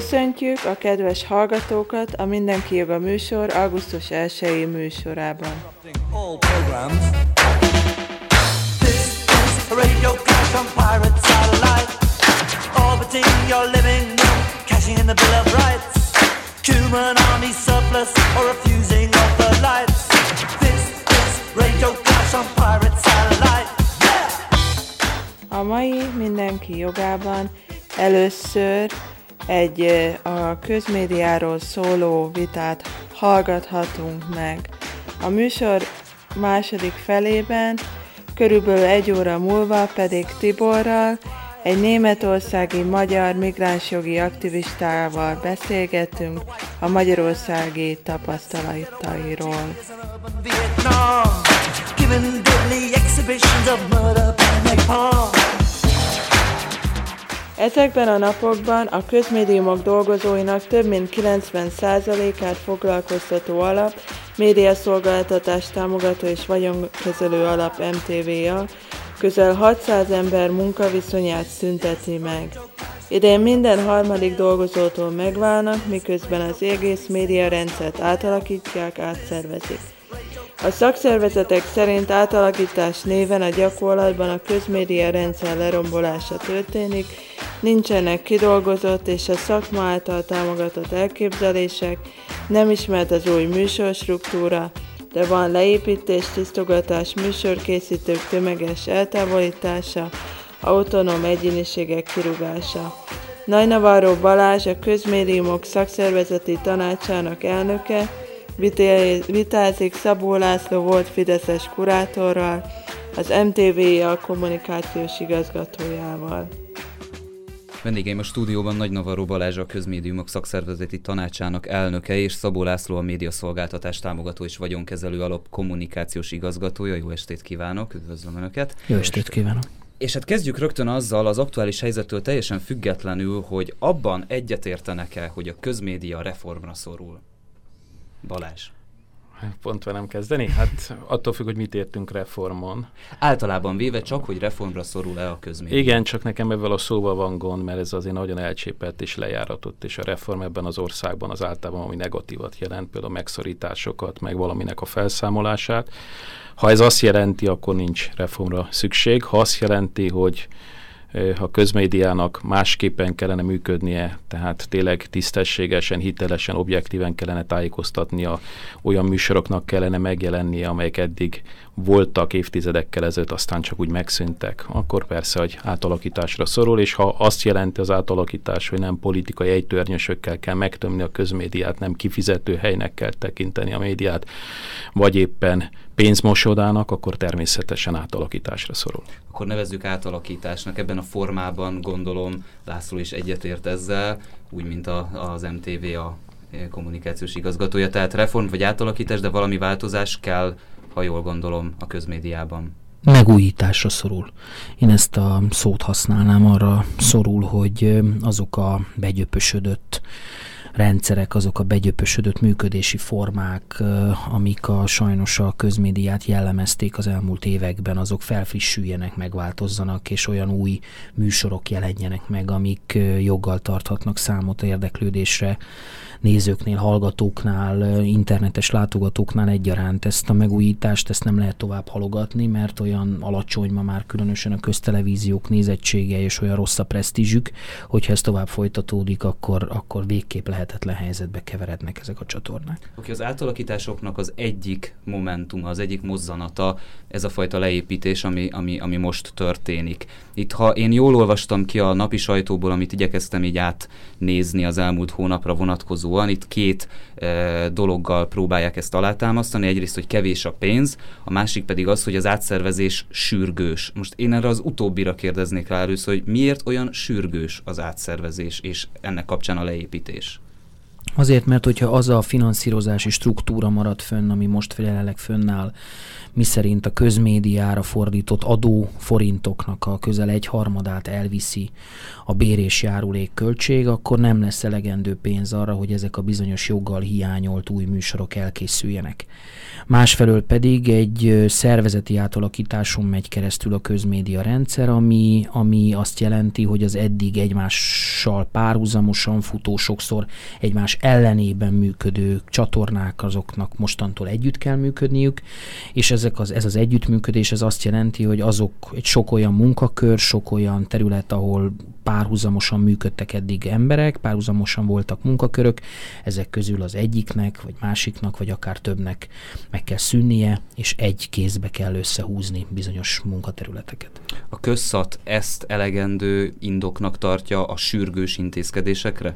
Köszöntjük a kedves hallgatókat a Mindenki Joga műsor augusztus 1-i műsorában. Human army surplus or refusing of the lights. This is Radio Clash on Pirate Satellite. Yeah! A mai mindenki jogában először egy a közmédiáról szóló vitát hallgathatunk meg. A műsor második felében, körülbelül egy óra múlva pedig Tiborral, egy németországi magyar migránsjogi aktivistával beszélgetünk a magyarországi tapasztalatairól. Vietnam, Ezekben a napokban a közmédiumok dolgozóinak több mint 90%-át foglalkoztató alap, médiaszolgáltatás támogató és vagyonkezelő alap MTV-ja közel 600 ember munkaviszonyát szünteti meg. Idén minden harmadik dolgozótól megválnak, miközben az egész médiarendszert átalakítják, átszervezik. A szakszervezetek szerint átalakítás néven a gyakorlatban a közmédia rendszer lerombolása történik, nincsenek kidolgozott és a szakma által támogatott elképzelések, nem ismert az új műsorstruktúra, de van leépítés, tisztogatás, műsorkészítők tömeges eltávolítása, autonóm egyéniségek kirúgása. Nagy Navarro Balázs, a közmédiumok szakszervezeti tanácsának elnöke, vitázik Szabó László volt Fideszes kurátorral, az MTV-a kommunikációs igazgatójával. Vendégeim a stúdióban Nagy Navarro Balázs a közmédiumok szakszervezeti tanácsának elnöke és Szabó László a médiaszolgáltatás támogató és vagyonkezelő alap kommunikációs igazgatója. Jó estét kívánok, üdvözlöm Önöket! Jó estét kívánok! És hát kezdjük rögtön azzal az aktuális helyzettől teljesen függetlenül, hogy abban egyetértenek-e, hogy a közmédia reformra szorul. Balázs. Pont velem kezdeni? Hát attól függ, hogy mit értünk reformon. Általában véve csak, hogy reformra szorul-e a közmédia. Igen, csak nekem ebben a szóval van gond, mert ez azért nagyon elcsépelt és lejáratott, és a reform ebben az országban az általában ami negatívat jelent, például megszorításokat, meg valaminek a felszámolását. Ha ez azt jelenti, akkor nincs reformra szükség. Ha azt jelenti, hogy a közmédiának másképpen kellene működnie, tehát tényleg tisztességesen, hitelesen, objektíven kellene tájékoztatnia, olyan műsoroknak kellene megjelennie, amelyek eddig voltak évtizedekkel ezelőtt, aztán csak úgy megszűntek, akkor persze, hogy átalakításra szorul, és ha azt jelenti az átalakítás, hogy nem politikai ejtőernyősökkel kell megtömni a közmédiát, nem kifizető helynek kell tekinteni a médiát, vagy éppen pénzmosodának, akkor természetesen átalakításra szorul. Akkor nevezzük átalakításnak. Ebben a formában gondolom László is egyetért ezzel, úgy, mint a, az MTV a kommunikációs igazgatója. Tehát reform vagy átalakítás, de valami változás kell, ha jól gondolom, a közmédiában megújításra szorul. Én ezt a szót használnám arra szorul, hogy azok a begyöpösödött rendszerek, azok a begyöpösödött működési formák, amik a sajnos a közmédiát jellemezték az elmúlt években, azok felfrissüljenek, megváltozzanak, és olyan új műsorok jelenjenek meg, amik joggal tarthatnak számot érdeklődésre nézőknél, hallgatóknál, internetes látogatóknál egyaránt. Ezt a megújítást ezt nem lehet tovább halogatni, mert olyan alacsony ma már különösen a köztelevíziók nézettsége és olyan rossz a presztízsük, hogyha ez tovább folytatódik, akkor, akkor végképp lehetetlen helyzetbe keverednek ezek a csatornák. Oké, az átalakításoknak az egyik momentuma, az egyik mozzanata ez a fajta leépítés, ami, ami, ami most történik. Itt, ha én jól olvastam ki a napi sajtóból, amit igyekeztem így átnézni az elmúlt hónapra vonatkozóan, itt két e, dologgal próbálják ezt alátámasztani. Egyrészt, hogy kevés a pénz, a másik pedig az, hogy az átszervezés sürgős. Most én erre az utóbbira kérdeznék rá először, hogy miért olyan sürgős az átszervezés és ennek kapcsán a leépítés? Azért, mert hogyha az a finanszírozási struktúra marad fönn, ami most jelenleg fönnáll, miszerint a közmédiára fordított adó forintoknak a közel egy harmadát elviszi a bér és járulék költség, akkor nem lesz elegendő pénz arra, hogy ezek a bizonyos joggal hiányolt új műsorok elkészüljenek. Másfelől pedig egy szervezeti átalakításon megy keresztül a közmédia rendszer, ami, ami azt jelenti, hogy az eddig egymással párhuzamosan futó, sokszor egymás ellenében működő csatornák azoknak mostantól együtt kell működniük, és ezek az, ez az együttműködés ez azt jelenti, hogy azok egy sok olyan munkakör, sok olyan terület, ahol párhuzamosan működtek eddig emberek, párhuzamosan voltak munkakörök, ezek közül az egyiknek, vagy másiknak, vagy akár többnek meg kell szűnnie, és egy kézbe kell összehúzni bizonyos munkaterületeket. A közszat ezt elegendő indoknak tartja a sürgős intézkedésekre?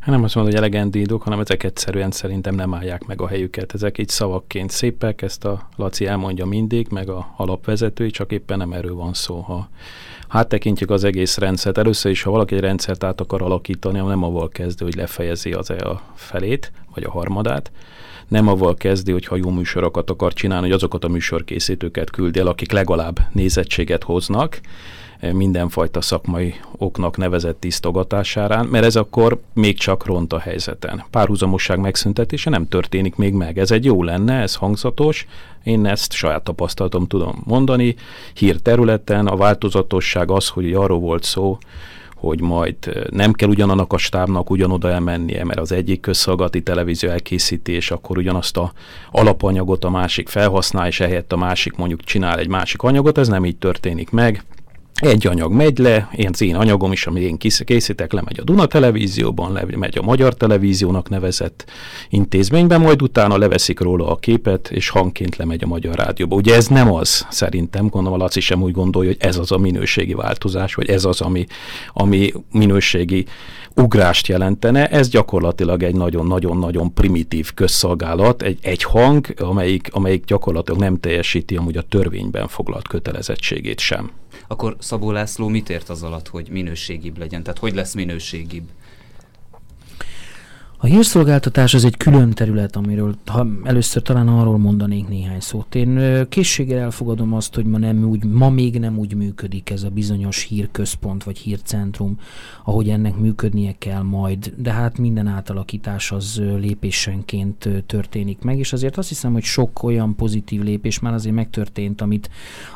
Hát nem azt mondom, hogy elegendő indok, hanem ezek egyszerűen szerintem nem állják meg a helyüket. Ezek így szavakként szépek, ezt a Laci elmondja mindig, meg a alapvezetői, csak éppen nem erről van szó. Ha hát tekintjük az egész rendszert, először is, ha valaki egy rendszert át akar alakítani, nem avval kezdő, hogy lefejezi az a felét, vagy a harmadát, nem avval kezdi, hogy ha jó műsorokat akar csinálni, hogy azokat a műsorkészítőket küldi el, akik legalább nézettséget hoznak, mindenfajta szakmai oknak nevezett tisztogatásárán, mert ez akkor még csak ront a helyzeten. Párhuzamosság megszüntetése nem történik még meg. Ez egy jó lenne, ez hangzatos, én ezt saját tapasztalatom tudom mondani. Hír területen a változatosság az, hogy arról volt szó, hogy majd nem kell ugyanannak a stábnak ugyanoda elmennie, mert az egyik közszolgati televízió elkészíti, és akkor ugyanazt a alapanyagot a másik felhasznál, és ehelyett a másik mondjuk csinál egy másik anyagot, ez nem így történik meg egy anyag megy le, én az én anyagom is, amit én készítek, lemegy a Duna televízióban, lemegy a Magyar Televíziónak nevezett intézményben, majd utána leveszik róla a képet, és hangként lemegy a Magyar Rádióba. Ugye ez nem az, szerintem, gondolom a Laci sem úgy gondolja, hogy ez az a minőségi változás, vagy ez az, ami, ami minőségi ugrást jelentene. Ez gyakorlatilag egy nagyon-nagyon-nagyon primitív közszolgálat, egy, egy hang, amelyik, amelyik gyakorlatilag nem teljesíti amúgy a törvényben foglalt kötelezettségét sem akkor Szabó László mit ért az alatt, hogy minőségibb legyen? Tehát hogy lesz minőségibb? A hírszolgáltatás az egy külön terület, amiről ha először talán arról mondanék néhány szót. Én készséggel elfogadom azt, hogy ma, nem úgy, ma még nem úgy működik ez a bizonyos hírközpont vagy hírcentrum, ahogy ennek működnie kell majd, de hát minden átalakítás az lépésenként történik meg, és azért azt hiszem, hogy sok olyan pozitív lépés már azért megtörtént, amit,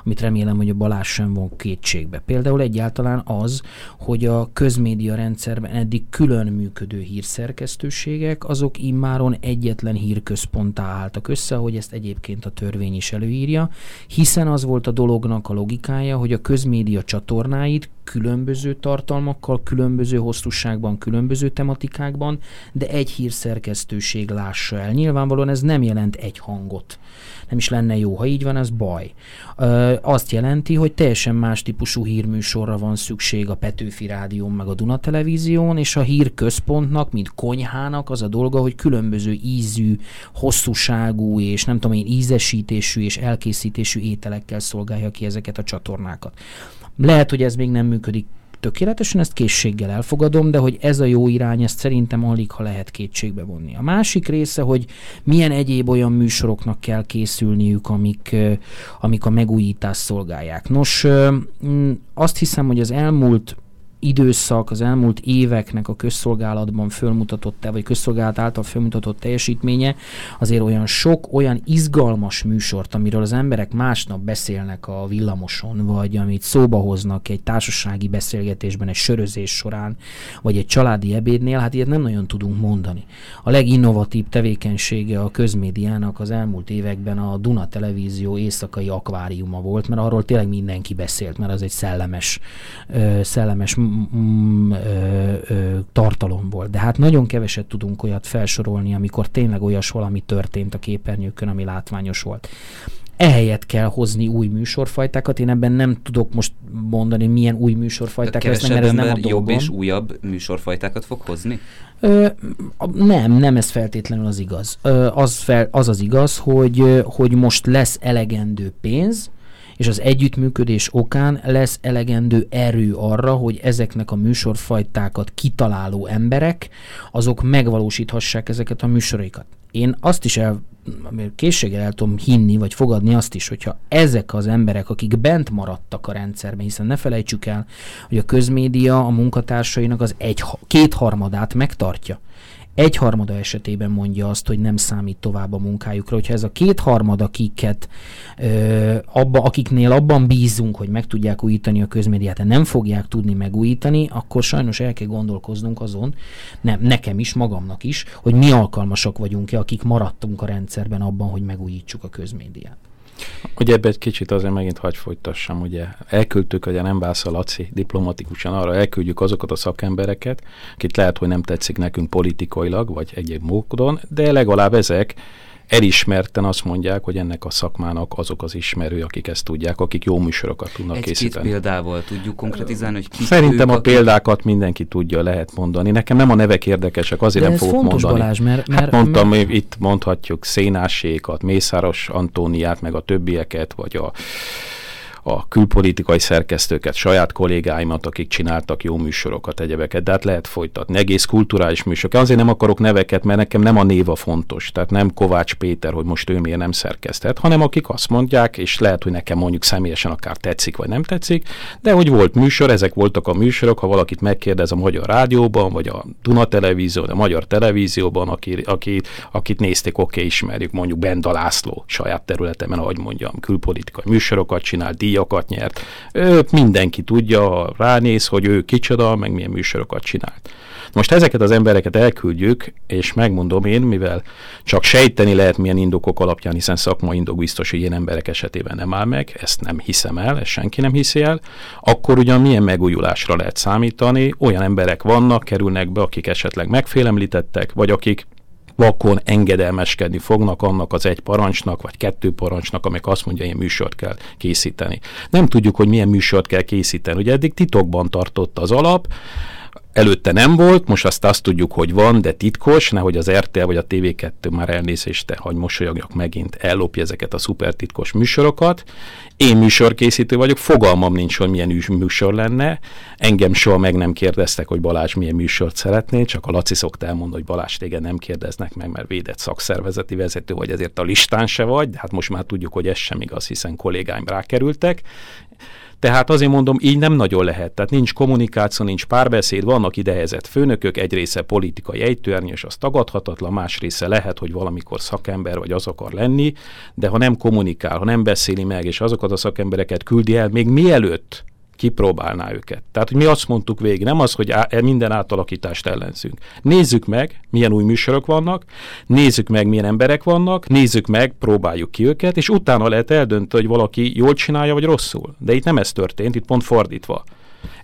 amit remélem, hogy a Balázs sem von kétségbe. Például egyáltalán az, hogy a közmédia rendszerben eddig külön működő hírszerkesztő lehetőségek, azok immáron egyetlen hírközponttá álltak össze, hogy ezt egyébként a törvény is előírja, hiszen az volt a dolognak a logikája, hogy a közmédia csatornáit különböző tartalmakkal, különböző hosszúságban, különböző tematikákban, de egy hírszerkesztőség lássa el. Nyilvánvalóan ez nem jelent egy hangot. Nem is lenne jó, ha így van, ez baj. Ö, azt jelenti, hogy teljesen más típusú hírműsorra van szükség a Petőfi Rádión meg a Duna Televízión, és a hírközpontnak, mint konyhának az a dolga, hogy különböző ízű, hosszúságú és nem tudom én ízesítésű és elkészítésű ételekkel szolgálja ki ezeket a csatornákat. Lehet, hogy ez még nem működik tökéletesen, ezt készséggel elfogadom, de hogy ez a jó irány, ezt szerintem alig, ha lehet kétségbe vonni. A másik része, hogy milyen egyéb olyan műsoroknak kell készülniük, amik, amik a megújítást szolgálják. Nos, azt hiszem, hogy az elmúlt időszak, az elmúlt éveknek a közszolgálatban fölmutatott, vagy közszolgálat által fölmutatott teljesítménye azért olyan sok, olyan izgalmas műsort, amiről az emberek másnap beszélnek a villamoson, vagy amit szóba hoznak egy társasági beszélgetésben, egy sörözés során, vagy egy családi ebédnél, hát ilyet nem nagyon tudunk mondani. A leginnovatív tevékenysége a közmédiának az elmúlt években a Duna Televízió éjszakai akváriuma volt, mert arról tényleg mindenki beszélt, mert az egy szellemes, szellemes mm, ö, ö, tartalom volt. De hát nagyon keveset tudunk olyat felsorolni, amikor tényleg olyas valami történt a képernyőkön, ami látványos volt ehelyett kell hozni új műsorfajtákat. Én ebben nem tudok most mondani, milyen új műsorfajták lesznek, mert ez nem a dolgom. jobb és újabb műsorfajtákat fog hozni? Ö, nem, nem ez feltétlenül az igaz. Ö, az, fel, az az igaz, hogy, hogy most lesz elegendő pénz, és az együttműködés okán lesz elegendő erő arra, hogy ezeknek a műsorfajtákat kitaláló emberek, azok megvalósíthassák ezeket a műsoraikat. Én azt is el, készséggel el tudom hinni, vagy fogadni azt is, hogyha ezek az emberek, akik bent maradtak a rendszerben, hiszen ne felejtsük el, hogy a közmédia a munkatársainak az egy, kétharmadát megtartja egyharmada esetében mondja azt, hogy nem számít tovább a munkájukra. Hogyha ez a kétharmad, akiket, ö, abba, akiknél abban bízunk, hogy meg tudják újítani a közmédiát, de nem fogják tudni megújítani, akkor sajnos el kell gondolkoznunk azon, nem, nekem is, magamnak is, hogy mi alkalmasak vagyunk-e, akik maradtunk a rendszerben abban, hogy megújítsuk a közmédiát. Ugye ebbe egy kicsit azért megint hagy folytassam, ugye. Elküldtük, ugye nem bász a Laci diplomatikusan arra, elküldjük azokat a szakembereket, akit lehet, hogy nem tetszik nekünk politikailag, vagy egyéb módon, de legalább ezek elismerten azt mondják, hogy ennek a szakmának azok az ismerő, akik ezt tudják, akik jó műsorokat tudnak Egy készíteni. Egy példával tudjuk konkretizálni, hogy ki Szerintem ők, a akik... példákat mindenki tudja, lehet mondani. Nekem nem a nevek érdekesek, azért De nem fogok fontos, mondani. Balázs, mert, mert, hát mondtam, mert... itt mondhatjuk Szénásékat, Mészáros Antóniát, meg a többieket, vagy a a külpolitikai szerkesztőket, saját kollégáimat, akik csináltak jó műsorokat, egyebeket, de hát lehet folytatni. Egész kulturális műsorok. Azért nem akarok neveket, mert nekem nem a név a fontos. Tehát nem Kovács Péter, hogy most ő miért nem szerkesztett, hanem akik azt mondják, és lehet, hogy nekem mondjuk személyesen akár tetszik, vagy nem tetszik, de hogy volt műsor, ezek voltak a műsorok, ha valakit megkérdez a Magyar Rádióban, vagy a Duna Televízió, a Magyar Televízióban, aki, aki, akit nézték, oké, okay, ismerjük, mondjuk Benda László saját területemen, ahogy mondjam, külpolitikai műsorokat csinál, díjakat nyert. Ő, mindenki tudja, ha ránéz, hogy ő kicsoda, meg milyen műsorokat csinált. Most ezeket az embereket elküldjük, és megmondom én, mivel csak sejteni lehet milyen indokok alapján, hiszen szakmai indok biztos, hogy ilyen emberek esetében nem áll meg, ezt nem hiszem el, ezt senki nem hiszi el, akkor ugyan milyen megújulásra lehet számítani, olyan emberek vannak, kerülnek be, akik esetleg megfélemlítettek, vagy akik vakon engedelmeskedni fognak annak az egy parancsnak, vagy kettő parancsnak, amelyek azt mondja, hogy műsort kell készíteni. Nem tudjuk, hogy milyen műsort kell készíteni. Ugye eddig titokban tartott az alap, előtte nem volt, most azt azt tudjuk, hogy van, de titkos, nehogy az RTL vagy a TV2 már elnézést, hogy mosolyogjak megint, ellopja ezeket a szuper titkos műsorokat. Én műsorkészítő vagyok, fogalmam nincs, hogy milyen műsor lenne. Engem soha meg nem kérdeztek, hogy Balázs milyen műsort szeretné, csak a Laci szokta elmondani, hogy Balázs téged nem kérdeznek meg, mert védett szakszervezeti vezető vagy, ezért a listán se vagy, de hát most már tudjuk, hogy ez sem igaz, hiszen kollégáim rákerültek. Tehát azért mondom, így nem nagyon lehet. Tehát nincs kommunikáció, nincs párbeszéd, vannak idehezett főnökök, egy része politikai ejtőernyős, az tagadhatatlan, más része lehet, hogy valamikor szakember vagy az akar lenni, de ha nem kommunikál, ha nem beszéli meg, és azokat a szakembereket küldi el, még mielőtt kipróbálná őket. Tehát, hogy mi azt mondtuk végig, nem az, hogy á, minden átalakítást ellenzünk. Nézzük meg, milyen új műsorok vannak, nézzük meg, milyen emberek vannak, nézzük meg, próbáljuk ki őket, és utána lehet eldönteni, hogy valaki jól csinálja, vagy rosszul. De itt nem ez történt, itt pont fordítva.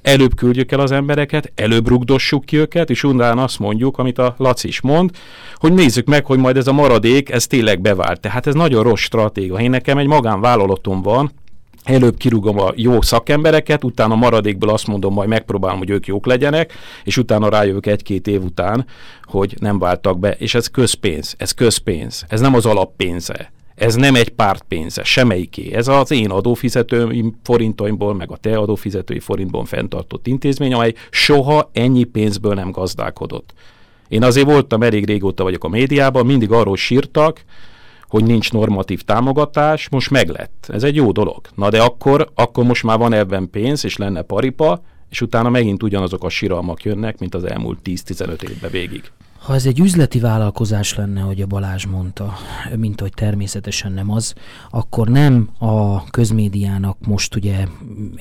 Előbb küldjük el az embereket, előbb rugdossuk ki őket, és utána azt mondjuk, amit a Laci is mond, hogy nézzük meg, hogy majd ez a maradék, ez tényleg bevált. Tehát ez nagyon rossz stratégia. Én nekem egy magánvállalatom van, előbb kirúgom a jó szakembereket, utána maradékból azt mondom, majd megpróbálom, hogy ők jók legyenek, és utána rájövök egy-két év után, hogy nem váltak be, és ez közpénz, ez közpénz, ez nem az alappénze. Ez nem egy párt pénze, semmelyiké. Ez az én adófizetőim forintaimból, meg a te adófizetői forintból fenntartott intézmény, amely soha ennyi pénzből nem gazdálkodott. Én azért voltam, elég régóta vagyok a médiában, mindig arról sírtak, hogy nincs normatív támogatás, most meglett. Ez egy jó dolog. Na de akkor, akkor most már van ebben pénz, és lenne paripa, és utána megint ugyanazok a siralmak jönnek, mint az elmúlt 10-15 évben végig. Ha ez egy üzleti vállalkozás lenne, hogy a Balázs mondta, mint hogy természetesen nem az, akkor nem a közmédiának most ugye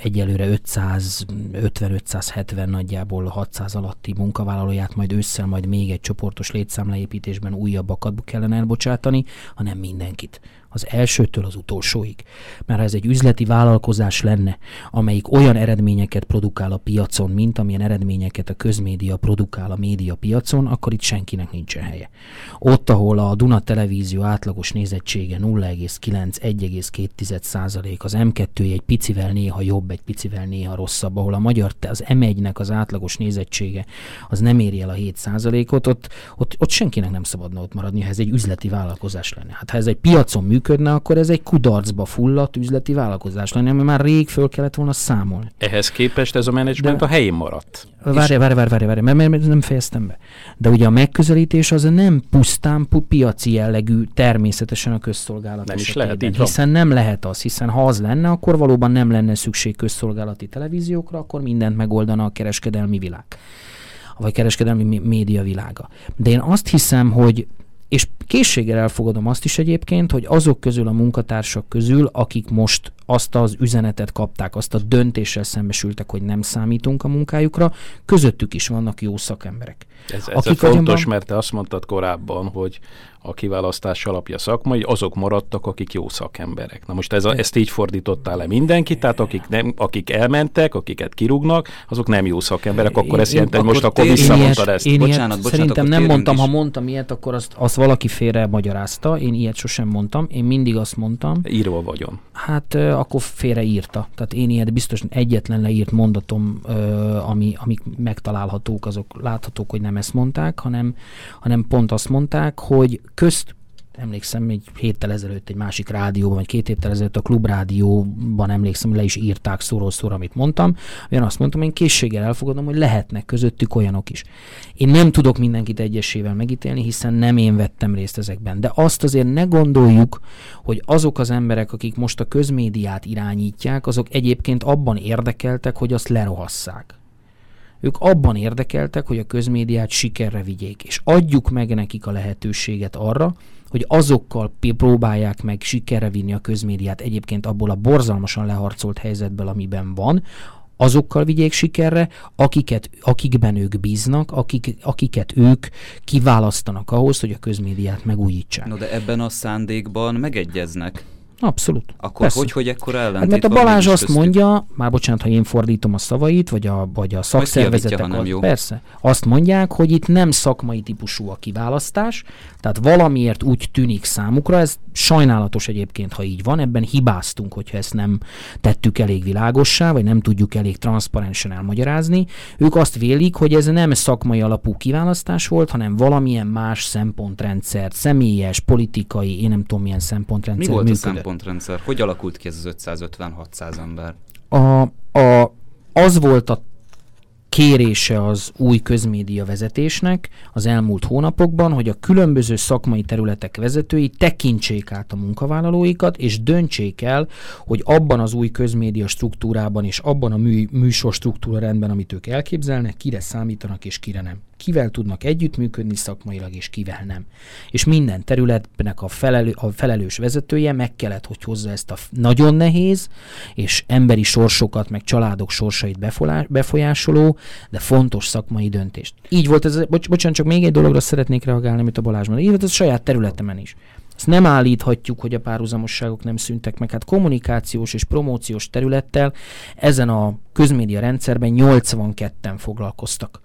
egyelőre 550-570 nagyjából 600 alatti munkavállalóját, majd ősszel majd még egy csoportos létszámleépítésben újabbakat kellene elbocsátani, hanem mindenkit az elsőtől az utolsóig. Mert ha ez egy üzleti vállalkozás lenne, amelyik olyan eredményeket produkál a piacon, mint amilyen eredményeket a közmédia produkál a média piacon, akkor itt senkinek nincsen helye. Ott, ahol a Duna Televízió átlagos nézettsége 0,9-1,2 százalék, az M2 egy picivel néha jobb, egy picivel néha rosszabb, ahol a magyar, az M1-nek az átlagos nézettsége az nem éri el a 7 százalékot, ott, ott, ott senkinek nem szabadna ott maradni, ha ez egy üzleti vállalkozás lenne. Hát ha ez egy piacon működik, működne, akkor ez egy kudarcba fulladt üzleti vállalkozás lenne, ami már rég föl kellett volna számolni. Ehhez képest ez a menedzsment De... a helyén maradt. Várj, várj, várj, várj, várj, mert, mert nem fejeztem be. De ugye a megközelítés az nem pusztán piaci jellegű, természetesen a közszolgálat Nem is lehet, így Hiszen nem lehet az, hiszen ha az lenne, akkor valóban nem lenne szükség közszolgálati televíziókra, akkor mindent megoldana a kereskedelmi világ vagy kereskedelmi média világa. De én azt hiszem, hogy és készséggel elfogadom azt is egyébként, hogy azok közül a munkatársak közül, akik most azt az üzenetet kapták, azt a döntéssel szembesültek, hogy nem számítunk a munkájukra, közöttük is vannak jó szakemberek. Ez, ez akik fontos, agyonban... mert te azt mondtad korábban, hogy a kiválasztás alapja szakmai, azok maradtak, akik jó szakemberek. Na most ez a, ezt így fordítottál le mindenki, tehát akik, nem, akik elmentek, akiket kirúgnak, azok nem jó szakemberek, akkor ezt jelenti, hogy most akkor visszamondtad ezt. Én bocsánat, bocsánat, szerintem nem mondtam, is. ha mondtam ilyet, akkor azt, azt valaki félre magyarázta, én ilyet sosem mondtam, én mindig azt mondtam. Írva vagyon. Hát akkor félre írta. Tehát én ilyet biztos egyetlen leírt mondatom, ami, amik megtalálhatók, azok láthatók, hogy nem ezt mondták, hanem, hanem pont azt mondták, hogy közt emlékszem, egy héttel ezelőtt egy másik rádióban, vagy két héttel ezelőtt a klubrádióban emlékszem, le is írták szóról szóra, amit mondtam. Olyan azt mondtam, én készséggel elfogadom, hogy lehetnek közöttük olyanok is. Én nem tudok mindenkit egyesével megítélni, hiszen nem én vettem részt ezekben. De azt azért ne gondoljuk, hogy azok az emberek, akik most a közmédiát irányítják, azok egyébként abban érdekeltek, hogy azt lerohasszák. Ők abban érdekeltek, hogy a közmédiát sikerre vigyék, és adjuk meg nekik a lehetőséget arra, hogy azokkal próbálják meg sikerre vinni a közmédiát egyébként abból a borzalmasan leharcolt helyzetből, amiben van, azokkal vigyék sikerre, akiket, akikben ők bíznak, akik, akiket ők kiválasztanak ahhoz, hogy a közmédiát megújítsák. No de ebben a szándékban megegyeznek. Abszolút. Akkor Persze. hogy, hogy ekkor ellentét hát, mert a Balázs azt köztük? mondja, már bocsánat, ha én fordítom a szavait, vagy a, vagy a szakszervezetek, javítja, az, persze, azt mondják, hogy itt nem szakmai típusú a kiválasztás, tehát valamiért úgy tűnik számukra, ez sajnálatos egyébként, ha így van, ebben hibáztunk, hogyha ezt nem tettük elég világossá, vagy nem tudjuk elég transzparensen elmagyarázni. Ők azt vélik, hogy ez nem szakmai alapú kiválasztás volt, hanem valamilyen más szempontrendszer, személyes, politikai, én nem tudom milyen szempontrendszer Mi volt működött. Szempontrendszer? Hogy alakult ki ez az 550-600 ember? A, a, az volt a kérése az új közmédia vezetésnek az elmúlt hónapokban, hogy a különböző szakmai területek vezetői tekintsék át a munkavállalóikat, és döntsék el, hogy abban az új közmédia struktúrában és abban a mű, műsor struktúra rendben, amit ők elképzelnek, kire számítanak és kire nem kivel tudnak együttműködni szakmailag, és kivel nem. És minden területnek a, felelő, a felelős vezetője meg kellett, hogy hozza ezt a nagyon nehéz, és emberi sorsokat, meg családok sorsait befolyásoló, de fontos szakmai döntést. Így volt ez, bocs, bocsánat, csak még egy dologra szeretnék reagálni, amit a Balázs mondta. Így volt ez a saját területemen is. Ezt nem állíthatjuk, hogy a párhuzamosságok nem szüntek meg. Hát kommunikációs és promóciós területtel ezen a közmédia rendszerben 82-en foglalkoztak.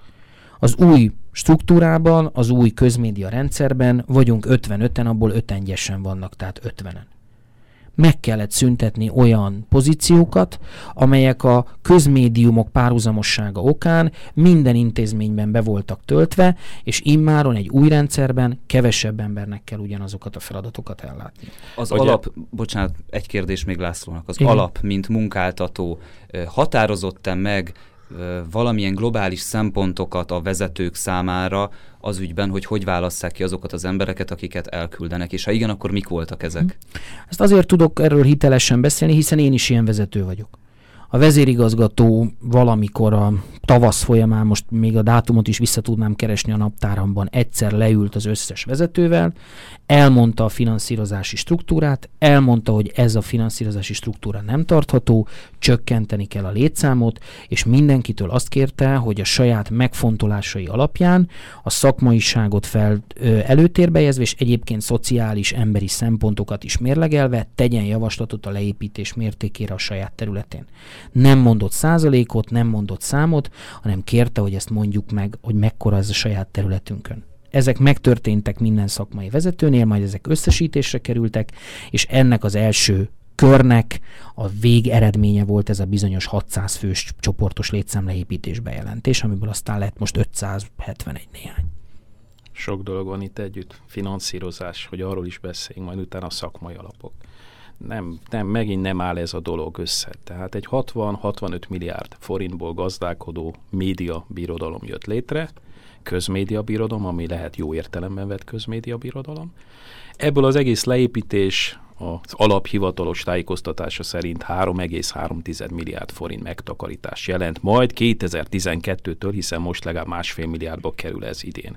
Az új struktúrában, az új közmédia rendszerben vagyunk 55-en, abból 5 engyesen vannak, tehát 50-en. Meg kellett szüntetni olyan pozíciókat, amelyek a közmédiumok párhuzamossága okán minden intézményben be voltak töltve, és immáron egy új rendszerben kevesebb embernek kell ugyanazokat a feladatokat ellátni. Az Ugye? alap, bocsánat, egy kérdés még Lászlónak, az Igen. alap, mint munkáltató határozott-e meg valamilyen globális szempontokat a vezetők számára az ügyben, hogy hogy válasszák ki azokat az embereket, akiket elküldenek, és ha igen, akkor mik voltak ezek? Ezt azért tudok erről hitelesen beszélni, hiszen én is ilyen vezető vagyok A vezérigazgató valamikor a tavasz folyamán, most még a dátumot is vissza tudnám keresni a naptáramban, egyszer leült az összes vezetővel, elmondta a finanszírozási struktúrát, elmondta, hogy ez a finanszírozási struktúra nem tartható, csökkenteni kell a létszámot, és mindenkitől azt kérte, hogy a saját megfontolásai alapján a szakmaiságot fel ö, előtérbe helyezve, és egyébként szociális, emberi szempontokat is mérlegelve tegyen javaslatot a leépítés mértékére a saját területén. Nem mondott százalékot, nem mondott számot, hanem kérte, hogy ezt mondjuk meg, hogy mekkora ez a saját területünkön. Ezek megtörténtek minden szakmai vezetőnél, majd ezek összesítésre kerültek, és ennek az első körnek a végeredménye volt ez a bizonyos 600 fős csoportos létszámleépítés bejelentés, amiből aztán lett most 571 néhány. Sok dolog van itt együtt. Finanszírozás, hogy arról is beszéljünk, majd utána a szakmai alapok. Nem, nem, megint nem áll ez a dolog össze. Tehát egy 60-65 milliárd forintból gazdálkodó média birodalom jött létre, közmédia birodalom, ami lehet jó értelemben vett közmédia birodalom. Ebből az egész leépítés az alaphivatalos tájékoztatása szerint 3,3 milliárd forint megtakarítás jelent, majd 2012-től, hiszen most legalább másfél milliárdba kerül ez idén.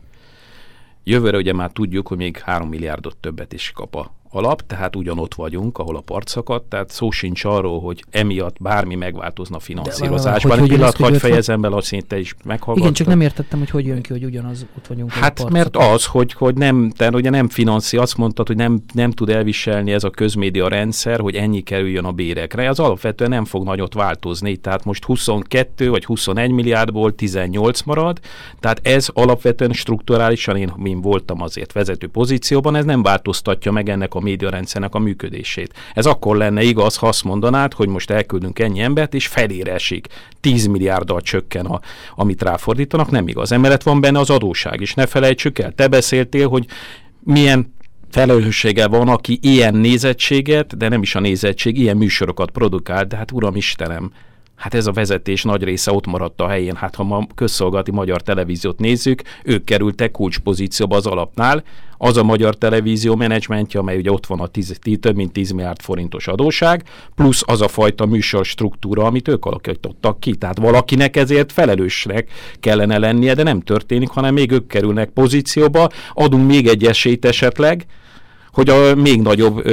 Jövőre ugye már tudjuk, hogy még 3 milliárdot többet is kap a alap, tehát ugyanott vagyunk, ahol a part szakadt, tehát szó sincs arról, hogy emiatt bármi megváltozna finanszírozásban. Egy pillanat, hagyj fejezem be, azt te is meghallgattad. Igen, csak nem értettem, hogy hogy jön ki, hogy ugyanaz ott vagyunk. Hát mert az, hogy, hogy nem, tehát ugye nem finanszi, azt mondtad, hogy nem, nem tud elviselni ez a közmédia rendszer, hogy ennyi kerüljön a bérekre. Az alapvetően nem fog nagyot változni, tehát most 22 vagy 21 milliárdból 18 marad, tehát ez alapvetően strukturálisan, én, én voltam azért vezető pozícióban, ez nem változtatja meg ennek a médiarendszernek a működését. Ez akkor lenne igaz, ha azt mondanád, hogy most elküldünk ennyi embert, és felére esik. 10 milliárddal csökken, a, amit ráfordítanak, nem igaz. Emellett van benne az adóság is. Ne felejtsük el, te beszéltél, hogy milyen felelőssége van, aki ilyen nézettséget, de nem is a nézettség, ilyen műsorokat produkál, de hát uram Istenem, Hát ez a vezetés nagy része ott maradt a helyén. Hát ha ma közszolgálati magyar televíziót nézzük, ők kerültek kulcspozícióba az alapnál. Az a magyar televízió menedzsmentje, amely ugye ott van a tíz, több mint 10 milliárd forintos adóság, plusz az a fajta műsor struktúra, amit ők alakítottak ki. Tehát valakinek ezért felelősnek kellene lennie, de nem történik, hanem még ők kerülnek pozícióba, adunk még egy esélyt esetleg, hogy a még nagyobb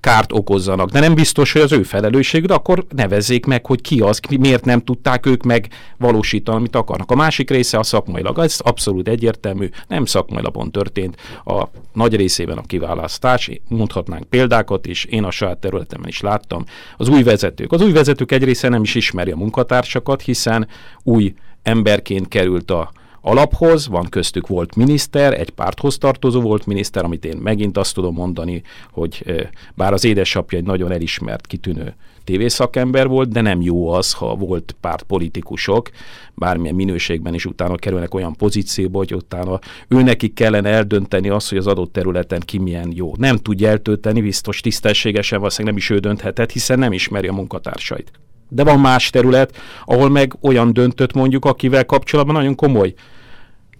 kárt okozzanak. De nem biztos, hogy az ő felelősség, de akkor nevezzék meg, hogy ki az, miért nem tudták ők megvalósítani, amit akarnak. A másik része a szakmailag, ez abszolút egyértelmű, nem szakmailapon történt. A nagy részében a kiválasztás, mondhatnánk példákat is, én a saját területemen is láttam. Az új vezetők. Az új vezetők egy része nem is ismeri a munkatársakat, hiszen új emberként került a alaphoz, van köztük volt miniszter, egy párthoz tartozó volt miniszter, amit én megint azt tudom mondani, hogy bár az édesapja egy nagyon elismert, kitűnő tévészakember volt, de nem jó az, ha volt pártpolitikusok, bármilyen minőségben is utána kerülnek olyan pozícióba, hogy utána őnekik kellene eldönteni azt, hogy az adott területen ki milyen jó. Nem tudja eltölteni, biztos tisztességesen, valószínűleg nem is ő dönthetett, hiszen nem ismeri a munkatársait. De van más terület, ahol meg olyan döntött mondjuk, akivel kapcsolatban nagyon komoly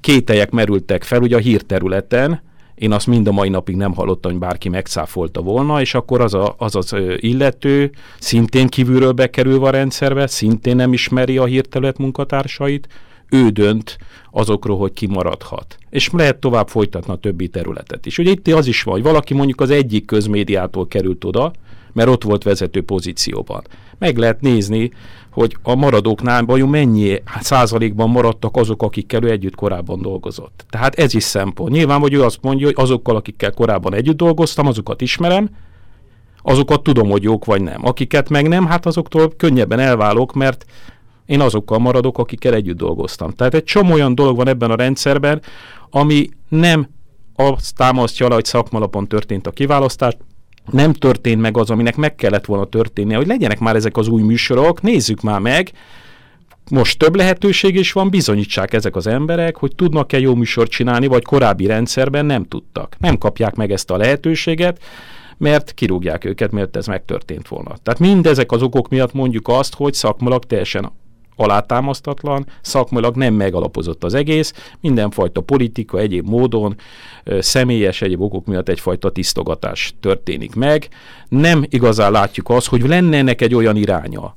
kételyek merültek fel, ugye a hírterületen, én azt mind a mai napig nem hallottam, hogy bárki megszáfolta volna, és akkor az a, az, az illető szintén kívülről bekerülve a rendszerbe, szintén nem ismeri a hírterület munkatársait, ő dönt azokról, hogy ki maradhat. És lehet tovább folytatni a többi területet is. Ugye itt az is van, hogy valaki mondjuk az egyik közmédiától került oda, mert ott volt vezető pozícióban. Meg lehet nézni, hogy a maradóknál vajon mennyi százalékban maradtak azok, akikkel ő együtt korábban dolgozott. Tehát ez is szempont. Nyilván, hogy ő azt mondja, hogy azokkal, akikkel korábban együtt dolgoztam, azokat ismerem, azokat tudom, hogy jók vagy nem. Akiket meg nem, hát azoktól könnyebben elválok, mert én azokkal maradok, akikkel együtt dolgoztam. Tehát egy csomó olyan dolog van ebben a rendszerben, ami nem azt támasztja alá, hogy szakmalapon történt a kiválasztás, nem történt meg az, aminek meg kellett volna történnie, hogy legyenek már ezek az új műsorok, nézzük már meg, most több lehetőség is van, bizonyítsák ezek az emberek, hogy tudnak-e jó műsort csinálni, vagy korábbi rendszerben nem tudtak. Nem kapják meg ezt a lehetőséget, mert kirúgják őket, mert ez megtörtént volna. Tehát mindezek az okok miatt mondjuk azt, hogy szakmalag teljesen alátámasztatlan, szakmailag nem megalapozott az egész, mindenfajta politika, egyéb módon, személyes egyéb okok miatt egyfajta tisztogatás történik meg. Nem igazán látjuk azt, hogy lenne ennek egy olyan iránya,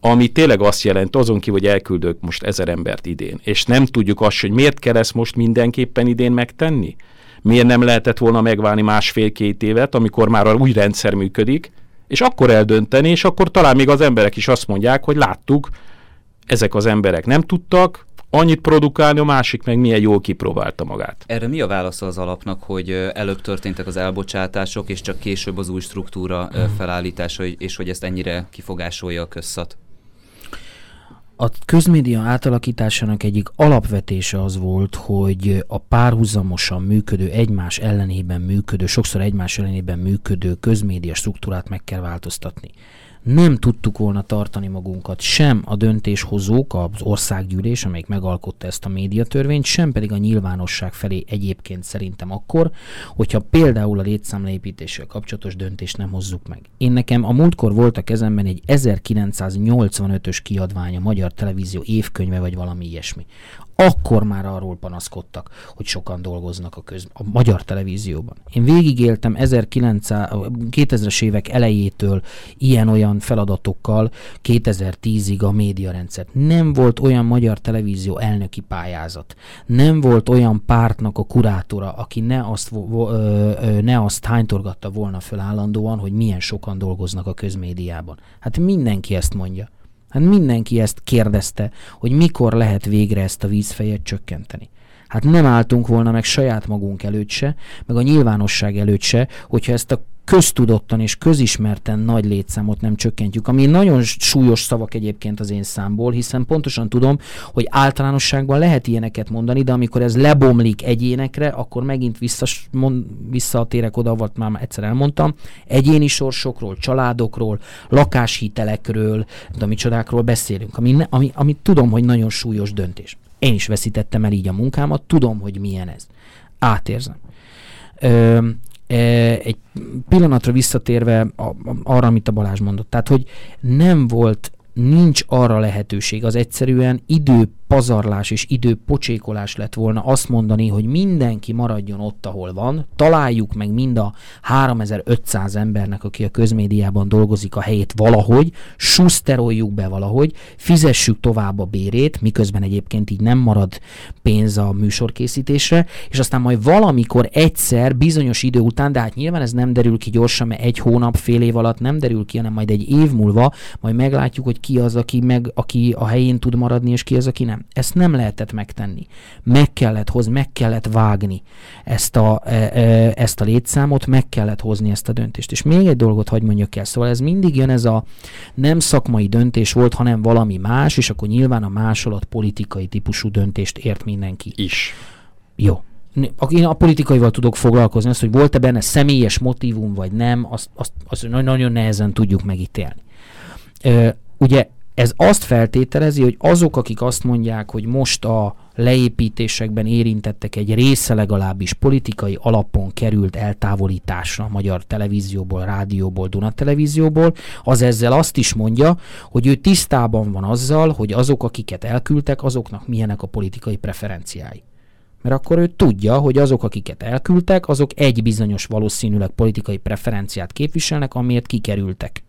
ami tényleg azt jelent, azon ki, hogy elküldök most ezer embert idén, és nem tudjuk azt, hogy miért kell ezt most mindenképpen idén megtenni? Miért nem lehetett volna megválni másfél-két évet, amikor már új rendszer működik, és akkor eldönteni, és akkor talán még az emberek is azt mondják, hogy láttuk, ezek az emberek nem tudtak, annyit produkálni, a másik meg milyen jól kipróbálta magát. Erre mi a válasz az alapnak, hogy előbb történtek az elbocsátások, és csak később az új struktúra felállítása, és hogy ezt ennyire kifogásolja a közszat? A közmédia átalakításának egyik alapvetése az volt, hogy a párhuzamosan működő, egymás ellenében működő, sokszor egymás ellenében működő közmédia struktúrát meg kell változtatni nem tudtuk volna tartani magunkat sem a döntéshozók, az országgyűlés, amelyik megalkotta ezt a médiatörvényt, sem pedig a nyilvánosság felé egyébként szerintem akkor, hogyha például a létszámleépítéssel kapcsolatos döntést nem hozzuk meg. Én nekem a múltkor volt a kezemben egy 1985-ös kiadvány a Magyar Televízió évkönyve vagy valami ilyesmi akkor már arról panaszkodtak, hogy sokan dolgoznak a, köz, a magyar televízióban. Én végigéltem 2000-es évek elejétől ilyen-olyan feladatokkal 2010-ig a médiarendszert. Nem volt olyan magyar televízió elnöki pályázat. Nem volt olyan pártnak a kurátora, aki ne azt, ne azt hánytorgatta volna föl állandóan, hogy milyen sokan dolgoznak a közmédiában. Hát mindenki ezt mondja. Hát mindenki ezt kérdezte, hogy mikor lehet végre ezt a vízfejet csökkenteni. Hát nem álltunk volna meg saját magunk előtt se, meg a nyilvánosság előtt se, hogyha ezt a köztudottan és közismerten nagy létszámot nem csökkentjük, ami nagyon súlyos szavak egyébként az én számból, hiszen pontosan tudom, hogy általánosságban lehet ilyeneket mondani, de amikor ez lebomlik egyénekre, akkor megint visszas, mond, visszatérek oda, volt már egyszer elmondtam, egyéni sorsokról, családokról, lakáshitelekről, de micsodákról beszélünk, ami, ami, ami tudom, hogy nagyon súlyos döntés. Én is veszítettem el így a munkámat, tudom, hogy milyen ez. Átérzem. Ö, egy pillanatra visszatérve arra, amit a Balázs mondott, tehát, hogy nem volt, nincs arra lehetőség, az egyszerűen idő pazarlás és időpocsékolás lett volna azt mondani, hogy mindenki maradjon ott, ahol van, találjuk meg mind a 3500 embernek, aki a közmédiában dolgozik a helyét valahogy, suszteroljuk be valahogy, fizessük tovább a bérét, miközben egyébként így nem marad pénz a műsorkészítésre, és aztán majd valamikor egyszer, bizonyos idő után, de hát nyilván ez nem derül ki gyorsan, mert egy hónap, fél év alatt nem derül ki, hanem majd egy év múlva, majd meglátjuk, hogy ki az, aki, meg, aki a helyén tud maradni, és ki az, aki nem. Ezt nem lehetett megtenni. Meg kellett hozni, meg kellett vágni ezt a, e, e, ezt a létszámot, meg kellett hozni ezt a döntést. És még egy dolgot hagy mondjak el. Szóval ez mindig jön ez a nem szakmai döntés volt, hanem valami más, és akkor nyilván a másolat politikai típusú döntést ért mindenki. Is. Jó, én a politikaival tudok foglalkozni, azt, hogy volt-e benne személyes motivum, vagy nem, azt, azt, azt nagyon nehezen tudjuk megítélni. Ö, ugye ez azt feltételezi, hogy azok, akik azt mondják, hogy most a leépítésekben érintettek egy része legalábbis politikai alapon került eltávolításra a magyar televízióból, rádióból, Duna televízióból, az ezzel azt is mondja, hogy ő tisztában van azzal, hogy azok, akiket elküldtek, azoknak milyenek a politikai preferenciái. Mert akkor ő tudja, hogy azok, akiket elküldtek, azok egy bizonyos valószínűleg politikai preferenciát képviselnek, amiért kikerültek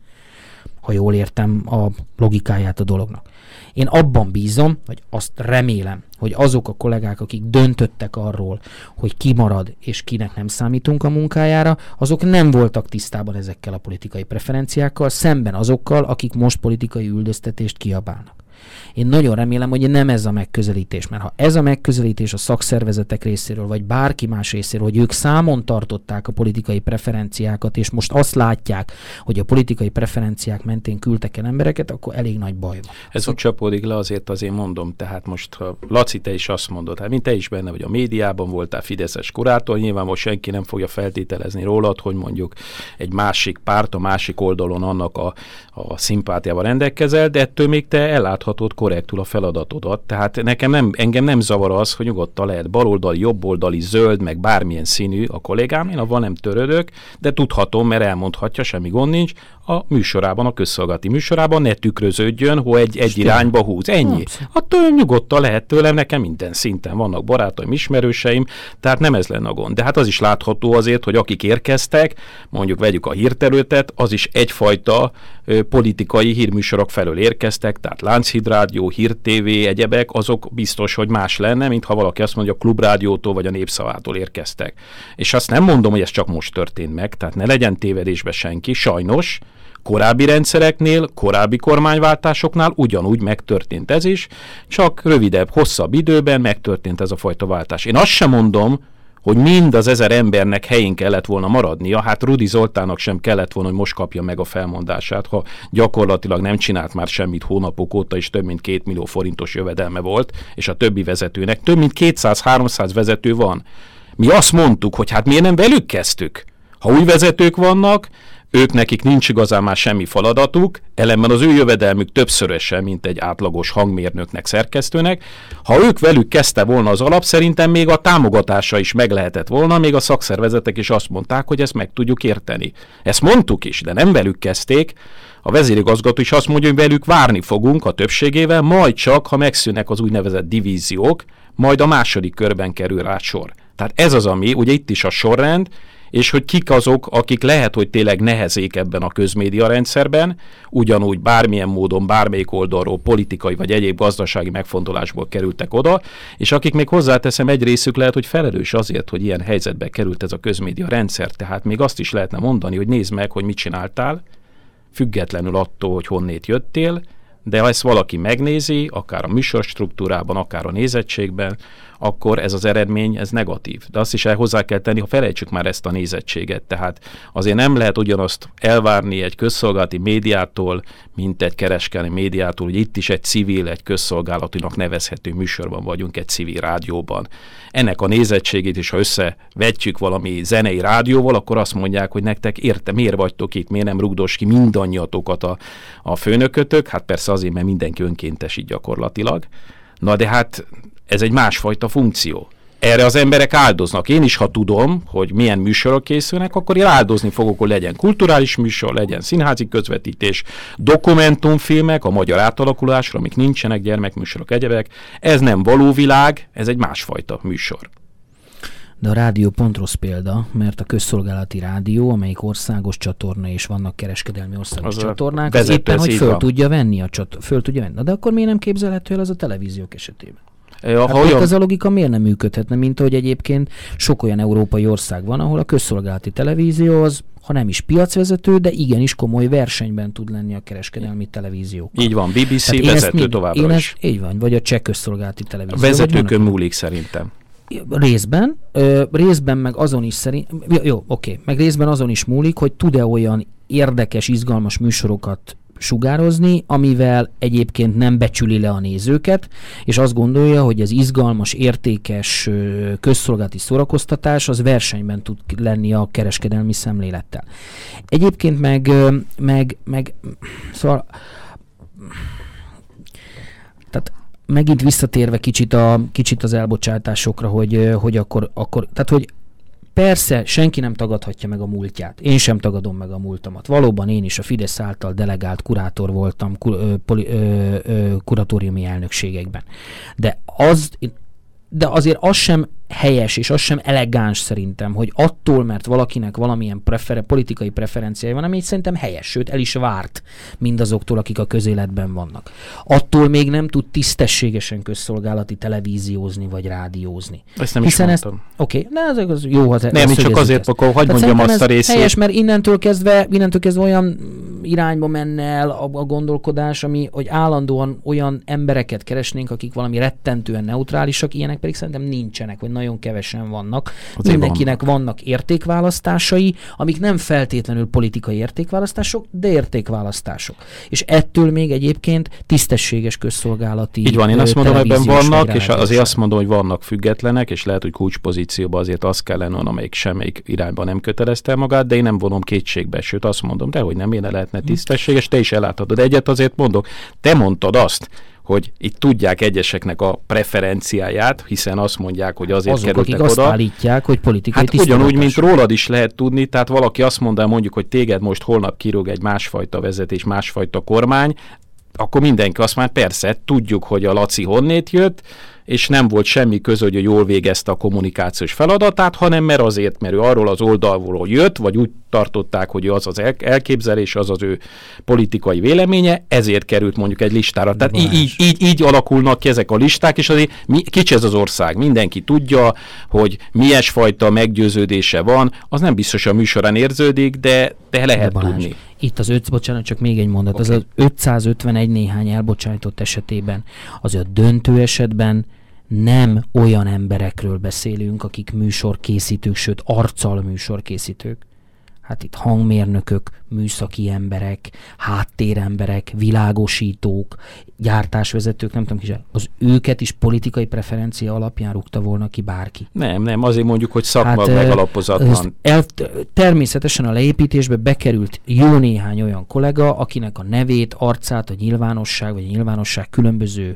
ha jól értem a logikáját a dolognak. Én abban bízom, vagy azt remélem, hogy azok a kollégák, akik döntöttek arról, hogy ki marad és kinek nem számítunk a munkájára, azok nem voltak tisztában ezekkel a politikai preferenciákkal, szemben azokkal, akik most politikai üldöztetést kiabálnak. Én nagyon remélem, hogy nem ez a megközelítés, mert ha ez a megközelítés a szakszervezetek részéről, vagy bárki más részéről, hogy ők számon tartották a politikai preferenciákat, és most azt látják, hogy a politikai preferenciák mentén küldtek el embereket, akkor elég nagy baj van. Ez ott csapódik le, azért azért mondom, tehát most ha Laci, te is azt mondod, hát mint te is benne vagy a médiában voltál Fideszes korától, nyilván most senki nem fogja feltételezni rólad, hogy mondjuk egy másik párt, a másik oldalon annak a, a szimpátiával rendelkezel, de ettől még te elláthatod elláthatod korrektül a feladatodat. Tehát nekem nem, engem nem zavar az, hogy nyugodtan lehet baloldali, jobboldali, zöld, meg bármilyen színű a kollégám, én avval nem törődök, de tudhatom, mert elmondhatja, semmi gond nincs, a műsorában, a közszolgálati műsorában ne tükröződjön, hogy egy, egy irányba húz. Ennyi. Attól nyugodtan lehet tőlem, nekem minden szinten vannak barátaim, ismerőseim, tehát nem ez lenne a gond. De hát az is látható azért, hogy akik érkeztek, mondjuk vegyük a hírterőtet, az is egyfajta ö, politikai hírműsorok felől érkeztek, tehát Lánchíd Rádió, Hír TV, egyebek, azok biztos, hogy más lenne, mint ha valaki azt mondja, a Klubrádiótól vagy a Népszavától érkeztek. És azt nem mondom, hogy ez csak most történt meg, tehát ne legyen tévedésbe senki, sajnos, korábbi rendszereknél, korábbi kormányváltásoknál ugyanúgy megtörtént ez is, csak rövidebb, hosszabb időben megtörtént ez a fajta váltás. Én azt sem mondom, hogy mind az ezer embernek helyén kellett volna maradnia, hát Rudi Zoltának sem kellett volna, hogy most kapja meg a felmondását, ha gyakorlatilag nem csinált már semmit hónapok óta, és több mint két millió forintos jövedelme volt, és a többi vezetőnek több mint 200-300 vezető van. Mi azt mondtuk, hogy hát miért nem velük kezdtük? Ha új vezetők vannak, ők nekik nincs igazán már semmi feladatuk, ellenben az ő jövedelmük többszörösen, mint egy átlagos hangmérnöknek, szerkesztőnek. Ha ők velük kezdte volna az alap, szerintem még a támogatása is meg lehetett volna, még a szakszervezetek is azt mondták, hogy ezt meg tudjuk érteni. Ezt mondtuk is, de nem velük kezdték. A vezérigazgató is azt mondja, hogy velük várni fogunk a többségével, majd csak, ha megszűnnek az úgynevezett divíziók, majd a második körben kerül rá sor. Tehát ez az, ami, ugye itt is a sorrend, és hogy kik azok, akik lehet, hogy tényleg nehezék ebben a közmédia rendszerben, ugyanúgy bármilyen módon, bármelyik oldalról, politikai vagy egyéb gazdasági megfontolásból kerültek oda, és akik még hozzáteszem, egy részük lehet, hogy felelős azért, hogy ilyen helyzetbe került ez a közmédia rendszer, tehát még azt is lehetne mondani, hogy nézd meg, hogy mit csináltál, függetlenül attól, hogy honnét jöttél, de ha ezt valaki megnézi, akár a műsorstruktúrában, akár a nézettségben, akkor ez az eredmény, ez negatív. De azt is el hozzá kell tenni, ha felejtsük már ezt a nézettséget. Tehát azért nem lehet ugyanazt elvárni egy közszolgálati médiától, mint egy kereskedelmi médiától, hogy itt is egy civil, egy közszolgálatinak nevezhető műsorban vagyunk, egy civil rádióban. Ennek a nézettségét is, ha összevetjük valami zenei rádióval, akkor azt mondják, hogy nektek érte, miért vagytok itt, miért nem rugdos ki mindannyiatokat a, a főnökötök? Hát persze azért, mert mindenki önkéntes így gyakorlatilag. Na de hát ez egy másfajta funkció. Erre az emberek áldoznak. Én is, ha tudom, hogy milyen műsorok készülnek, akkor én áldozni fogok, hogy legyen kulturális műsor, legyen színházi közvetítés, dokumentumfilmek a magyar átalakulásra, amik nincsenek, gyermekműsorok, egyebek. Ez nem való világ, ez egy másfajta műsor. De a rádió pont rossz példa, mert a közszolgálati rádió, amelyik országos csatorna, és vannak kereskedelmi országos Az az csatornák, az éppen, hogy föl tudja venni a csat, föl tudja venni. Na, de akkor miért nem képzelhető el ez a televíziók esetében? Hát ha olyan... ez a logika miért nem működhetne, mint hogy egyébként sok olyan európai ország van, ahol a közszolgálati televízió az, ha nem is piacvezető, de igenis komoly versenyben tud lenni a kereskedelmi televíziókkal. így van, BBC Tehát vezető mind- továbbra én is. ezt, így van, vagy a cseh közszolgálati televízió. A vezetőkön múlik szerintem. Részben, ö, részben meg azon is szerint, jó oké, meg részben azon is múlik, hogy tud-e olyan érdekes, izgalmas műsorokat sugározni, amivel egyébként nem becsüli le a nézőket, és azt gondolja, hogy az izgalmas, értékes közszolgálati szórakoztatás az versenyben tud lenni a kereskedelmi szemlélettel. Egyébként meg, meg, meg szóval tehát megint visszatérve kicsit, a, kicsit az elbocsátásokra, hogy, hogy akkor, akkor, tehát hogy Persze, senki nem tagadhatja meg a múltját. Én sem tagadom meg a múltamat. Valóban én is a Fidesz által delegált kurátor voltam ku, ö, poli, ö, ö, kuratóriumi elnökségekben. De az, de azért az sem helyes, és az sem elegáns szerintem, hogy attól, mert valakinek valamilyen prefere, politikai preferenciája van, ami szerintem helyes, sőt el is várt mindazoktól, akik a közéletben vannak. Attól még nem tud tisztességesen közszolgálati televíziózni vagy rádiózni. Ezt nem Hiszen is ezt- mondtam. Oké, okay, de ez az jó, ha te Nem, én csak azért, akkor hagyd mondjam azt a részét. Helyes, mert innentől kezdve, innentől kezdve olyan irányba menne el a, a gondolkodás, ami, hogy állandóan olyan embereket keresnénk, akik valami rettentően neutrálisak, ilyenek pedig szerintem nincsenek, vagy nagyon kevesen vannak. Azért Mindenkinek vannak értékválasztásai, amik nem feltétlenül politikai értékválasztások, de értékválasztások. És ettől még egyébként tisztességes közszolgálati Így van, én azt mondom, ebben televíziós vannak, és azért azt mondom, hogy vannak függetlenek, és lehet, hogy kulcspozícióban azért az kell lenni, amelyik semmelyik irányba nem kötelezte el magát, de én nem vonom kétségbe, sőt azt mondom, de hogy nem, én lehetne tisztességes, te is elláthatod. Egyet azért mondok, te mondtad azt, hogy itt tudják egyeseknek a preferenciáját, hiszen azt mondják, hogy azért Azok, kerültek akik oda. azt állítják, hogy politikai Hát ugyanúgy, mint rólad is lehet tudni, tehát valaki azt mondja mondjuk, hogy téged most holnap kirúg egy másfajta vezetés, másfajta kormány, akkor mindenki azt már persze, tudjuk, hogy a Laci honnét jött, és nem volt semmi köze, hogy jól végezte a kommunikációs feladatát, hanem mert azért, mert ő arról az oldalról jött, vagy úgy tartották, hogy az az el- elképzelés, az az ő politikai véleménye, ezért került mondjuk egy listára. Tehát így, így, így, így alakulnak ki ezek a listák, és azért mi, kicsi ez az ország, mindenki tudja, hogy milyesfajta meggyőződése van, az nem biztos a műsorán érződik, de, de lehet De tudni. Itt az öt, bocsánat, csak még egy mondat. Oké. Az az 551 néhány elbocsájtott esetében, az a döntő esetben nem olyan emberekről beszélünk, akik műsorkészítők, sőt arccal műsorkészítők. Hát itt hangmérnökök, műszaki emberek, háttéremberek, világosítók, gyártásvezetők, nem tudom ki, se- az őket is politikai preferencia alapján rúgta volna ki bárki. Nem, nem, azért mondjuk, hogy szakma hát, megalapozatlan. El, természetesen a leépítésbe bekerült jó néhány olyan kollega, akinek a nevét, arcát a nyilvánosság vagy a nyilvánosság különböző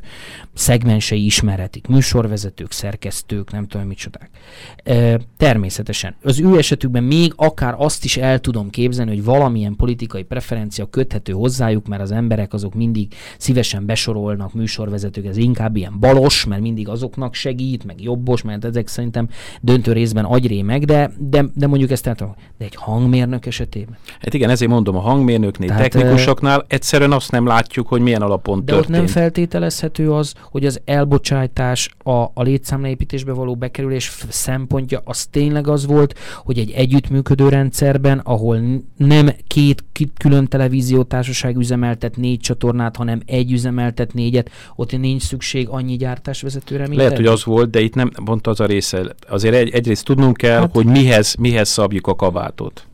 szegmensei ismerhetik. Műsorvezetők, szerkesztők, nem tudom micsodák. Természetesen. Az ő esetükben még akár azt is el tudom képzelni, hogy valamilyen politikai preferencia köthető hozzájuk, mert az emberek azok mindig szívesen besorolnak műsorvezetők, ez inkább ilyen balos, mert mindig azoknak segít, meg jobbos, mert ezek szerintem döntő részben agyrémek, de, de, de mondjuk ezt tudom. De egy hangmérnök esetében. Hát igen, ezért mondom, a hangmérnöknél, Tehát, technikusoknál egyszerűen azt nem látjuk, hogy milyen alapon De ott történt. nem feltételezhető az, hogy az elbocsátás, a, a létszámleépítésbe való bekerülés szempontja az tényleg az volt, hogy egy együttműködő rendszerben, ahol nem két ki- külön televíziótársaság üzemeltet négy csatornát, hanem egy üzemeltet négyet, ott nincs szükség annyi gyártásvezetőre, mint Lehet, hogy az volt, de itt nem pont az a része. Azért egy, egyrészt tudnunk kell, hát, Hát- hogy mihez, mihez szabjuk a kabátot.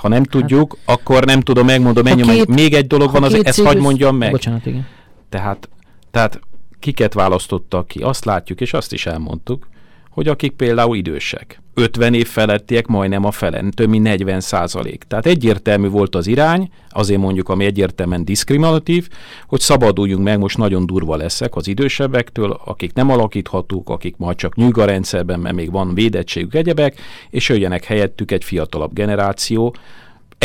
Ha nem tudjuk, hát, akkor nem tudom, megmondom, ennyi, két- még egy dolog van, két ezt hagyd mondjam meg. Bocsánat, igen. Tehát, tehát kiket választottak ki? Azt látjuk, és azt is elmondtuk, hogy akik például idősek. 50 év felettiek majdnem a fele, több mint 40 százalék. Tehát egyértelmű volt az irány, azért mondjuk, ami egyértelműen diszkriminatív, hogy szabaduljunk meg, most nagyon durva leszek az idősebbektől, akik nem alakíthatók, akik majd csak nyűg a rendszerben, mert még van védettségük egyebek, és jöjjenek helyettük egy fiatalabb generáció,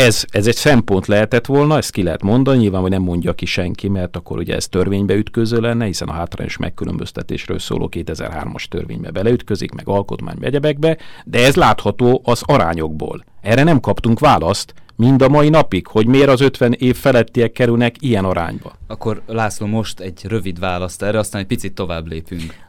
ez, ez egy szempont lehetett volna, ezt ki lehet mondani, nyilván, hogy nem mondja ki senki, mert akkor ugye ez törvénybe ütköző lenne, hiszen a hátrányos megkülönböztetésről szóló 2003-as törvénybe beleütközik, meg alkotmányba egyebekbe, de ez látható az arányokból. Erre nem kaptunk választ, mind a mai napig, hogy miért az 50 év felettiek kerülnek ilyen arányba. Akkor László, most egy rövid választ erre, aztán egy picit tovább lépünk.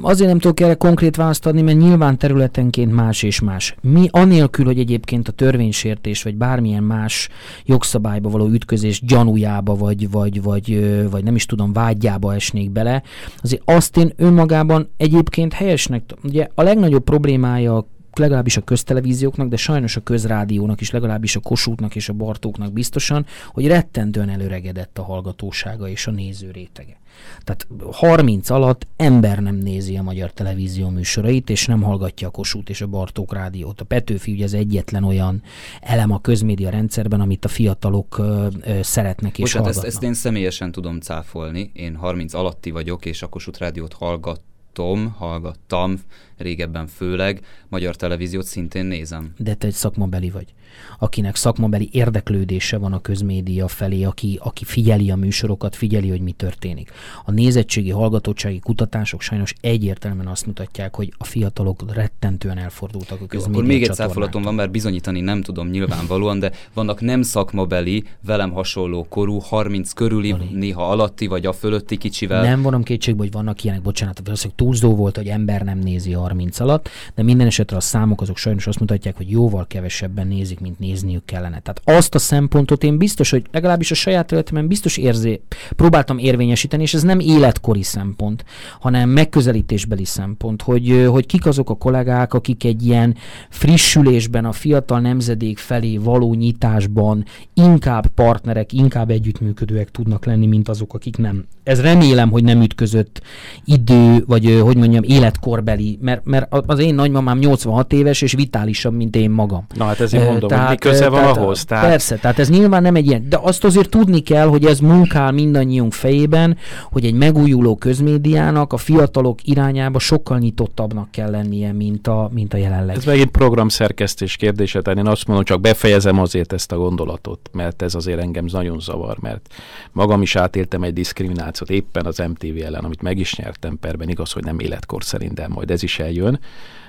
Azért nem tudok erre konkrét választ adni, mert nyilván területenként más és más. Mi anélkül, hogy egyébként a törvénysértés vagy bármilyen más jogszabályba való ütközés gyanújába vagy, vagy, vagy, vagy nem is tudom, vágyjába esnék bele, azért azt én önmagában egyébként helyesnek, ugye a legnagyobb problémája a legalábbis a köztelevízióknak, de sajnos a közrádiónak is, legalábbis a Kossuthnak és a Bartóknak biztosan, hogy rettentően előregedett a hallgatósága és a néző rétege. Tehát 30 alatt ember nem nézi a magyar televízió műsorait, és nem hallgatja a Kossuth és a Bartók rádiót. A Petőfi ugye az egyetlen olyan elem a közmédia rendszerben, amit a fiatalok ö, ö, szeretnek és Bocsánat, ezt, hallgatnak. ezt én személyesen tudom cáfolni. Én 30 alatti vagyok, és a Kossuth Rádiót hallgattam, hallgattam, régebben főleg. Magyar televíziót szintén nézem. de te egy szakmabeli vagy, akinek szakmabeli érdeklődése van a közmédia felé, aki, aki figyeli a műsorokat, figyeli, hogy mi történik. A nézettségi, hallgatottsági kutatások sajnos egyértelműen azt mutatják, hogy a fiatalok rettentően elfordultak a Jó, közmédia akkor még egy cáfolatom van, bár bizonyítani nem tudom nyilvánvalóan, de vannak nem szakmabeli, velem hasonló korú, 30 körüli, Jani. néha alatti vagy a fölötti kicsivel. Nem vonom kétségbe, hogy vannak ilyenek, bocsánat, valószínűleg túlzó volt, hogy ember nem nézi 30 alatt, de minden esetre a számok azok sajnos azt mutatják, hogy jóval kevesebben nézik, mint nézniük kellene. Tehát azt a szempontot én biztos, hogy legalábbis a saját területemben biztos érzé, próbáltam érvényesíteni, és ez nem életkori szempont, hanem megközelítésbeli szempont, hogy, hogy kik azok a kollégák, akik egy ilyen frissülésben, a fiatal nemzedék felé való nyitásban inkább partnerek, inkább együttműködőek tudnak lenni, mint azok, akik nem. Ez remélem, hogy nem ütközött idő vagy hogy mondjam, életkorbeli, mert, mert az én nagymamám 86 éves, és vitálisabb, mint én magam. Na hát ezért mondom, tehát, hogy mi köze van tehát, ahhoz. Tehát... Persze, tehát ez nyilván nem egy ilyen, de azt azért tudni kell, hogy ez munkál mindannyiunk fejében, hogy egy megújuló közmédiának a fiatalok irányába sokkal nyitottabbnak kell lennie, mint a, mint a jelenleg. Ez megint programszerkesztés kérdése, tehát én azt mondom, csak befejezem azért ezt a gondolatot, mert ez azért engem nagyon zavar, mert magam is átéltem egy diszkriminációt éppen az MTV ellen, amit meg is nyertem perben, igaz, hogy nem életkor szerint, de majd ez is eljön,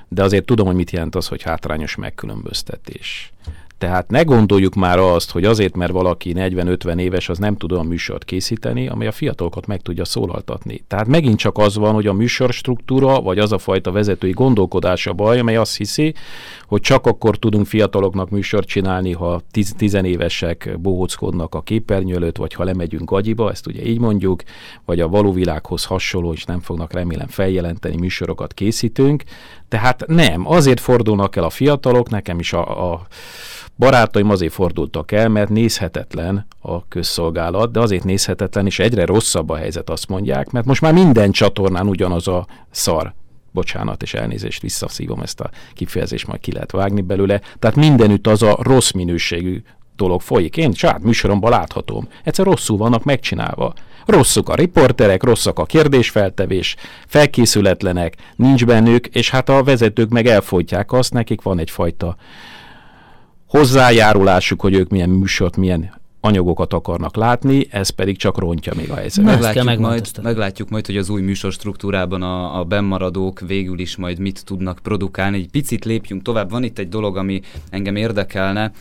de azért tudom, hogy mit jelent az, hogy hátrányos megkülönböztetés. Tehát ne gondoljuk már azt, hogy azért, mert valaki 40-50 éves, az nem tud olyan műsort készíteni, amely a fiatalokat meg tudja szólaltatni. Tehát megint csak az van, hogy a műsor struktúra, vagy az a fajta vezetői gondolkodása baj, amely azt hiszi, hogy csak akkor tudunk fiataloknak műsort csinálni, ha tiz- tizenévesek bohóckodnak a képernyő előtt, vagy ha lemegyünk agyiba, ezt ugye így mondjuk, vagy a való világhoz hasonló, és nem fognak remélem feljelenteni műsorokat készítünk. Tehát nem, azért fordulnak el a fiatalok, nekem is a, a Barátaim azért fordultak el, mert nézhetetlen a közszolgálat, de azért nézhetetlen, és egyre rosszabb a helyzet, azt mondják, mert most már minden csatornán ugyanaz a szar. Bocsánat, és elnézést visszaszívom ezt a kifejezést, majd ki lehet vágni belőle. Tehát mindenütt az a rossz minőségű dolog folyik. Én saját műsoromban láthatom. Egyszer rosszul vannak megcsinálva. Rosszuk a riporterek, rosszak a kérdésfeltevés, felkészületlenek, nincs bennük, és hát a vezetők meg elfolytják azt, nekik van egyfajta hozzájárulásuk, hogy ők milyen műsort, milyen anyagokat akarnak látni, ez pedig csak rontja még a helyzetet. Meglátjuk majd, meglátjuk majd, hogy az új műsor struktúrában a, a bennmaradók végül is majd mit tudnak produkálni. Egy picit lépjünk tovább. Van itt egy dolog, ami engem érdekelne.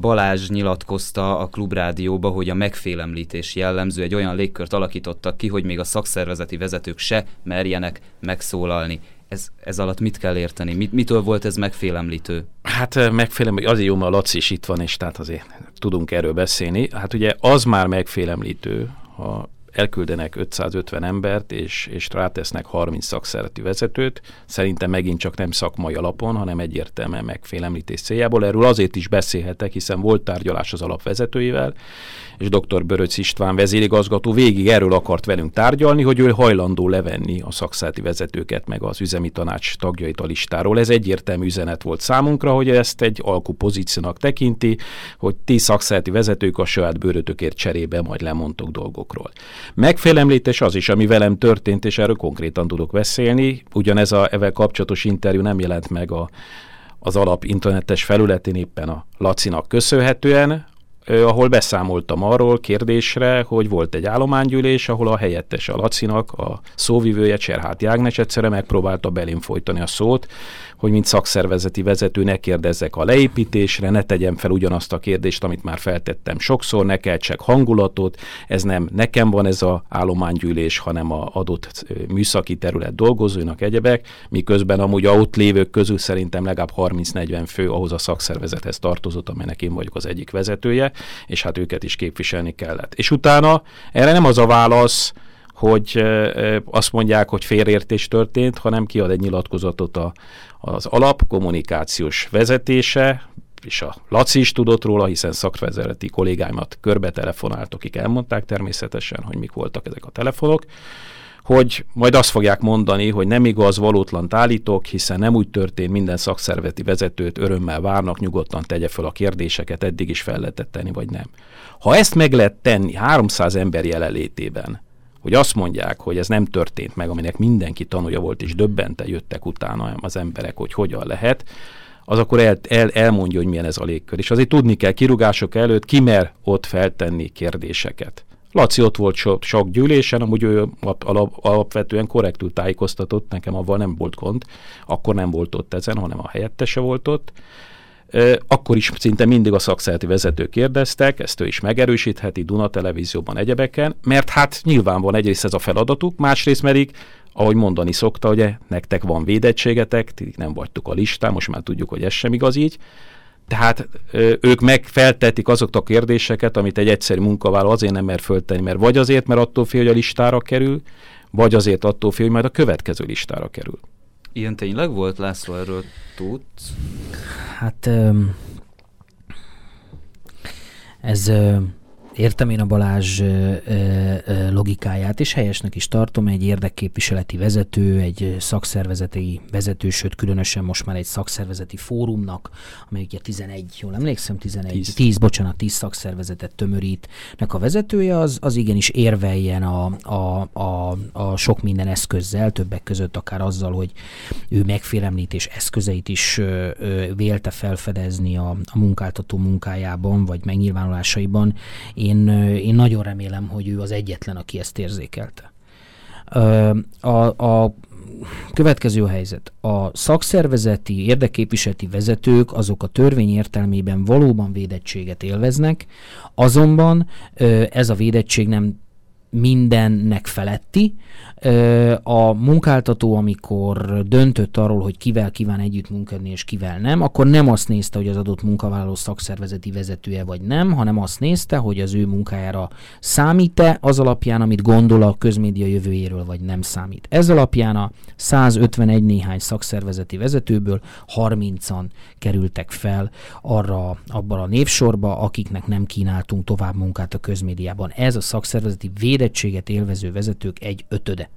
Balázs nyilatkozta a klubrádióba, hogy a megfélemlítés jellemző egy olyan légkört alakítottak ki, hogy még a szakszervezeti vezetők se merjenek megszólalni ez, ez alatt mit kell érteni? Mit, mitől volt ez megfélemlítő? Hát megfélemlítő, azért jó, mert a Laci is itt van, és tehát azért tudunk erről beszélni. Hát ugye az már megfélemlítő, ha elküldenek 550 embert, és, és rátesznek 30 szakszereti vezetőt, szerintem megint csak nem szakmai alapon, hanem egyértelműen megfélemlítés céljából. Erről azért is beszélhetek, hiszen volt tárgyalás az alapvezetőivel, és dr. Böröc István vezérigazgató végig erről akart velünk tárgyalni, hogy ő hajlandó levenni a szakszereti vezetőket, meg az üzemi tanács tagjait a listáról. Ez egyértelmű üzenet volt számunkra, hogy ezt egy alkupozíciónak tekinti, hogy ti szakszereti vezetők a saját bőrötökért cserébe majd lemondtok dolgokról. Megfélemlítés az is, ami velem történt, és erről konkrétan tudok beszélni. Ugyanez a evel kapcsolatos interjú nem jelent meg a, az alap internetes felületén éppen a Lacinak köszönhetően, ahol beszámoltam arról kérdésre, hogy volt egy állománygyűlés, ahol a helyettes a Lacinak, a szóvivője Cserhát Jágnes egyszerre megpróbálta belém folytani a szót, hogy mint szakszervezeti vezető ne kérdezzek a leépítésre, ne tegyem fel ugyanazt a kérdést, amit már feltettem sokszor, ne keltsek hangulatot, ez nem nekem van ez a állománygyűlés, hanem a adott műszaki terület dolgozóinak egyebek, miközben amúgy a ott lévők közül szerintem legalább 30-40 fő ahhoz a szakszervezethez tartozott, amelynek én vagyok az egyik vezetője, és hát őket is képviselni kellett. És utána erre nem az a válasz, hogy azt mondják, hogy félreértés történt, hanem kiad egy nyilatkozatot a, az alap kommunikációs vezetése, és a Laci is tudott róla, hiszen szakvezeteti kollégáimat körbe telefonáltak, akik elmondták természetesen, hogy mik voltak ezek a telefonok, hogy majd azt fogják mondani, hogy nem igaz, valótlant állítok, hiszen nem úgy történt, minden szakszerveti vezetőt örömmel várnak, nyugodtan tegye fel a kérdéseket, eddig is fel lehetett tenni, vagy nem. Ha ezt meg lehet tenni 300 ember jelenlétében, hogy azt mondják, hogy ez nem történt meg, aminek mindenki tanulja volt, és döbbente jöttek utána az emberek, hogy hogyan lehet, az akkor el, el, elmondja, hogy milyen ez a légkör. És azért tudni kell, kirugások előtt ki mer ott feltenni kérdéseket. Laci ott volt sok, sok gyűlésen, amúgy ő alap, alapvetően korrektül tájékoztatott, nekem avval nem volt gond, akkor nem volt ott ezen, hanem a helyettese volt ott, akkor is szinte mindig a szakszereti vezetők kérdeztek, ezt ő is megerősítheti Duna televízióban egyebeken, mert hát nyilván van egyrészt ez a feladatuk, másrészt pedig ahogy mondani szokta, hogy nektek van védettségetek, ti nem vagytok a listán, most már tudjuk, hogy ez sem igaz így, tehát ők megfeltetik azokat a kérdéseket, amit egy egyszerű munkavállaló azért nem mer föltenni, mert vagy azért, mert attól fél, hogy a listára kerül, vagy azért attól fél, hogy majd a következő listára kerül. Ilyen tényleg volt, László, erről tudsz? Hát ez Értem én a Balázs logikáját, és helyesnek is tartom, egy érdekképviseleti vezető, egy szakszervezeti vezető, sőt különösen most már egy szakszervezeti fórumnak, amely ugye 11, jól emlékszem, 11, 10, 10 bocsánat, 10 szakszervezetet tömörítnek a vezetője, az, az igenis érveljen a, a, a, a sok minden eszközzel, többek között akár azzal, hogy ő megfélemlítés eszközeit is ö, ö, vélte felfedezni a, a munkáltató munkájában, vagy megnyilvánulásaiban. Én, én nagyon remélem, hogy ő az egyetlen, aki ezt érzékelte. A, a következő helyzet. A szakszervezeti, érdekképviseleti vezetők azok a törvény értelmében valóban védettséget élveznek, azonban ez a védettség nem mindennek feletti. A munkáltató, amikor döntött arról, hogy kivel kíván együttmunkadni és kivel nem, akkor nem azt nézte, hogy az adott munkavállaló szakszervezeti vezetője vagy nem, hanem azt nézte, hogy az ő munkájára számít-e az alapján, amit gondol a közmédia jövőjéről, vagy nem számít. Ez alapján a 151 néhány szakszervezeti vezetőből 30-an kerültek fel arra abban a névsorba, akiknek nem kínáltunk tovább munkát a közmédiában. Ez a szakszervezeti védettséget élvező vezetők egy ötöde.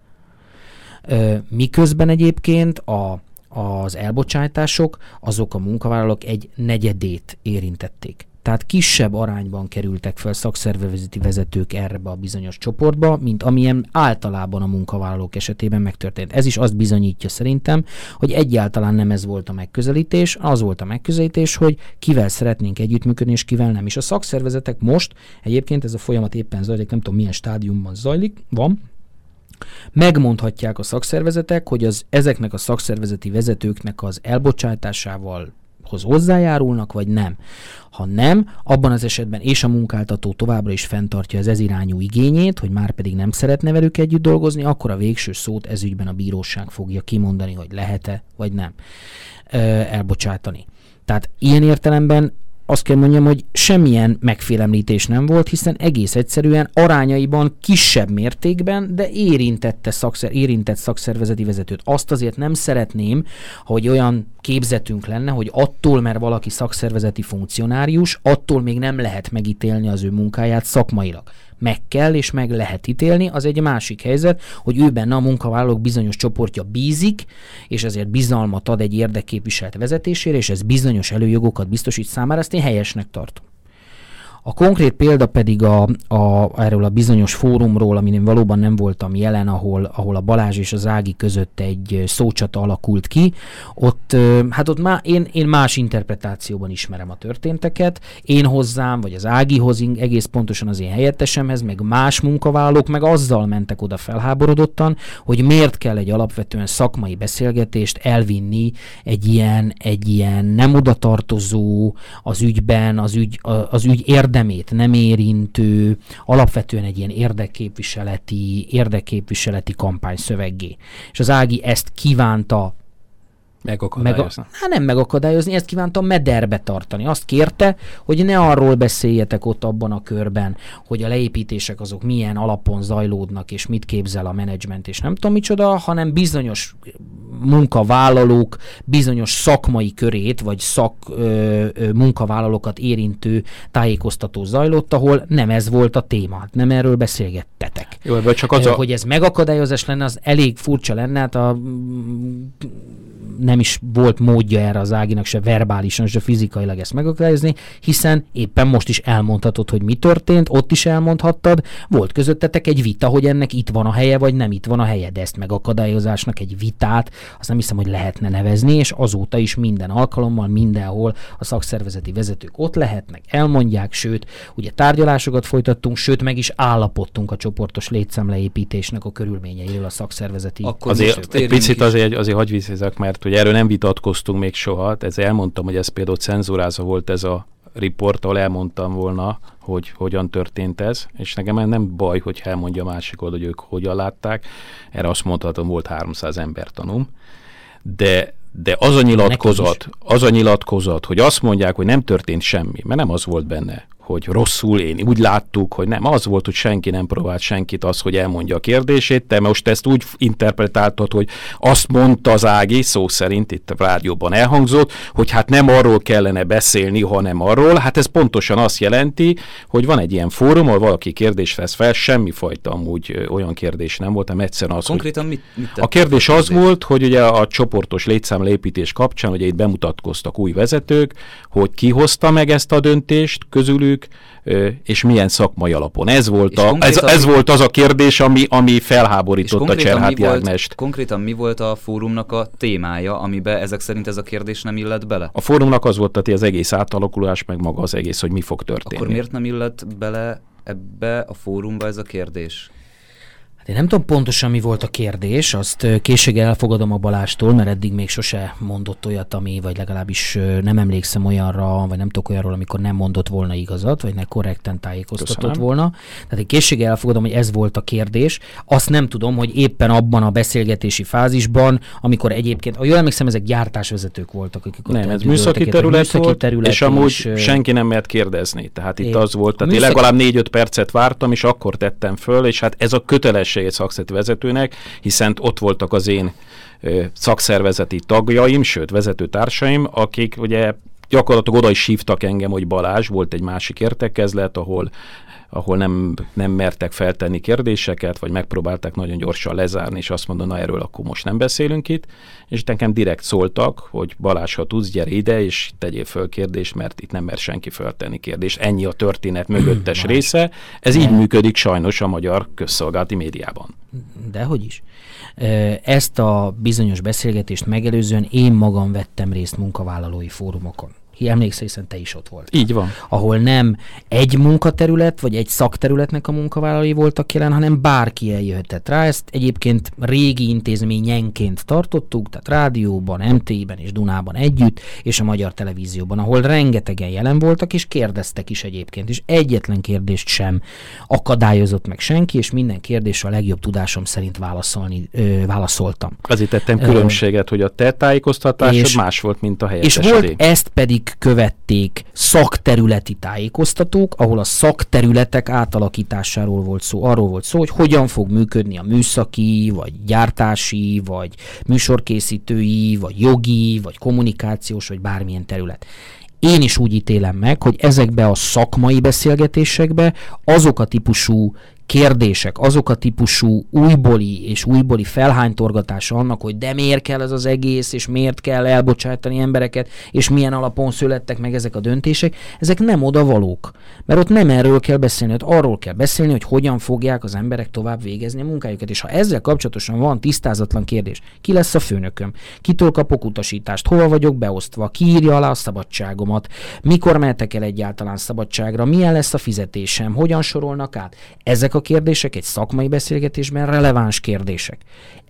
Miközben egyébként a, az elbocsátások, azok a munkavállalók egy negyedét érintették. Tehát kisebb arányban kerültek fel szakszervezeti vezetők erre a bizonyos csoportba, mint amilyen általában a munkavállalók esetében megtörtént. Ez is azt bizonyítja szerintem, hogy egyáltalán nem ez volt a megközelítés, az volt a megközelítés, hogy kivel szeretnénk együttműködni, és kivel nem. És a szakszervezetek most, egyébként ez a folyamat éppen zajlik, nem tudom milyen stádiumban zajlik, van, Megmondhatják a szakszervezetek, hogy az ezeknek a szakszervezeti vezetőknek az elbocsátásával hoz hozzájárulnak, vagy nem. Ha nem, abban az esetben és a munkáltató továbbra is fenntartja az ezirányú igényét, hogy már pedig nem szeretne velük együtt dolgozni, akkor a végső szót ezügyben a bíróság fogja kimondani, hogy lehet-e, vagy nem elbocsátani. Tehát ilyen értelemben azt kell mondjam, hogy semmilyen megfélemlítés nem volt, hiszen egész egyszerűen arányaiban kisebb mértékben, de érintette szakszer, érintett szakszervezeti vezetőt. Azt azért nem szeretném, hogy olyan képzetünk lenne, hogy attól, mert valaki szakszervezeti funkcionárius, attól még nem lehet megítélni az ő munkáját szakmailag meg kell és meg lehet ítélni, az egy másik helyzet, hogy ő benne a munkavállalók bizonyos csoportja bízik, és ezért bizalmat ad egy érdekképviselt vezetésére, és ez bizonyos előjogokat biztosít számára, ezt én helyesnek tartom. A konkrét példa pedig a, a, erről a bizonyos fórumról, amin én valóban nem voltam jelen, ahol, ahol a Balázs és az Ági között egy szócsata alakult ki. Ott, hát ott má, én, én más interpretációban ismerem a történteket. Én hozzám, vagy az Ágihoz, egész pontosan az én helyettesemhez, meg más munkavállalók, meg azzal mentek oda felháborodottan, hogy miért kell egy alapvetően szakmai beszélgetést elvinni egy ilyen, egy ilyen nem oda tartozó, az ügyben, az ügy, az ügy érdekel érdemét nem érintő, alapvetően egy ilyen érdekképviseleti, érdekképviseleti kampány szöveggé. És az Ági ezt kívánta Megakadályozni. Meg, hát nem megakadályozni, ezt kívántam mederbe tartani. Azt kérte, hogy ne arról beszéljetek ott abban a körben, hogy a leépítések azok milyen alapon zajlódnak, és mit képzel a menedzsment, és nem tudom micsoda, hanem bizonyos munkavállalók bizonyos szakmai körét, vagy szak ö, ö, munkavállalókat érintő tájékoztató zajlott, ahol nem ez volt a téma, hát nem erről beszélgettetek. Jó, ebből csak az a... Hogy ez megakadályozás lenne, az elég furcsa lenne, hát a nem is volt módja erre az Áginak se verbálisan, se fizikailag ezt megakadályozni, hiszen éppen most is elmondhatod, hogy mi történt, ott is elmondhattad, volt közöttetek egy vita, hogy ennek itt van a helye, vagy nem itt van a helye, de ezt megakadályozásnak egy vitát, azt nem hiszem, hogy lehetne nevezni, és azóta is minden alkalommal, mindenhol a szakszervezeti vezetők ott lehetnek, elmondják, sőt, ugye tárgyalásokat folytattunk, sőt, meg is állapodtunk a csoportos létszámleépítésnek a körülményeiről a szakszervezeti. Akkor azért egy picit azért, azért hagyj mert hogy erről nem vitatkoztunk még soha, ez elmondtam, hogy ez például cenzúráza volt ez a riport, ahol elmondtam volna, hogy hogyan történt ez, és nekem nem baj, hogy elmondja a másik oldal, hogy ők hogyan látták. Erre azt mondhatom, volt 300 ember tanum, de, de az a nyilatkozat, az a nyilatkozat, hogy azt mondják, hogy nem történt semmi, mert nem az volt benne, hogy rosszul, én úgy láttuk, hogy nem. Az volt, hogy senki nem próbált senkit az, hogy elmondja a kérdését, te most ezt úgy interpretáltad, hogy azt mondta az Ági, szó szerint itt a rádióban elhangzott, hogy hát nem arról kellene beszélni, hanem arról. Hát ez pontosan azt jelenti, hogy van egy ilyen fórum, ahol valaki kérdést vesz fel, semmifajta amúgy olyan kérdés nem volt, hanem egyszerűen az, Konkrétan mit, mit A kérdés az volt, hogy ugye a csoportos létszámlépítés kapcsán, ugye itt bemutatkoztak új vezetők, hogy ki hozta meg ezt a döntést közülük, és milyen szakmai alapon. Ez volt, a, ez, ez volt az a kérdés, ami, ami felháborította Cserháti Ágnest. Konkrétan mi volt a fórumnak a témája, amiben ezek szerint ez a kérdés nem illet bele? A fórumnak az volt, hogy az egész átalakulás, meg maga az egész, hogy mi fog történni. Akkor miért nem illet bele ebbe a fórumba ez a kérdés? Hát én nem tudom pontosan mi volt a kérdés, azt készséggel elfogadom a Balástól, mert eddig még sose mondott olyat, ami, vagy legalábbis nem emlékszem olyanra, vagy nem tudok olyanról, amikor nem mondott volna igazat, vagy ne korrekten tájékoztatott Köszönöm. volna. Tehát én készséggel elfogadom, hogy ez volt a kérdés. Azt nem tudom, hogy éppen abban a beszélgetési fázisban, amikor egyébként, ha jól emlékszem, ezek gyártásvezetők voltak, akik Nem, ez műszaki terület műszaki volt, terület és amúgy és, senki nem mert kérdezni. Tehát itt é, az volt, tehát műszaki... én legalább négy-öt percet vártam, és akkor tettem föl, és hát ez a köteles egy szakszervezeti vezetőnek, hiszen ott voltak az én szakszervezeti tagjaim, sőt vezetőtársaim, akik ugye gyakorlatilag oda is hívtak engem, hogy Balázs, volt egy másik értekezlet, ahol ahol nem, nem mertek feltenni kérdéseket, vagy megpróbálták nagyon gyorsan lezárni, és azt mondani, na erről akkor most nem beszélünk itt, és nekem direkt szóltak, hogy Balázs, ha tudsz, gyere ide, és tegyél föl kérdést, mert itt nem mer senki feltenni kérdést. Ennyi a történet mögöttes része. Ez így működik sajnos a magyar közszolgálati médiában. Dehogy is. Ezt a bizonyos beszélgetést megelőzően én magam vettem részt munkavállalói fórumokon emlékszel, hiszen te is ott volt. Így van. Ahol nem egy munkaterület, vagy egy szakterületnek a munkavállalói voltak jelen, hanem bárki eljöhetett rá. Ezt egyébként régi intézményenként tartottuk, tehát rádióban, MT-ben és Dunában együtt, és a magyar televízióban, ahol rengetegen jelen voltak, és kérdeztek is egyébként, és egyetlen kérdést sem akadályozott meg senki, és minden kérdésre a legjobb tudásom szerint válaszolni, ö, válaszoltam. Azért tettem különbséget, ö, hogy a te tájékoztatásod és, más volt, mint a helyes. És volt ezt pedig követték szakterületi tájékoztatók, ahol a szakterületek átalakításáról volt szó. Arról volt szó, hogy hogyan fog működni a műszaki, vagy gyártási, vagy műsorkészítői, vagy jogi, vagy kommunikációs, vagy bármilyen terület én is úgy ítélem meg, hogy ezekbe a szakmai beszélgetésekbe azok a típusú kérdések, azok a típusú újboli és újboli felhánytorgatása annak, hogy de miért kell ez az egész, és miért kell elbocsátani embereket, és milyen alapon születtek meg ezek a döntések, ezek nem oda valók. Mert ott nem erről kell beszélni, ott arról kell beszélni, hogy hogyan fogják az emberek tovább végezni a munkájukat. És ha ezzel kapcsolatosan van tisztázatlan kérdés, ki lesz a főnököm, kitől kapok utasítást, hova vagyok beosztva, ki írja alá a szabadságomat, mikor mehetek el egyáltalán szabadságra, milyen lesz a fizetésem, hogyan sorolnak át. Ezek a kérdések egy szakmai beszélgetésben releváns kérdések.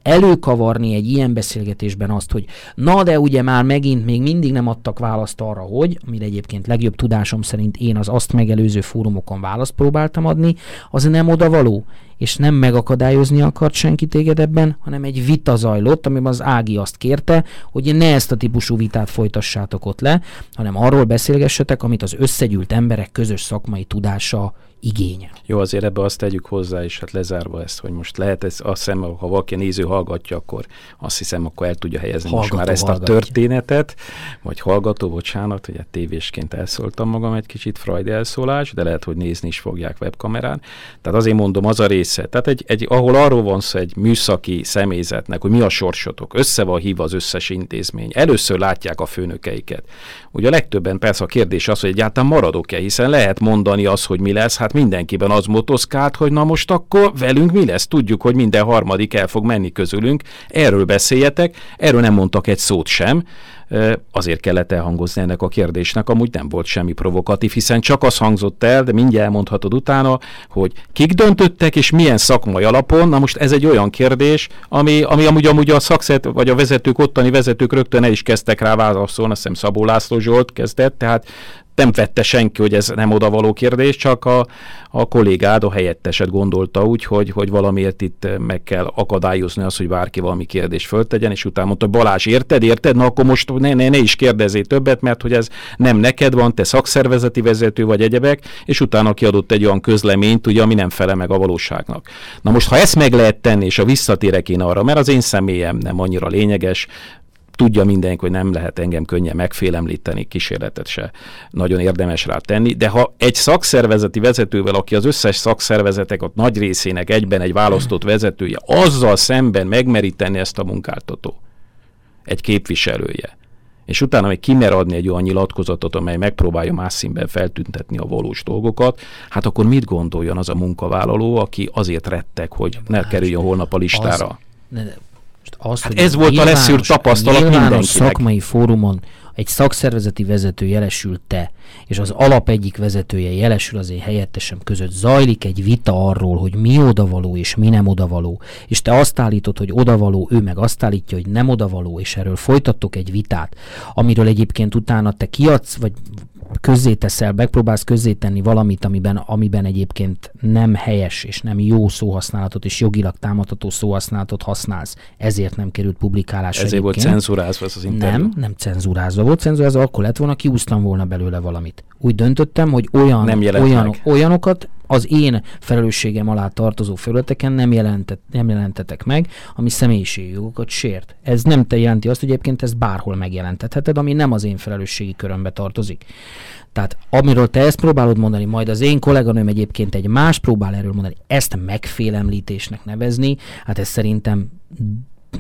Előkavarni egy ilyen beszélgetésben azt, hogy na de ugye már megint még mindig nem adtak választ arra, hogy, amire egyébként legjobb tudásom szerint én az azt megelőző fórumokon választ próbáltam adni, az nem oda való és nem megakadályozni akart senki téged ebben, hanem egy vita zajlott, amiben az Ági azt kérte, hogy ne ezt a típusú vitát folytassátok ott le, hanem arról beszélgessetek, amit az összegyűlt emberek közös szakmai tudása igénye. Jó, azért ebbe azt tegyük hozzá, és hát lezárva ezt, hogy most lehet ez, azt hiszem, ha valaki néző hallgatja, akkor azt hiszem, akkor el tudja helyezni hallgató, most már ezt hallgatja. a történetet, vagy hallgató, bocsánat, a tévésként elszóltam magam egy kicsit Freud elszólás, de lehet, hogy nézni is fogják webkamerán. Tehát azért mondom, az a része. Tehát egy, egy, ahol arról van szó egy műszaki személyzetnek, hogy mi a sorsotok, össze van hívva az összes intézmény, először látják a főnökeiket. Ugye a legtöbben persze a kérdés az, hogy egyáltalán maradok-e, hiszen lehet mondani azt, hogy mi lesz, hát mindenkiben az motoszkált, hogy na most akkor velünk mi lesz? Tudjuk, hogy minden harmadik el fog menni közülünk. Erről beszéljetek, erről nem mondtak egy szót sem. Azért kellett elhangozni ennek a kérdésnek, amúgy nem volt semmi provokatív, hiszen csak az hangzott el, de mindjárt elmondhatod utána, hogy kik döntöttek, és milyen szakmai alapon. Na most ez egy olyan kérdés, ami, ami amúgy, amúgy a szakszet, vagy a vezetők, ottani vezetők rögtön el is kezdtek rá válaszolni, azt hiszem Szabó László Zsolt kezdett, tehát nem vette senki, hogy ez nem odavaló kérdés, csak a, a kollégád, a helyetteset gondolta úgy, hogy, hogy valamiért itt meg kell akadályozni azt, hogy bárki valami kérdést föltegyen, és utána mondta, Balázs, érted, érted? Na akkor most ne, ne, ne is kérdezzél többet, mert hogy ez nem neked van, te szakszervezeti vezető vagy egyebek, és utána kiadott egy olyan közleményt, ugye, ami nem fele meg a valóságnak. Na most, ha ezt meg lehet tenni, és a visszatérek én arra, mert az én személyem nem annyira lényeges, tudja mindenki, hogy nem lehet engem könnyen megfélemlíteni, kísérletet se nagyon érdemes rá tenni, de ha egy szakszervezeti vezetővel, aki az összes szakszervezetek a nagy részének egyben egy választott vezetője, azzal szemben megmeríteni ezt a munkáltató, egy képviselője, és utána még kimer adni egy olyan nyilatkozatot, amely megpróbálja más színben feltüntetni a valós dolgokat, hát akkor mit gondoljon az a munkavállaló, aki azért rettek, hogy ne kerüljön holnap a listára? Az, ne, az, hát hogy ez volt a leszűrt tapasztalat mindenkinek. szakmai fórumon egy szakszervezeti vezető jelesült te, és az alap egyik vezetője jelesül az én helyettesem között, zajlik egy vita arról, hogy mi odavaló és mi nem odavaló, és te azt állítod, hogy odavaló, ő meg azt állítja, hogy nem odavaló, és erről folytattok egy vitát, amiről egyébként utána te kiadsz, vagy közzéteszel, megpróbálsz közzétenni valamit, amiben, amiben egyébként nem helyes és nem jó szóhasználatot és jogilag támadható szóhasználatot használsz, ezért nem került publikálásra. Ezért egyébként. volt cenzúrázva az interjú. Nem, nem cenzúrázva volt, cenzúrázva akkor lett volna, kiúztam volna belőle valamit. Úgy döntöttem, hogy olyan, nem olyan, olyanokat az én felelősségem alá tartozó felületeken nem, jelentet, nem jelentetek meg, ami személyiségi jogokat sért. Ez nem te jelenti azt, hogy egyébként ezt bárhol megjelentetheted, ami nem az én felelősségi körömbe tartozik. Tehát amiről te ezt próbálod mondani, majd az én kolléganőm egyébként egy más próbál erről mondani, ezt megfélemlítésnek nevezni, hát ez szerintem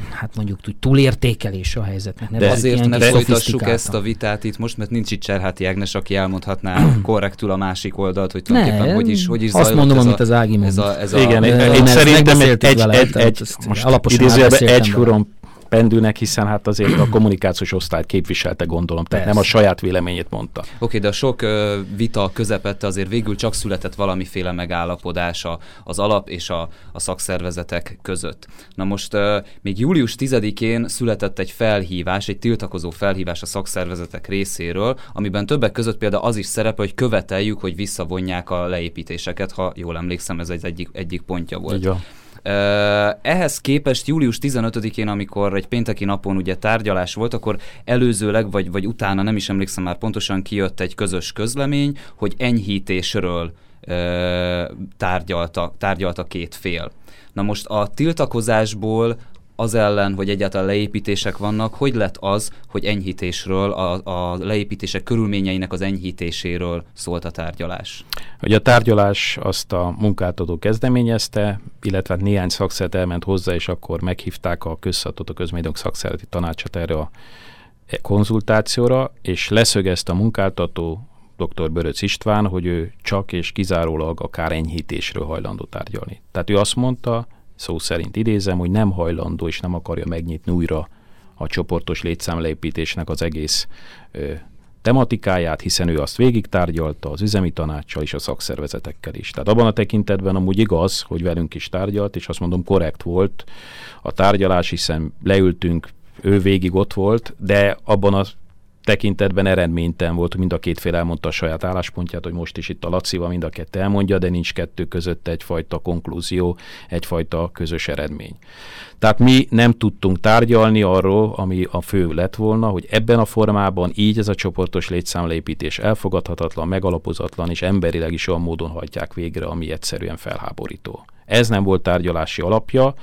hát mondjuk úgy túlértékelés a helyzetnek. Nem De azért ne folytassuk ezt a vitát itt most, mert nincs itt Cserháti Ágnes, aki elmondhatná korrektül a másik oldalt, hogy tulajdonképpen ne, hogy is, hogy is Azt mondom, amit az Ági mond. Ez a, ez a, Igen, én, én szerintem egy, egy, egy, egy, most idézőjelben egy huron pendülnek, hiszen hát azért a kommunikációs osztályt képviselte, gondolom, tehát Persze. nem a saját véleményét mondta. Oké, okay, de a sok uh, vita közepette azért végül csak született valamiféle megállapodása az alap és a, a szakszervezetek között. Na most uh, még július 10-én született egy felhívás, egy tiltakozó felhívás a szakszervezetek részéről, amiben többek között például az is szerepel, hogy követeljük, hogy visszavonják a leépítéseket, ha jól emlékszem, ez egy egyik, egyik pontja volt. Igen. Ehhez képest július 15-én, amikor egy pénteki napon ugye tárgyalás volt, akkor előzőleg, vagy, vagy utána, nem is emlékszem már pontosan, kijött egy közös közlemény, hogy enyhítésről tárgyalta, tárgyalta két fél. Na most a tiltakozásból az ellen, hogy egyáltalán leépítések vannak, hogy lett az, hogy enyhítésről, a, a leépítések körülményeinek az enyhítéséről szólt a tárgyalás? Hogy a tárgyalás azt a munkáltató kezdeményezte, illetve néhány szakszert elment hozzá, és akkor meghívták a közszatot, a közmédiumok szakszereti tanácsot erre a konzultációra, és leszögezte a munkáltató, dr. Böröc István, hogy ő csak és kizárólag akár enyhítésről hajlandó tárgyalni. Tehát ő azt mondta, szó szerint idézem, hogy nem hajlandó és nem akarja megnyitni újra a csoportos létszámleépítésnek az egész ö, tematikáját, hiszen ő azt végig tárgyalta az üzemi tanácssal és a szakszervezetekkel is. Tehát abban a tekintetben amúgy igaz, hogy velünk is tárgyalt, és azt mondom, korrekt volt a tárgyalás, hiszen leültünk, ő végig ott volt, de abban a tekintetben eredménytelen volt, mind a két fél elmondta a saját álláspontját, hogy most is itt a Lacival mind a kettő elmondja, de nincs kettő között egyfajta konklúzió, egyfajta közös eredmény. Tehát mi nem tudtunk tárgyalni arról, ami a fő lett volna, hogy ebben a formában így ez a csoportos létszámleépítés elfogadhatatlan, megalapozatlan és emberileg is olyan módon hajtják végre, ami egyszerűen felháborító. Ez nem volt tárgyalási alapja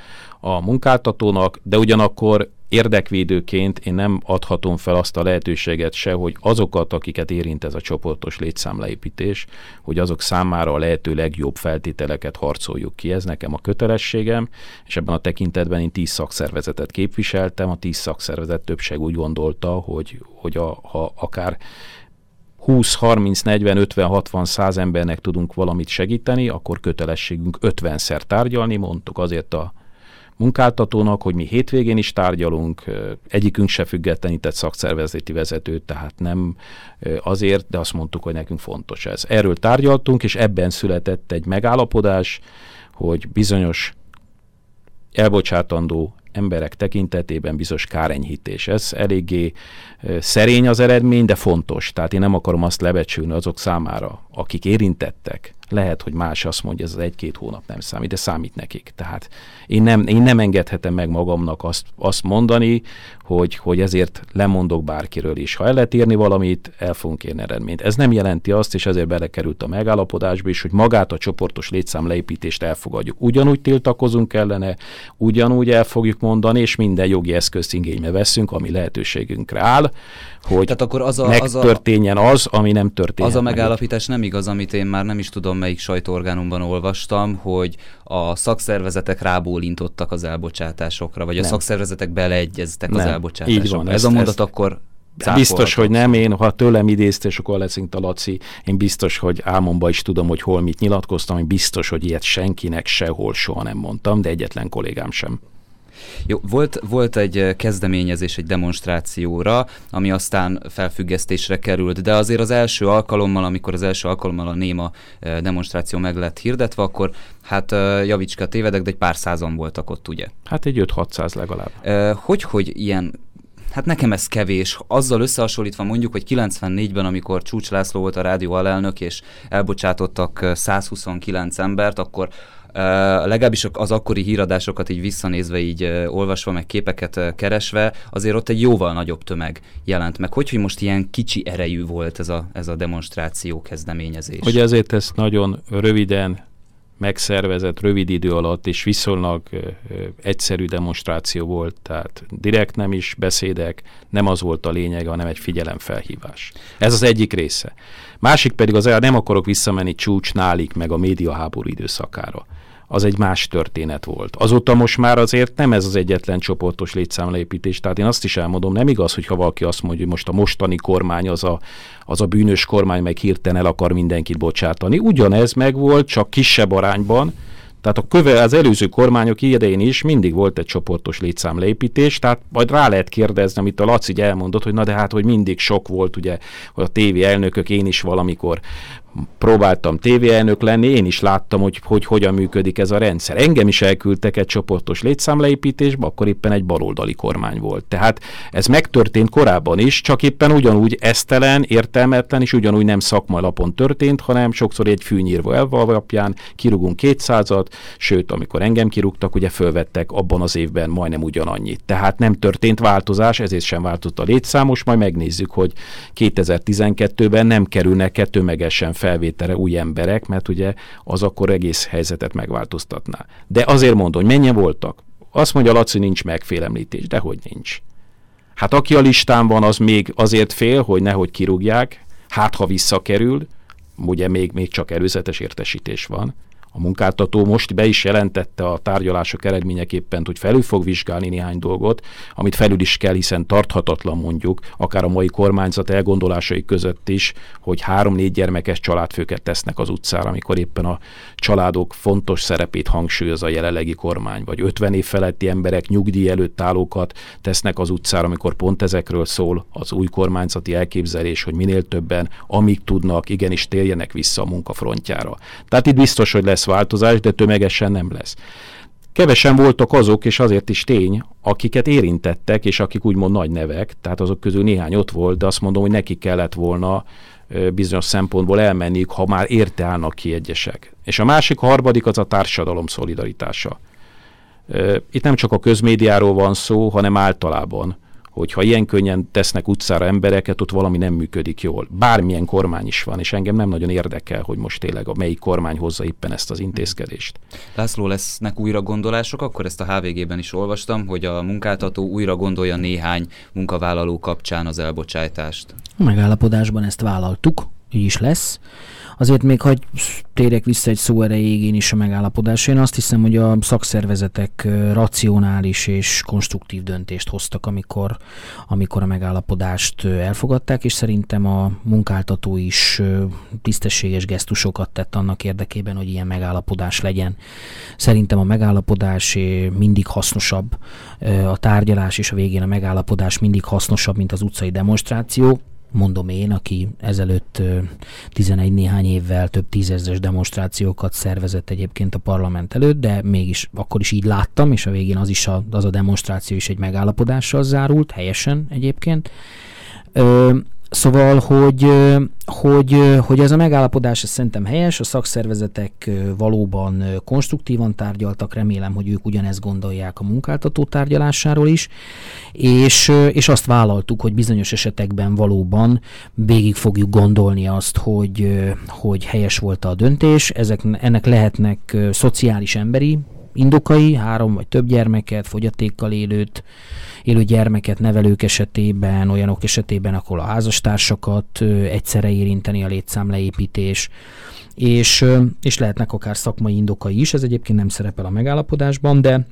a munkáltatónak, de ugyanakkor érdekvédőként én nem adhatom fel azt a lehetőséget se, hogy azokat, akiket érint ez a csoportos létszámleépítés, hogy azok számára a lehető legjobb feltételeket harcoljuk ki. Ez nekem a kötelességem, és ebben a tekintetben én tíz szakszervezetet képviseltem, a tíz szakszervezet többség úgy gondolta, hogy, hogy a, ha akár 20, 30, 40, 50, 60, 100 embernek tudunk valamit segíteni, akkor kötelességünk 50-szer tárgyalni, mondtuk azért a munkáltatónak, hogy mi hétvégén is tárgyalunk, egyikünk se függetlenített szakszervezeti vezetőt, tehát nem azért, de azt mondtuk, hogy nekünk fontos ez. Erről tárgyaltunk, és ebben született egy megállapodás, hogy bizonyos elbocsátandó emberek tekintetében bizonyos kárenyhítés. Ez eléggé szerény az eredmény, de fontos. Tehát én nem akarom azt lebecsülni azok számára, akik érintettek, Lehet, hogy más azt mondja, ez az egy-két hónap nem számít, de számít nekik. Tehát én nem, én nem engedhetem meg magamnak azt, azt mondani, hogy, hogy ezért lemondok bárkiről is. Ha el lehet írni valamit, el fogunk érni eredményt. Ez nem jelenti azt, és ezért belekerült a megállapodásba is, hogy magát a csoportos létszám leépítést elfogadjuk. Ugyanúgy tiltakozunk ellene, ugyanúgy el fogjuk mondani, és minden jogi eszközt igénybe veszünk, ami lehetőségünkre áll, hogy Tehát akkor az a, megtörténjen az, a, az, ami nem történt. Az a megállapítás nem igaz, amit én már nem is tudom, melyik sajtóorgánumban olvastam, hogy a szakszervezetek rábólintottak az elbocsátásokra, vagy nem. a szakszervezetek beleegyeztek nem. az elbocsátásokra. Így van, Ez ezt, a mondat ezt, akkor Biztos, hogy nem. Én, ha tőlem idézte, és akkor leszint a Laci, én biztos, hogy álmomban is tudom, hogy hol mit nyilatkoztam, hogy biztos, hogy ilyet senkinek sehol soha nem mondtam, de egyetlen kollégám sem. Jó, volt, volt egy kezdeményezés egy demonstrációra, ami aztán felfüggesztésre került, de azért az első alkalommal, amikor az első alkalommal a Néma demonstráció meg lett hirdetve, akkor hát javicska tévedek, de egy pár százan voltak ott, ugye? Hát egy 5-600 legalább. Hogy, hogy ilyen Hát nekem ez kevés. Azzal összehasonlítva mondjuk, hogy 94-ben, amikor Csúcs László volt a rádió alelnök, és elbocsátottak 129 embert, akkor legalábbis az akkori híradásokat így visszanézve, így olvasva, meg képeket keresve, azért ott egy jóval nagyobb tömeg jelent meg. Hogy, hogy most ilyen kicsi erejű volt ez a, ez a demonstráció kezdeményezés? Hogy ezért ezt nagyon röviden megszervezett rövid idő alatt, és viszonylag ö, egyszerű demonstráció volt, tehát direkt nem is beszédek, nem az volt a lényeg, hanem egy figyelemfelhívás. Ez az egyik része. Másik pedig az, nem akarok visszamenni csúcsnálik, meg a médiaháború időszakára az egy más történet volt. Azóta most már azért nem ez az egyetlen csoportos létszámleépítés, tehát én azt is elmondom, nem igaz, hogy ha valaki azt mondja, hogy most a mostani kormány az a, az a bűnös kormány, meg hirtelen el akar mindenkit bocsátani. Ugyanez megvolt, csak kisebb arányban, tehát a köve, az előző kormányok idején is mindig volt egy csoportos létszámleépítés, tehát majd rá lehet kérdezni, amit a Laci elmondott, hogy na de hát, hogy mindig sok volt, ugye, hogy a tévé elnökök, én is valamikor próbáltam tévéelnök lenni, én is láttam, hogy, hogy hogyan működik ez a rendszer. Engem is elküldtek egy csoportos létszámleépítésbe, akkor éppen egy baloldali kormány volt. Tehát ez megtörtént korábban is, csak éppen ugyanúgy esztelen, értelmetlen, és ugyanúgy nem szakmai lapon történt, hanem sokszor egy fűnyírva elva alapján kirugunk kétszázat, sőt, amikor engem kirúgtak, ugye fölvettek abban az évben majdnem ugyanannyit. Tehát nem történt változás, ezért sem változott a létszámos, majd megnézzük, hogy 2012-ben nem kerülnek tömegesen felvételre új emberek, mert ugye az akkor egész helyzetet megváltoztatná. De azért mondom, hogy mennyien voltak? Azt mondja Laci, nincs megfélemlítés, de hogy nincs. Hát aki a listán van, az még azért fél, hogy nehogy kirúgják, hát ha visszakerül, ugye még, még csak előzetes értesítés van, a munkáltató most be is jelentette a tárgyalások eredményeképpen, hogy felül fog vizsgálni néhány dolgot, amit felül is kell, hiszen tarthatatlan mondjuk, akár a mai kormányzat elgondolásai között is, hogy három-négy gyermekes családfőket tesznek az utcára, amikor éppen a családok fontos szerepét hangsúlyoz a jelenlegi kormány, vagy 50 év feletti emberek nyugdíj előtt állókat tesznek az utcára, amikor pont ezekről szól az új kormányzati elképzelés, hogy minél többen, amíg tudnak, igenis térjenek vissza a munkafrontjára. Tehát itt biztos, hogy lesz változás, de tömegesen nem lesz. Kevesen voltak azok, és azért is tény, akiket érintettek, és akik úgymond nagy nevek, tehát azok közül néhány ott volt, de azt mondom, hogy neki kellett volna bizonyos szempontból elmenni, ha már érte állnak ki egyesek. És a másik, a harmadik az a társadalom szolidaritása. Itt nem csak a közmédiáról van szó, hanem általában hogy ha ilyen könnyen tesznek utcára embereket, ott valami nem működik jól. Bármilyen kormány is van, és engem nem nagyon érdekel, hogy most tényleg a melyik kormány hozza éppen ezt az intézkedést. László, lesznek újra gondolások? Akkor ezt a HVG-ben is olvastam, hogy a munkáltató újra gondolja néhány munkavállaló kapcsán az elbocsájtást. A megállapodásban ezt vállaltuk, így is lesz. Azért még hagy térjek vissza egy szó erejéig én is a megállapodásra. Én azt hiszem, hogy a szakszervezetek racionális és konstruktív döntést hoztak, amikor, amikor a megállapodást elfogadták, és szerintem a munkáltató is tisztességes gesztusokat tett annak érdekében, hogy ilyen megállapodás legyen. Szerintem a megállapodás mindig hasznosabb, a tárgyalás és a végén a megállapodás mindig hasznosabb, mint az utcai demonstráció mondom én, aki ezelőtt 11 néhány évvel több tízezres demonstrációkat szervezett egyébként a parlament előtt, de mégis akkor is így láttam, és a végén az is a, az a demonstráció is egy megállapodással zárult, helyesen egyébként. Szóval, hogy, hogy, hogy ez a megállapodás ez szerintem helyes, a szakszervezetek valóban konstruktívan tárgyaltak, remélem, hogy ők ugyanezt gondolják a munkáltató tárgyalásáról is, és, és azt vállaltuk, hogy bizonyos esetekben valóban végig fogjuk gondolni azt, hogy, hogy helyes volt a döntés, ezek, ennek lehetnek szociális emberi indokai, három vagy több gyermeket, fogyatékkal élőt, élő gyermeket nevelők esetében, olyanok esetében, ahol a házastársakat egyszerre érinteni a létszámleépítés, és, és lehetnek akár szakmai indokai is, ez egyébként nem szerepel a megállapodásban, de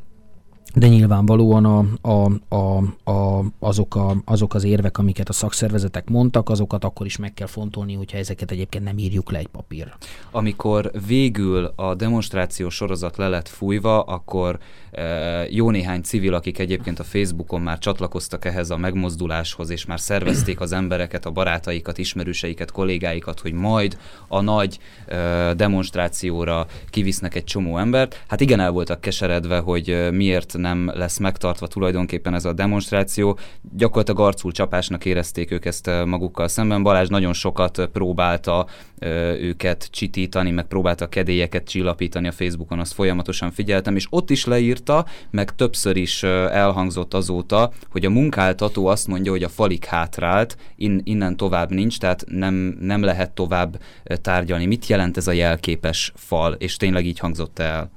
de nyilvánvalóan a, a, a, a, azok, a, azok az érvek, amiket a szakszervezetek mondtak, azokat akkor is meg kell fontolni, hogyha ezeket egyébként nem írjuk le egy papírra. Amikor végül a demonstráció sorozat le lett fújva, akkor e, jó néhány civil, akik egyébként a Facebookon már csatlakoztak ehhez a megmozduláshoz, és már szervezték az embereket, a barátaikat, ismerőseiket, kollégáikat, hogy majd a nagy e, demonstrációra kivisznek egy csomó embert. Hát igen, el voltak keseredve, hogy e, miért nem lesz megtartva tulajdonképpen ez a demonstráció. Gyakorlatilag arcul csapásnak érezték ők ezt magukkal szemben. Balázs nagyon sokat próbálta őket csitítani, meg próbálta kedélyeket csillapítani a Facebookon, azt folyamatosan figyeltem, és ott is leírta, meg többször is elhangzott azóta, hogy a munkáltató azt mondja, hogy a falik hátrált, in, innen tovább nincs, tehát nem, nem lehet tovább tárgyalni. Mit jelent ez a jelképes fal, és tényleg így hangzott el?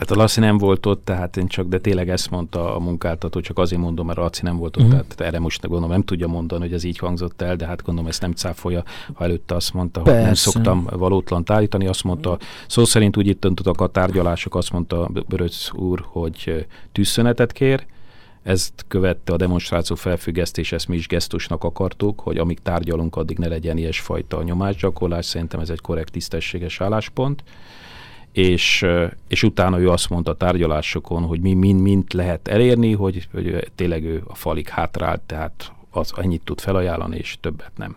Hát a Laci nem volt ott, tehát én csak, de tényleg ezt mondta a munkáltató, csak azért mondom, mert a Laci nem volt ott, uh-huh. tehát erre most gondolom nem tudja mondani, hogy ez így hangzott el, de hát gondolom ezt nem cáfolja, ha előtte azt mondta, Persze. hogy nem szoktam valótlan állítani, azt mondta, szó szerint úgy itt a tárgyalások, azt mondta Böröc úr, hogy tűzszönetet kér, ezt követte a demonstráció felfüggesztés, ezt mi is gesztusnak akartuk, hogy amíg tárgyalunk, addig ne legyen ilyesfajta nyomásgyakorlás. Szerintem ez egy korrekt, tisztességes álláspont és, és utána ő azt mondta a tárgyalásokon, hogy mi mind, mind lehet elérni, hogy, hogy tényleg ő a falig hátrált, tehát az annyit tud felajánlani, és többet nem.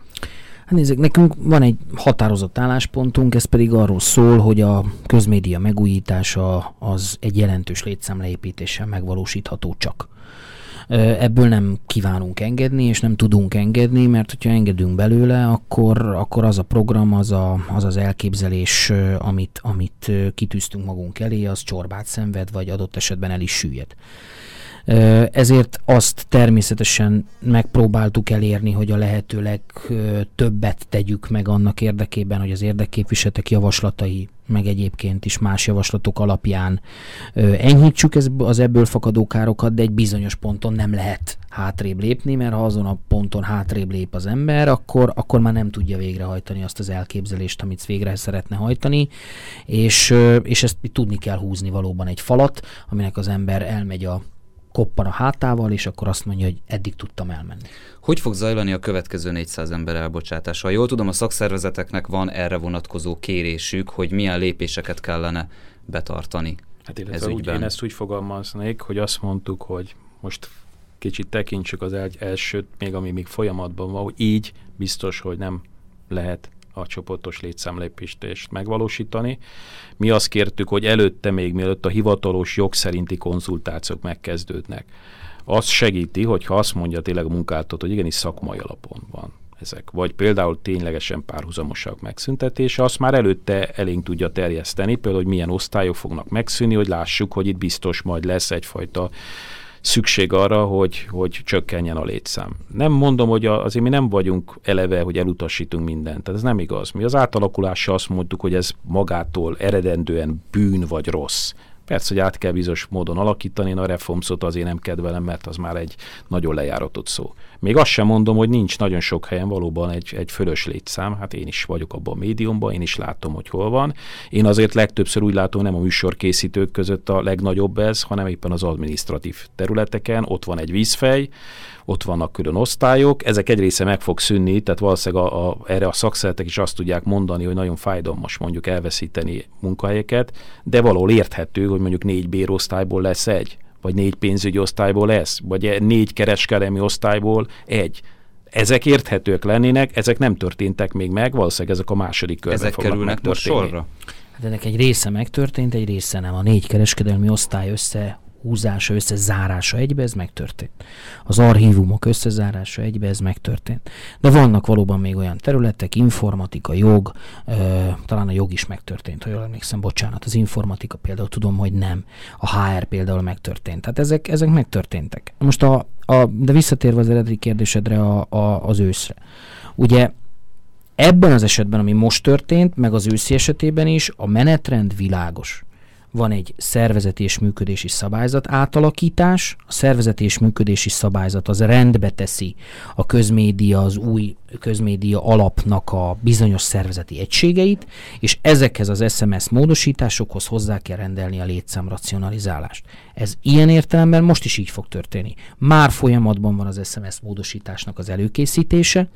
Hát nézzük, nekünk van egy határozott álláspontunk, ez pedig arról szól, hogy a közmédia megújítása az egy jelentős létszámleépítéssel megvalósítható csak. Ebből nem kívánunk engedni, és nem tudunk engedni, mert hogyha engedünk belőle, akkor, akkor az a program, az, a, az az elképzelés, amit, amit kitűztünk magunk elé, az csorbát szenved, vagy adott esetben el is süllyed. Ezért azt természetesen megpróbáltuk elérni, hogy a lehető legtöbbet tegyük meg annak érdekében, hogy az érdekképviseletek javaslatai meg egyébként is más javaslatok alapján. Enyhítsük az ebből fakadó károkat, de egy bizonyos ponton nem lehet hátrébb lépni, mert ha azon a ponton hátrébb lép az ember, akkor, akkor már nem tudja végrehajtani azt az elképzelést, amit végre szeretne hajtani, és, és ezt tudni kell húzni valóban egy falat, aminek az ember elmegy a koppan a hátával, és akkor azt mondja, hogy eddig tudtam elmenni. Hogy fog zajlani a következő 400 ember elbocsátása? Jól tudom, a szakszervezeteknek van erre vonatkozó kérésük, hogy milyen lépéseket kellene betartani. Hát illetve ez úgy, én ezt úgy fogalmaznék, hogy azt mondtuk, hogy most kicsit tekintsük az el, elsőt, még ami még folyamatban van, hogy így biztos, hogy nem lehet a csoportos létszámlépést megvalósítani. Mi azt kértük, hogy előtte még mielőtt a hivatalos jogszerinti konzultációk megkezdődnek, az segíti, hogyha azt mondja tényleg a munkáltató, hogy igenis szakmai alapon van ezek, vagy például ténylegesen párhuzamosak megszüntetése, azt már előtte elénk tudja terjeszteni, például, hogy milyen osztályok fognak megszűnni, hogy lássuk, hogy itt biztos majd lesz egyfajta szükség arra, hogy, hogy csökkenjen a létszám. Nem mondom, hogy azért mi nem vagyunk eleve, hogy elutasítunk mindent. Tehát ez nem igaz. Mi az átalakulással azt mondtuk, hogy ez magától eredendően bűn vagy rossz. Persze, hogy át kell bizonyos módon alakítani, én a reformszot azért nem kedvelem, mert az már egy nagyon lejáratott szó. Még azt sem mondom, hogy nincs nagyon sok helyen valóban egy, egy fölös létszám, hát én is vagyok abban a médiumban, én is látom, hogy hol van. Én azért legtöbbször úgy látom, nem a műsorkészítők között a legnagyobb ez, hanem éppen az administratív területeken, ott van egy vízfej, ott vannak külön osztályok, ezek egy része meg fog szűnni, tehát valószínűleg a, a, erre a szakszeretek is azt tudják mondani, hogy nagyon fájdalmas mondjuk elveszíteni munkahelyeket, de valahol érthető, hogy mondjuk négy bérosztályból lesz egy, vagy négy pénzügyi osztályból lesz, vagy négy kereskedelmi osztályból egy. Ezek érthetőek lennének, ezek nem történtek még meg, valószínűleg ezek a második körben ezek fognak kerülnek most sorra? Hát ennek egy része megtörtént, egy része nem. A négy kereskedelmi osztály össze húzása, összezárása egybe, ez megtörtént. Az archívumok összezárása egybe, ez megtörtént. De vannak valóban még olyan területek, informatika, jog, ö, talán a jog is megtörtént, ha jól emlékszem, bocsánat, az informatika például tudom, hogy nem, a HR például megtörtént. Tehát ezek, ezek megtörténtek. Most a, a, de visszatérve az eredeti kérdésedre a, a, az őszre. Ugye ebben az esetben, ami most történt, meg az őszi esetében is, a menetrend világos van egy szervezeti és működési szabályzat átalakítás. A szervezeti és működési szabályzat az rendbe teszi a közmédia, az új közmédia alapnak a bizonyos szervezeti egységeit, és ezekhez az SMS módosításokhoz hozzá kell rendelni a létszám racionalizálást. Ez ilyen értelemben most is így fog történni. Már folyamatban van az SMS módosításnak az előkészítése,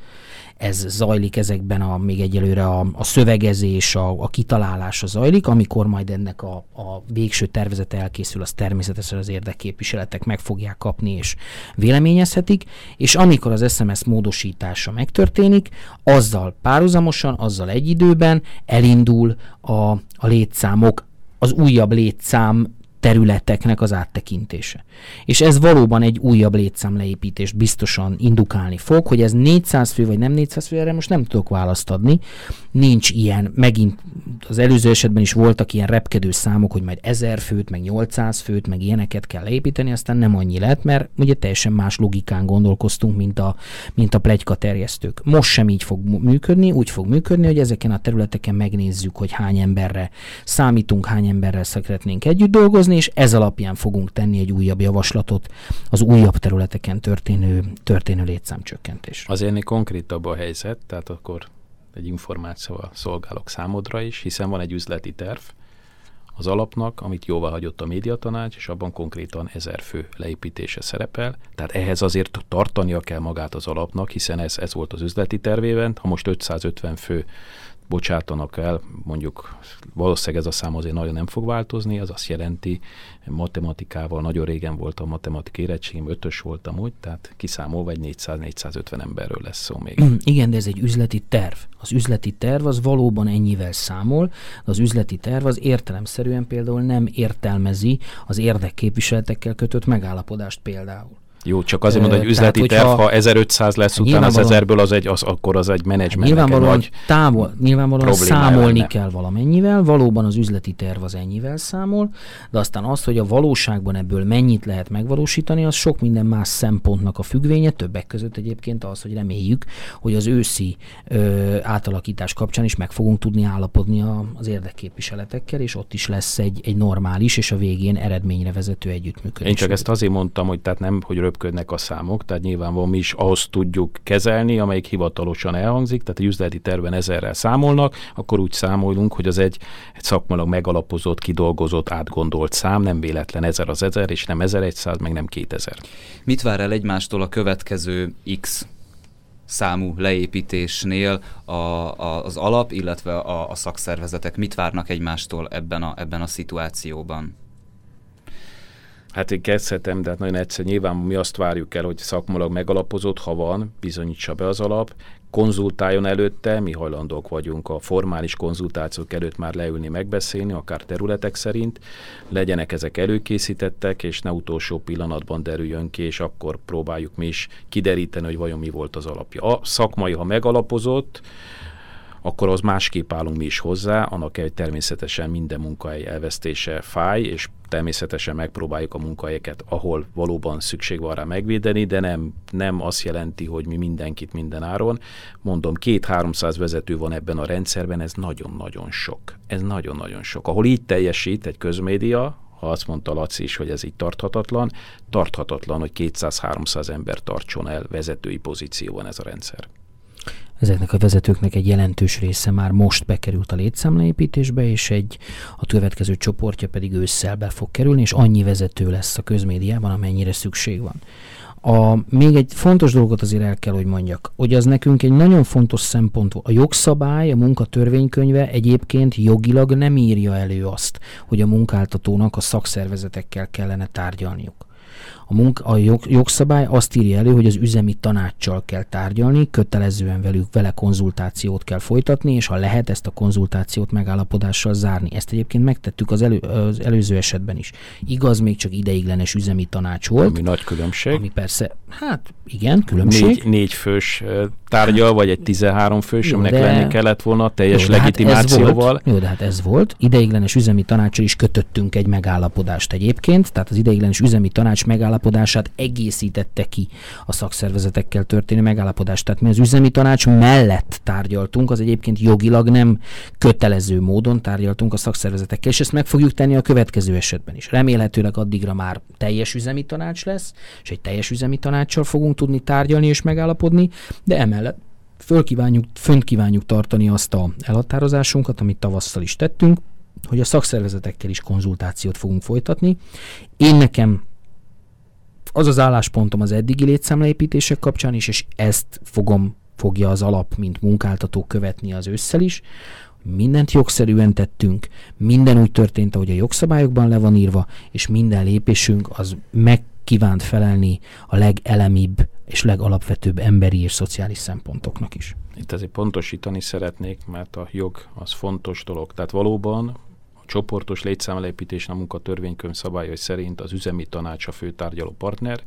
ez zajlik ezekben a, még egyelőre a, a szövegezés, a, a kitalálása zajlik, amikor majd ennek a, a végső tervezete elkészül, az természetesen az érdekképviseletek meg fogják kapni és véleményezhetik, és amikor az SMS módosítása megtörténik, azzal párhuzamosan, azzal egy időben elindul a, a létszámok az újabb létszám területeknek az áttekintése. És ez valóban egy újabb létszámleépítést biztosan indukálni fog, hogy ez 400 fő vagy nem 400 fő, erre most nem tudok választ adni. Nincs ilyen, megint az előző esetben is voltak ilyen repkedő számok, hogy majd 1000 főt, meg 800 főt, meg ilyeneket kell leépíteni, aztán nem annyi lett, mert ugye teljesen más logikán gondolkoztunk, mint a, mint a plegyka terjesztők. Most sem így fog működni, úgy fog működni, hogy ezeken a területeken megnézzük, hogy hány emberre számítunk, hány emberrel szeretnénk együtt dolgozni, és ez alapján fogunk tenni egy újabb javaslatot az újabb területeken történő, történő létszámcsökkentés. Azért ennél konkrétabb a helyzet, tehát akkor egy információval szolgálok számodra is, hiszen van egy üzleti terv az alapnak, amit jóvá hagyott a médiatanács, és abban konkrétan ezer fő leépítése szerepel. Tehát ehhez azért tartania kell magát az alapnak, hiszen ez, ez volt az üzleti tervében. Ha most 550 fő bocsátanak el, mondjuk valószínűleg ez a szám azért nagyon nem fog változni, az azt jelenti, matematikával nagyon régen volt a matematik érettségim, ötös voltam úgy, tehát kiszámolva egy 400-450 emberről lesz szó még. Igen, de ez egy üzleti terv. Az üzleti terv az valóban ennyivel számol, az üzleti terv az értelemszerűen például nem értelmezi az érdekképviseletekkel kötött megállapodást például. Jó, csak azért mondom, hogy üzleti Tehát, terv, ha 1500 lesz utána az ezerből, az egy, az, akkor az egy menedzsment. Nyilvánvalóan, távol, nyilvánvalóan számolni lenne. kell valamennyivel, valóban az üzleti terv az ennyivel számol, de aztán az, hogy a valóságban ebből mennyit lehet megvalósítani, az sok minden más szempontnak a függvénye, többek között egyébként az, hogy reméljük, hogy az őszi ö, átalakítás kapcsán is meg fogunk tudni állapodni a, az érdekképviseletekkel, és ott is lesz egy, egy normális és a végén eredményre vezető együttműködés. Én csak ezt azért mondtam, hogy tehát nem, hogy röpködnek a számok, tehát nyilvánvalóan mi is ahhoz tudjuk kezelni, amelyik hivatalosan elhangzik, tehát egy üzleti terven ezerrel számolnak, akkor úgy számolunk, hogy az egy, egy szakmalag megalapozott, kidolgozott, átgondolt szám, nem véletlen ezer az ezer, és nem 1100, meg nem 2000. Mit vár el egymástól a következő X számú leépítésnél a, a, az alap, illetve a, a szakszervezetek mit várnak egymástól ebben a, ebben a szituációban? Hát én kezdhetem, de hát nagyon egyszer nyilván mi azt várjuk el, hogy szakmalag megalapozott, ha van, bizonyítsa be az alap, konzultáljon előtte, mi hajlandók vagyunk a formális konzultációk előtt már leülni, megbeszélni, akár területek szerint, legyenek ezek előkészítettek, és ne utolsó pillanatban derüljön ki, és akkor próbáljuk mi is kideríteni, hogy vajon mi volt az alapja. A szakmai, ha megalapozott, akkor az másképp állunk mi is hozzá, annak hogy természetesen minden munkahely elvesztése fáj, és természetesen megpróbáljuk a munkahelyeket, ahol valóban szükség van rá megvédeni, de nem, nem azt jelenti, hogy mi mindenkit minden áron. Mondom, két-háromszáz vezető van ebben a rendszerben, ez nagyon-nagyon sok. Ez nagyon-nagyon sok. Ahol így teljesít egy közmédia, ha azt mondta Laci is, hogy ez így tarthatatlan, tarthatatlan, hogy 200-300 ember tartson el vezetői pozícióban ez a rendszer. Ezeknek a vezetőknek egy jelentős része már most bekerült a létszámleépítésbe, és egy a következő csoportja pedig ősszel be fog kerülni, és annyi vezető lesz a közmédiában, amennyire szükség van. A, még egy fontos dolgot azért el kell, hogy mondjak, hogy az nekünk egy nagyon fontos szempont. A jogszabály, a munkatörvénykönyve egyébként jogilag nem írja elő azt, hogy a munkáltatónak a szakszervezetekkel kellene tárgyalniuk. A, munka, a jog, jogszabály azt írja elő, hogy az üzemi tanácssal kell tárgyalni, kötelezően velük vele konzultációt kell folytatni, és ha lehet ezt a konzultációt megállapodással zárni. Ezt egyébként megtettük az, elő, az előző esetben is. Igaz, még csak ideiglenes üzemi tanács volt. Ami nagy különbség. Ami persze, hát igen, különbség. Négy, négy fős tárgyal, vagy egy 13 fős, aminek de... lenni kellett volna teljes jó, legitimációval. Hát jó, de hát ez volt. Ideiglenes üzemi tanácsal is kötöttünk egy megállapodást egyébként, tehát az ideiglenes üzemi tanács megállapodását egészítette ki a szakszervezetekkel történő megállapodást. Tehát mi az üzemi tanács mellett tárgyaltunk, az egyébként jogilag nem kötelező módon tárgyaltunk a szakszervezetekkel, és ezt meg fogjuk tenni a következő esetben is. Remélhetőleg addigra már teljes üzemi tanács lesz, és egy teljes üzemi tanácssal fogunk tudni tárgyalni és megállapodni, de emellett föl fönt kívánjuk tartani azt a elhatározásunkat, amit tavasszal is tettünk, hogy a szakszervezetekkel is konzultációt fogunk folytatni. Én nekem az az álláspontom az eddigi létszámleépítések kapcsán is, és ezt fogom, fogja az alap, mint munkáltató követni az ősszel is, mindent jogszerűen tettünk, minden úgy történt, ahogy a jogszabályokban le van írva, és minden lépésünk az meg kívánt felelni a legelemibb és legalapvetőbb emberi és szociális szempontoknak is. Itt azért pontosítani szeretnék, mert a jog az fontos dolog. Tehát valóban csoportos létszámlepítés a munkatörvénykönyv szabályai szerint az üzemi tanács a főtárgyaló partner.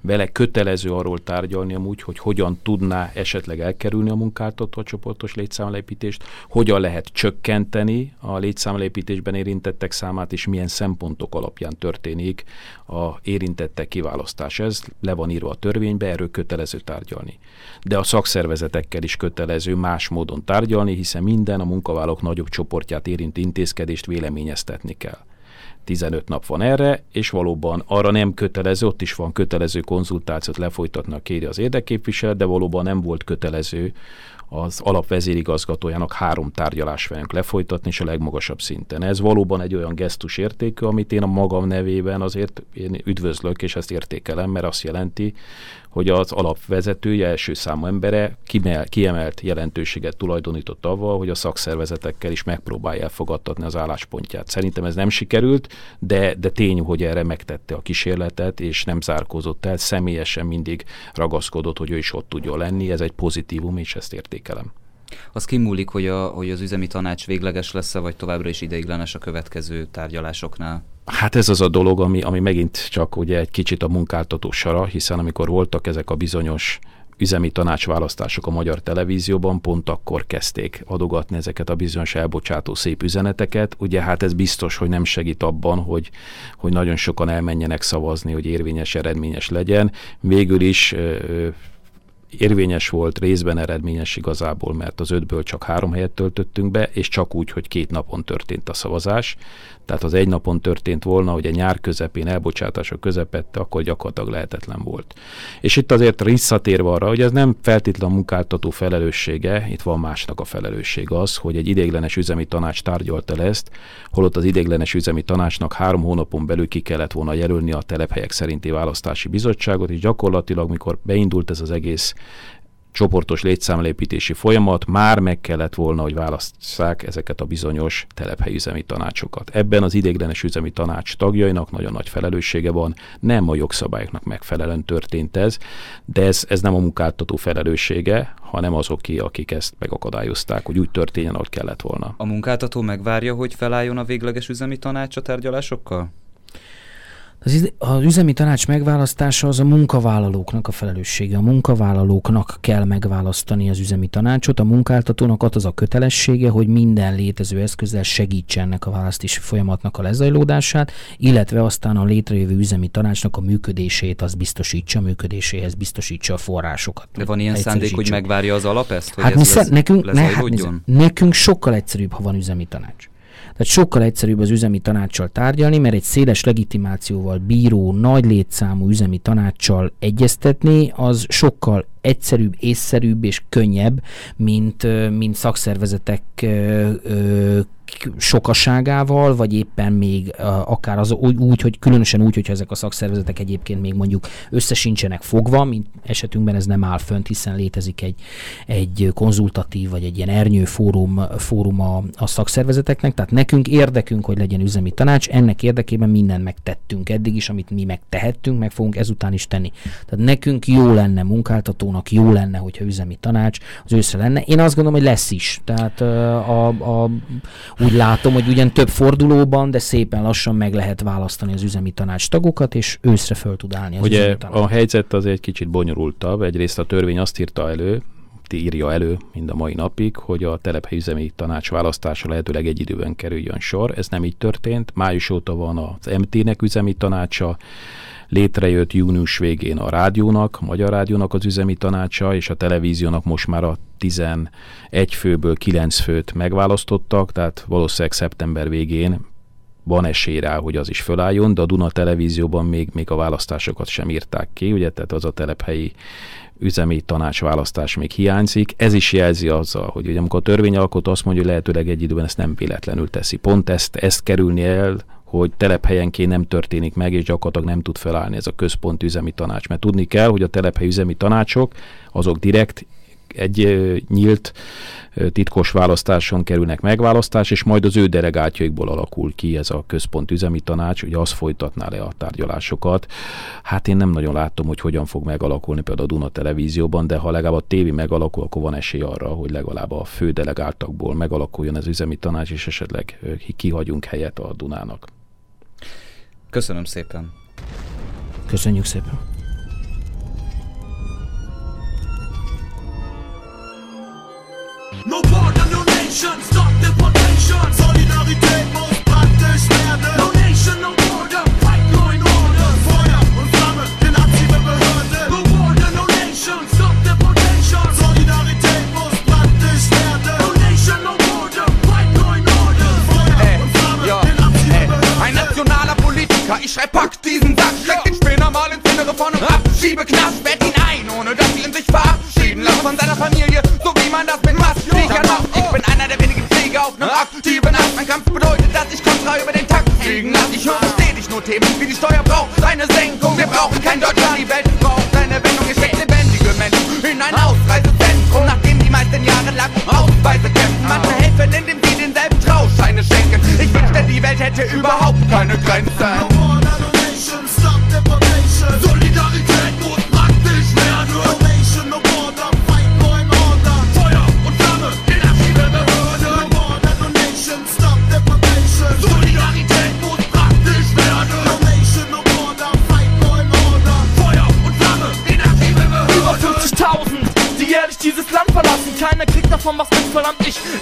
Vele kötelező arról tárgyalni amúgy, hogy hogyan tudná esetleg elkerülni a munkáltató a csoportos létszámlepítést, hogyan lehet csökkenteni a létszámlepítésben érintettek számát, és milyen szempontok alapján történik a érintettek kiválasztás. Ez le van írva a törvénybe, erről kötelező tárgyalni. De a szakszervezetekkel is kötelező más módon tárgyalni, hiszen minden a munkavállalók nagyobb csoportját érintő intézkedést véle véleményeztetni kell. 15 nap van erre, és valóban arra nem kötelező, ott is van kötelező konzultációt lefolytatnak kéri az érdekképviselet, de valóban nem volt kötelező az alapvezérigazgatójának három tárgyalás velünk lefolytatni, és a legmagasabb szinten. Ez valóban egy olyan gesztus értékű, amit én a magam nevében azért én üdvözlök, és ezt értékelem, mert azt jelenti, hogy az alapvezetője, első számú embere kimel, kiemelt jelentőséget tulajdonított avval, hogy a szakszervezetekkel is megpróbálja elfogadtatni az álláspontját. Szerintem ez nem sikerült, de, de tény, hogy erre megtette a kísérletet, és nem zárkózott el, személyesen mindig ragaszkodott, hogy ő is ott tudjon lenni, ez egy pozitívum, és ezt értékelem. Az kimúlik, hogy, a, hogy az üzemi tanács végleges lesz-e, vagy továbbra is ideiglenes a következő tárgyalásoknál? Hát ez az a dolog, ami, ami megint csak ugye egy kicsit a munkáltató sara, hiszen amikor voltak ezek a bizonyos üzemi tanácsválasztások a magyar televízióban, pont akkor kezdték adogatni ezeket a bizonyos elbocsátó szép üzeneteket. Ugye hát ez biztos, hogy nem segít abban, hogy, hogy nagyon sokan elmenjenek szavazni, hogy érvényes, eredményes legyen. Végül is érvényes volt, részben eredményes igazából, mert az ötből csak három helyet töltöttünk be, és csak úgy, hogy két napon történt a szavazás. Tehát az egy napon történt volna, hogy a nyár közepén, elbocsátások közepette, akkor gyakorlatilag lehetetlen volt. És itt azért visszatérve arra, hogy ez nem feltétlen a munkáltató felelőssége, itt van másnak a felelősség az, hogy egy idéglenes üzemi tanács tárgyalta le ezt, holott az idéglenes üzemi tanácsnak három hónapon belül ki kellett volna jelölni a telephelyek szerinti választási bizottságot, és gyakorlatilag, mikor beindult ez az egész csoportos létszámlépítési folyamat, már meg kellett volna, hogy válasszák ezeket a bizonyos telephelyi üzemi tanácsokat. Ebben az idéglenes üzemi tanács tagjainak nagyon nagy felelőssége van, nem a jogszabályoknak megfelelően történt ez, de ez, ez nem a munkáltató felelőssége, hanem azoké, akik ezt megakadályozták, hogy úgy történjen, ahogy kellett volna. A munkáltató megvárja, hogy felálljon a végleges üzemi tanács a tárgyalásokkal? Az, az üzemi tanács megválasztása az a munkavállalóknak a felelőssége. A munkavállalóknak kell megválasztani az üzemi tanácsot, a munkáltatónak az a kötelessége, hogy minden létező eszközzel segítse ennek a választási folyamatnak a lezajlódását, illetve aztán a létrejövő üzemi tanácsnak a működését az biztosítsa, a működéséhez biztosítsa a forrásokat. De van ilyen szándék, hogy megvárja az alap ezt, hogy hát ez lesz, nekünk, ne, hát nekünk sokkal egyszerűbb, ha van üzemi tanács. Tehát sokkal egyszerűbb az üzemi tanácssal tárgyalni, mert egy széles legitimációval bíró, nagy létszámú üzemi tanácssal egyeztetni, az sokkal egyszerűbb, észszerűbb és könnyebb, mint, mint szakszervezetek sokaságával, vagy éppen még akár az úgy, hogy különösen úgy, hogyha ezek a szakszervezetek egyébként még mondjuk összesincsenek fogva, mint esetünkben ez nem áll fönt, hiszen létezik egy, egy konzultatív vagy egy ilyen ernyő fórum, fórum a, a szakszervezeteknek, tehát nekünk érdekünk, hogy legyen üzemi tanács, ennek érdekében mindent megtettünk eddig is, amit mi megtehettünk, meg fogunk ezután is tenni. Tehát nekünk jó lenne, munkáltatónak jó lenne, hogyha üzemi tanács az őszre lenne. Én azt gondolom, hogy lesz is. Tehát a, a, úgy látom, hogy ugyan több fordulóban, de szépen lassan meg lehet választani az üzemi tanács tagokat, és őszre föl tud állni az Ugye a helyzet az egy kicsit bonyolultabb. Egyrészt a törvény azt írta elő, írja elő mind a mai napig, hogy a telephely üzemi tanács választása lehetőleg egy időben kerüljön sor. Ez nem így történt. Május óta van az MT-nek üzemi tanácsa, létrejött június végén a rádiónak, a Magyar Rádiónak az üzemi tanácsa, és a televíziónak most már a 11 főből 9 főt megválasztottak, tehát valószínűleg szeptember végén van esély rá, hogy az is fölálljon, de a Duna televízióban még, még a választásokat sem írták ki, ugye, tehát az a telephelyi üzemi tanácsválasztás még hiányzik. Ez is jelzi azzal, hogy ugye, amikor a törvényalkotó azt mondja, hogy lehetőleg egy időben ezt nem véletlenül teszi. Pont ezt, ezt kerülni el, hogy telephelyenként nem történik meg, és gyakorlatilag nem tud felállni ez a központ üzemi tanács. Mert tudni kell, hogy a telephely üzemi tanácsok azok direkt egy nyílt titkos választáson kerülnek megválasztás, és majd az ő delegátjaikból alakul ki ez a központ üzemi tanács, ugye az folytatná le a tárgyalásokat. Hát én nem nagyon látom, hogy hogyan fog megalakulni például a Duna televízióban, de ha legalább a tévé megalakul, akkor van esély arra, hogy legalább a fő delegáltakból megalakuljon az üzemi tanács, és esetleg kihagyunk helyet a Dunának. Köszönöm szépen. Köszönjük szépen. No border, no nation, stop deportation. Solidarität muss praktisch werden. No nation, no Politiker, ich schreib pack diesen Sack, steck den Spinner mal ins Innere von einem Abschiebeknast, werd ihn ein, ohne dass sie in sich verabschieden lassen von seiner Familie, so wie man das mit Maskenfliegern macht. Ich bin einer der wenigen Flieger auf einem aktiven Ast. Mein Kampf bedeutet, dass ich kontra über den Takt fliegen lasse. Ich höre stetig nur Themen wie die Steuer braucht seine Senkung. Wir brauchen kein Deutschland, die Welt braucht eine Wendung. Ich steckt lebendige Menschen in ein Ausreisezentrum, nachdem die meisten Jahre lang Ausweise kämpfen. Manche helfen, indem sie denselben Trauscheine schenken. Ich wünschte, die Welt hätte überhaupt keine Grenzen. Verdammt, ich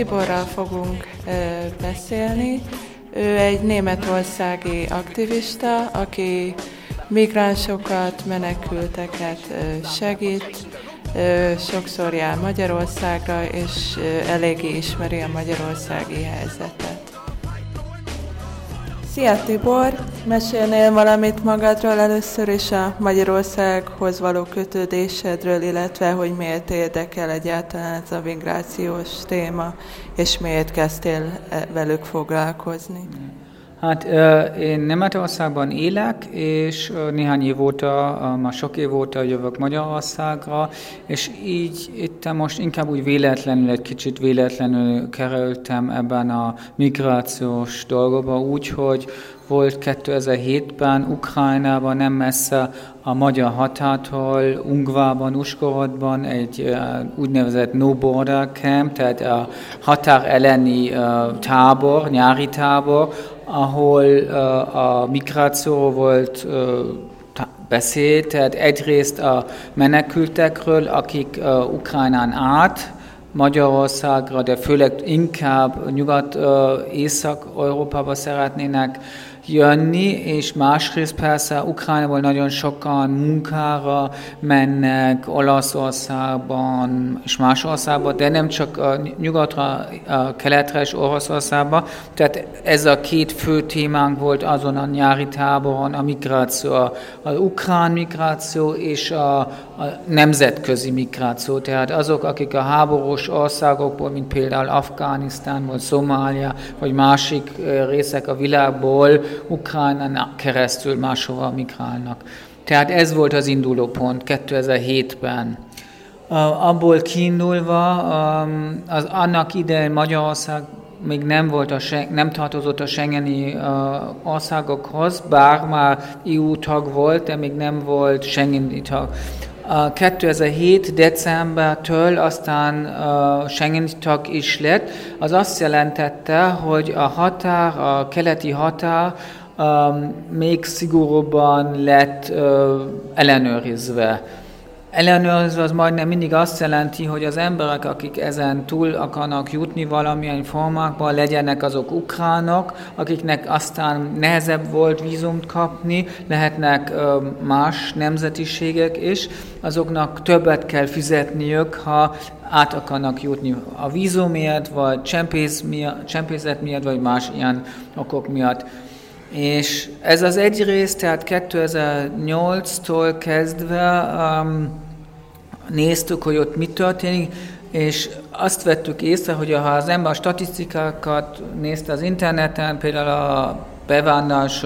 Tiborral fogunk beszélni. Ő egy németországi aktivista, aki migránsokat, menekülteket segít, sokszor jár Magyarországra, és eléggé ismeri a magyarországi helyzetet. Szia Tibor! Mesélnél valamit magadról először is a Magyarországhoz való kötődésedről, illetve hogy miért érdekel egyáltalán ez a migrációs téma, és miért kezdtél velük foglalkozni? Hát én Németországban élek, és néhány év óta, már sok év óta jövök Magyarországra, és így itt most inkább úgy véletlenül, egy kicsit véletlenül kerültem ebben a migrációs dolgokba, úgy, hogy volt 2007-ben Ukrajnában nem messze a magyar határtól, Ungvában, Uskorodban egy úgynevezett no border camp, tehát a határ elleni tábor, nyári tábor, ahol a migráció volt beszélt, tehát egyrészt a menekültekről, akik uh, Ukrajnán át, Magyarországra, de főleg inkább Nyugat-Észak-Európába szeretnének jönni, és másrészt persze Ukrajnából nagyon sokan munkára mennek Olaszországban és más országban, de nem csak nyugatra, keletre és Oroszországba. Tehát ez a két fő témánk volt azon a nyári táboron, a migráció, az ukrán migráció és a, a nemzetközi migráció. Tehát azok, akik a háborús országokból, mint például Afganisztán, vagy Szomália, vagy másik részek a világból Ukrajnán keresztül máshova migrálnak. Tehát ez volt az induló pont 2007-ben. Abból kiindulva, az annak idején Magyarország még nem, volt a, nem tartozott a Schengeni országokhoz, bár már EU tag volt, de még nem volt Schengeni tag. 2007. decembertől aztán Schengen tag is lett, az azt jelentette, hogy a határ, a keleti határ még szigorúbban lett ellenőrizve. Ellenőrző az majdnem mindig azt jelenti, hogy az emberek, akik ezen túl akarnak jutni valamilyen formákban, legyenek azok ukránok, akiknek aztán nehezebb volt vízumot kapni, lehetnek más nemzetiségek is, azoknak többet kell fizetniük, ha át akarnak jutni a vízum miatt, vagy csempész miatt, csempészet miatt, vagy más ilyen okok miatt. És ez az egy rész, tehát 2008-tól kezdve um, néztük, hogy ott mi történik, és azt vettük észre, hogy ha az ember a statisztikákat nézte az interneten, például a bevándorlás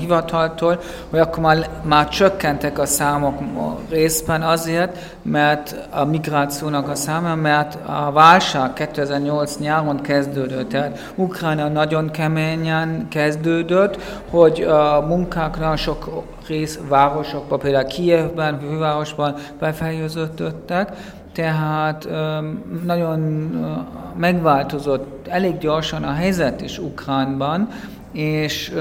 hivataltól, hogy akkor már, már csökkentek a számok részben azért, mert a migrációnak a száma, mert a válság 2008 nyáron kezdődött, tehát Ukrajna nagyon keményen kezdődött, hogy a munkákra sok rész városokban, például Kievben, fővárosban befejeződöttek, tehát nagyon megváltozott elég gyorsan a helyzet is Ukránban, és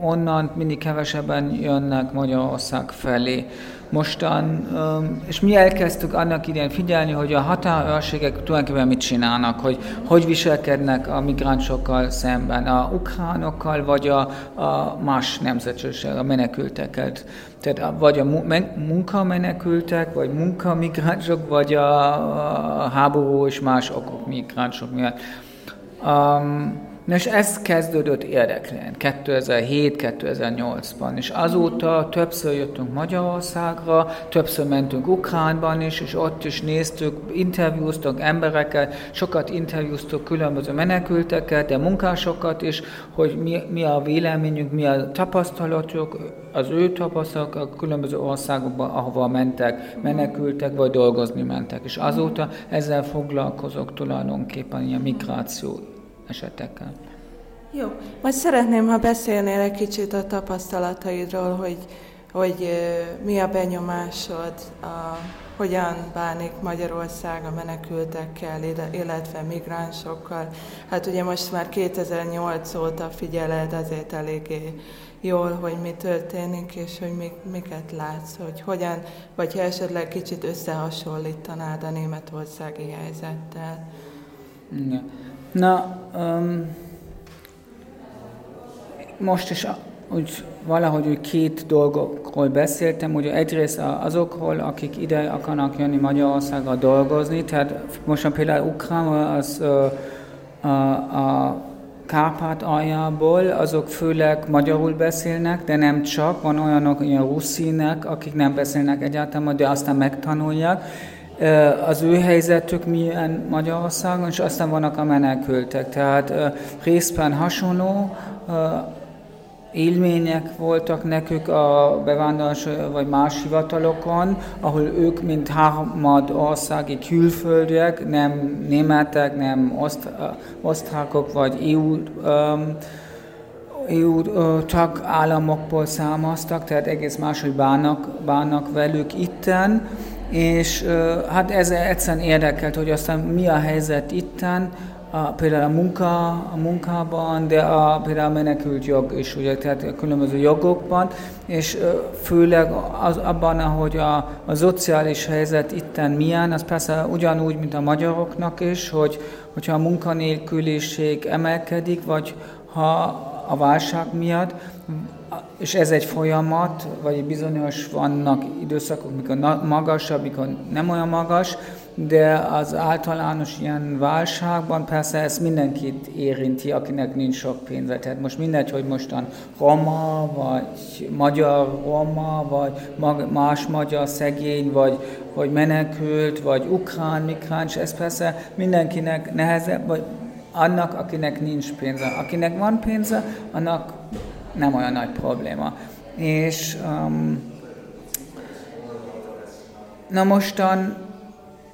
onnan mindig kevesebben jönnek Magyarország felé. Mostan, és mi elkezdtük annak idején figyelni, hogy a határőrségek tulajdonképpen mit csinálnak, hogy hogy viselkednek a migránsokkal szemben, a ukránokkal, vagy a, a más nemzetőség, a menekülteket. Tehát vagy a munkamenekültek, vagy munkamigránsok, vagy a, a háború és más okok migránsok miatt. Um, Nos, ez kezdődött érdeklően 2007-2008-ban, és azóta többször jöttünk Magyarországra, többször mentünk Ukránban is, és ott is néztük, interjúztunk embereket, sokat interjúztunk különböző menekülteket, de munkásokat is, hogy mi, mi a véleményünk, mi a tapasztalatok, az ő tapasztalatok a különböző országokban, ahova mentek, menekültek, vagy dolgozni mentek. És azóta ezzel foglalkozok tulajdonképpen ilyen migráció esetekkel. Jó, most szeretném, ha beszélnél egy kicsit a tapasztalataidról, hogy, hogy mi a benyomásod, a, hogyan bánik Magyarország a menekültekkel, illetve migránsokkal. Hát ugye most már 2008 óta figyeled azért eléggé jól, hogy mi történik, és hogy mi, miket látsz, hogy hogyan, vagy ha esetleg kicsit összehasonlítanád a németországi helyzettel. Ja. Na, um, most is úgy valahogy úgy két dolgokról beszéltem, ugye egyrészt azokról, akik ide akarnak jönni Magyarországra dolgozni, tehát most például Ukrán az a, a Kárpát aljából, azok főleg magyarul beszélnek, de nem csak, van olyanok, ilyen ruszínek, akik nem beszélnek egyáltalán, de aztán megtanulják, az ő helyzetük milyen Magyarországon, és aztán vannak a menekültek. Tehát részben hasonló élmények voltak nekük a bevándorlás vagy más hivatalokon, ahol ők, mint harmad országi külföldiek, nem németek, nem oszt, osztrákok vagy EU um, EU tagállamokból származtak, tehát egész máshogy bánnak, bánnak velük itten, és hát ez egyszerűen érdekelt, hogy aztán mi a helyzet itten, a, például a, munka, a munkában, de a, például a menekült jog is, ugye, tehát a különböző jogokban, és főleg az, abban, ahogy a, a szociális helyzet itten milyen, az persze ugyanúgy, mint a magyaroknak is, hogy hogyha a munkanélküliség emelkedik, vagy ha a válság miatt, és ez egy folyamat, vagy bizonyos vannak időszakok, mikor magasabb, mikor nem olyan magas, de az általános ilyen válságban persze ez mindenkit érinti, akinek nincs sok pénze. Tehát most mindegy, hogy mostan roma, vagy magyar roma, vagy más magyar szegény, vagy, vagy menekült, vagy ukrán migráns, ez persze mindenkinek nehezebb, vagy annak, akinek nincs pénze. Akinek van pénze, annak nem olyan nagy probléma. És um, na mostan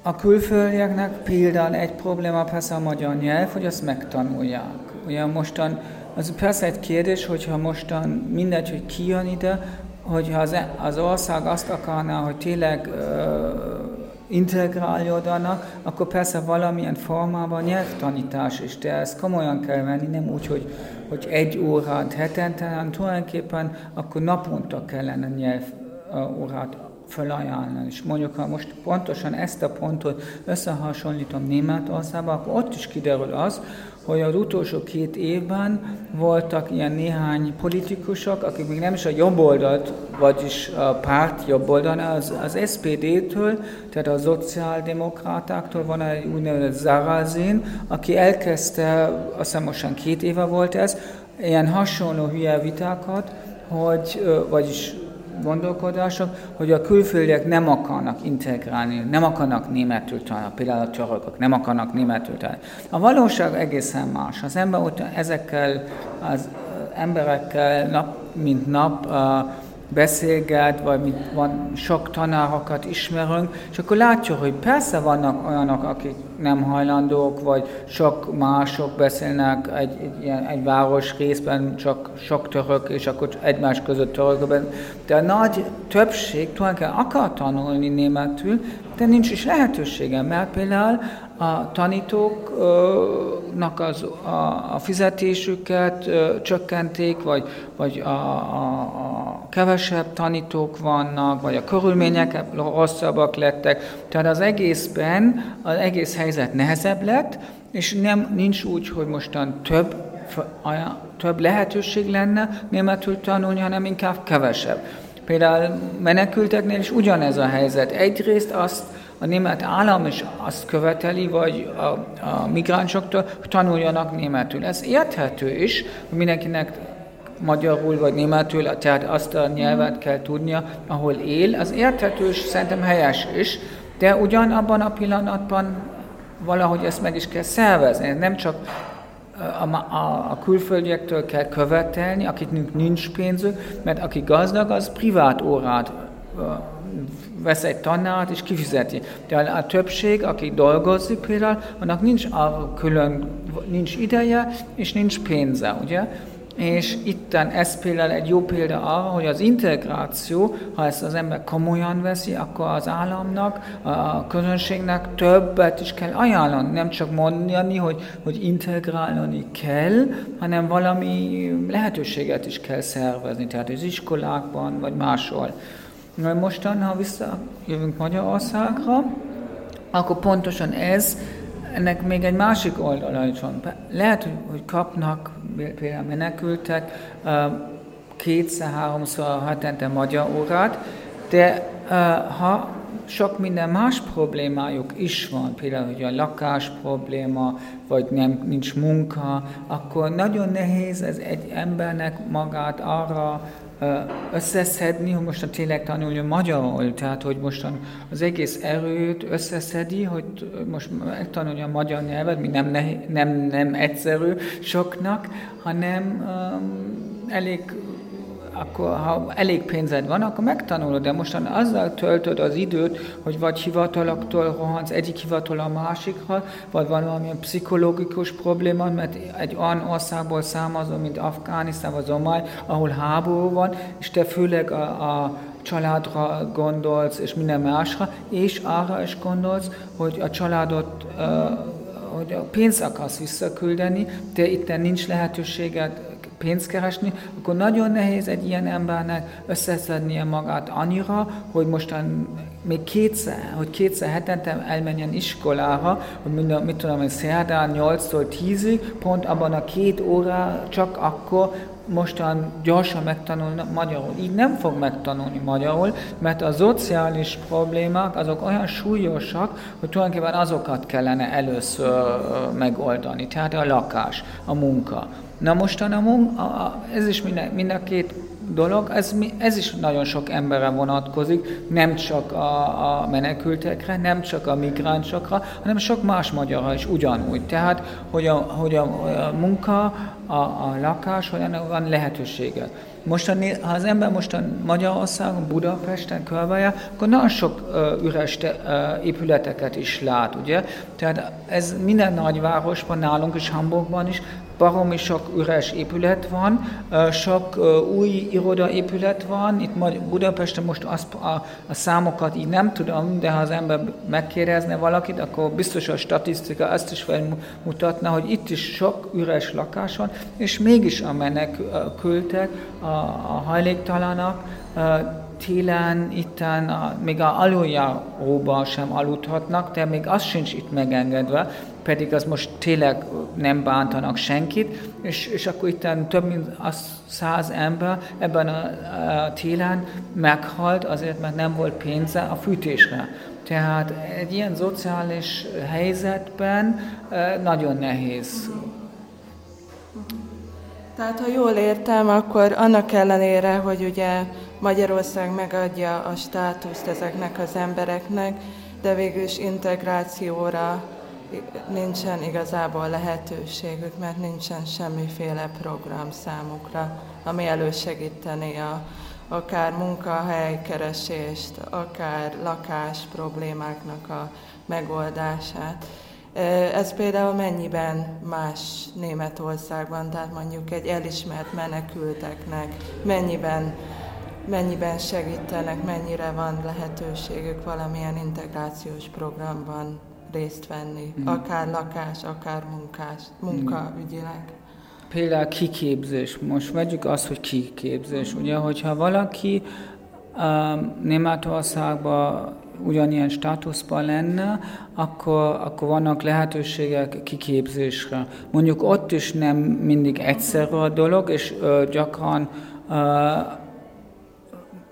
a külföldieknek például egy probléma persze a magyar nyelv, hogy azt megtanulják. Ugye mostan, az persze egy kérdés, hogyha mostan mindegy, hogy ki jön ide, hogyha az, az ország azt akarná, hogy tényleg uh, integrálódjanak, akkor persze valamilyen formában nyelvtanítás is, de ezt komolyan kell venni, nem úgy, hogy, hogy egy órát hetente, tulajdonképpen akkor naponta kellene nyelv órát felajánlani. És mondjuk, ha most pontosan ezt a pontot összehasonlítom Németországban, akkor ott is kiderül az, hogy az utolsó két évben voltak ilyen néhány politikusok, akik még nem is a jobb oldalt, vagyis a párt jobb oldalon, az, az SPD-től, tehát a szociáldemokrátáktól van egy úgynevezett Zarazin, aki elkezdte, azt hiszem most két éve volt ez, ilyen hasonló hülye vitákat, hogy, vagyis gondolkodások, hogy a külföldiek nem akarnak integrálni, nem akarnak németül tanulni, például a törökök nem akarnak németül tanulni. A valóság egészen más. Az ember ezekkel az emberekkel nap mint nap uh, beszélget, vagy mit van, sok tanárokat ismerünk, és akkor látja, hogy persze vannak olyanok, akik nem hajlandók, vagy sok mások beszélnek egy, egy, egy város részben csak sok török, és akkor egymás között törökben. De a nagy többség tulajdonképpen akar tanulni németül, de nincs is lehetősége, mert például a tanítóknak az, a, a fizetésüket csökkenték, vagy, vagy a, a, a kevesebb tanítók vannak, vagy a körülmények rosszabbak lettek. Tehát az egészben az egész helyzet nehezebb lett, és nem, nincs úgy, hogy mostan több, több lehetőség lenne németül tanulni, hanem inkább kevesebb. Például menekülteknél is ugyanez a helyzet. Egyrészt azt a német állam is azt követeli, vagy a, a migránsoktól, hogy tanuljanak németül. Ez érthető is, hogy mindenkinek magyarul vagy németül, tehát azt a nyelvet kell tudnia, ahol él. Az érthető és szerintem helyes is, de ugyanabban a pillanatban valahogy ezt meg is kell szervezni. Nem csak a, a, a külföldiektől kell követelni, akiknek nincs pénzük, mert aki gazdag, az privát órát vesz egy tannárt és kifizeti. De a többség, aki dolgozik például, annak nincs a külön, nincs ideje és nincs pénze, ugye? És itten ez például egy jó példa arra, hogy az integráció, ha ezt az ember komolyan veszi, akkor az államnak, a közönségnek többet is kell ajánlani. Nem csak mondani, hogy, hogy integrálni kell, hanem valami lehetőséget is kell szervezni, tehát az iskolákban, vagy máshol. Na mostan, ha visszajövünk Magyarországra, akkor pontosan ez, ennek még egy másik oldala is van. Lehet, hogy kapnak például menekültek kétszer-háromszor hetente magyar órát, de ha sok minden más problémájuk is van, például, hogy a lakás probléma, vagy nem, nincs munka, akkor nagyon nehéz ez egy embernek magát arra összeszedni, hogy most tényleg tanuljon magyarul, tehát hogy most az egész erőt összeszedi, hogy most megtanulja a magyar nyelvet, mi nem, nem, nem egyszerű soknak, hanem um, elég akkor ha elég pénzed van, akkor megtanulod, de mostan azzal töltöd az időt, hogy vagy hivataloktól rohansz egyik hivatal a másikra, vagy van valamilyen pszichológikus probléma, mert egy olyan országból származol, mint Afganisztán vagy Zomály, ahol háború van, és te főleg a, a családra gondolsz, és minden másra, és arra is gondolsz, hogy a családot hogy a pénzt akarsz visszaküldeni, de itt nincs lehetőséged pénzt keresni, akkor nagyon nehéz egy ilyen embernek összeszednie magát annyira, hogy mostan még kétszer, hogy kétszer hetente elmenjen iskolára, hogy minden, mit tudom, hogy szerdán 8-tól 10-ig, pont abban a két óra csak akkor mostan gyorsan megtanulni magyarul. Így nem fog megtanulni magyarul, mert a szociális problémák azok olyan súlyosak, hogy tulajdonképpen azokat kellene először megoldani. Tehát a lakás, a munka. Na mostan a munka, ez is mind, mind a két dolog, ez, ez is nagyon sok emberre vonatkozik, nem csak a, a menekültekre, nem csak a migránsokra, hanem sok más magyarra is ugyanúgy. Tehát, hogy a, hogy a, a munka, a, a lakás, hogy ennek van lehetősége. Most, ha az ember most a Magyarországon, Budapesten körbejár, akkor nagyon sok uh, üres te, uh, épületeket is lát, ugye? Tehát ez minden nagyvárosban, nálunk is, Hamburgban is baromi sok üres épület van, sok új irodaépület van, itt Budapesten most azt, a, a számokat így nem tudom, de ha az ember megkérdezne valakit, akkor biztos a statisztika azt is felmutatna, hogy itt is sok üres lakás van, és mégis a menekültek, a, a hajléktalanak, télen itten a, még a aluljáróban sem aludhatnak, de még az sincs itt megengedve, pedig az most tényleg nem bántanak senkit, és, és akkor itt több mint száz ember ebben a, a télen meghalt azért, mert nem volt pénze a fűtésre. Tehát egy ilyen szociális helyzetben nagyon nehéz. Tehát, ha jól értem, akkor annak ellenére, hogy ugye Magyarország megadja a státuszt ezeknek az embereknek, de végül is integrációra nincsen igazából lehetőségük, mert nincsen semmiféle program számukra, ami elősegíteni a, akár munkahelykeresést, akár lakás problémáknak a megoldását. Ez például mennyiben más Németországban, tehát mondjuk egy elismert menekülteknek, mennyiben, mennyiben segítenek, mennyire van lehetőségük valamilyen integrációs programban részt venni, mm. akár lakás, akár munkás, munkaügyileg. Például kiképzés. Most vegyük azt, hogy kiképzés. Ugye, hogyha valaki um, Németországban ugyanilyen státuszban lenne, akkor, akkor vannak lehetőségek kiképzésre. Mondjuk ott is nem mindig egyszerű a dolog, és ö, gyakran ö,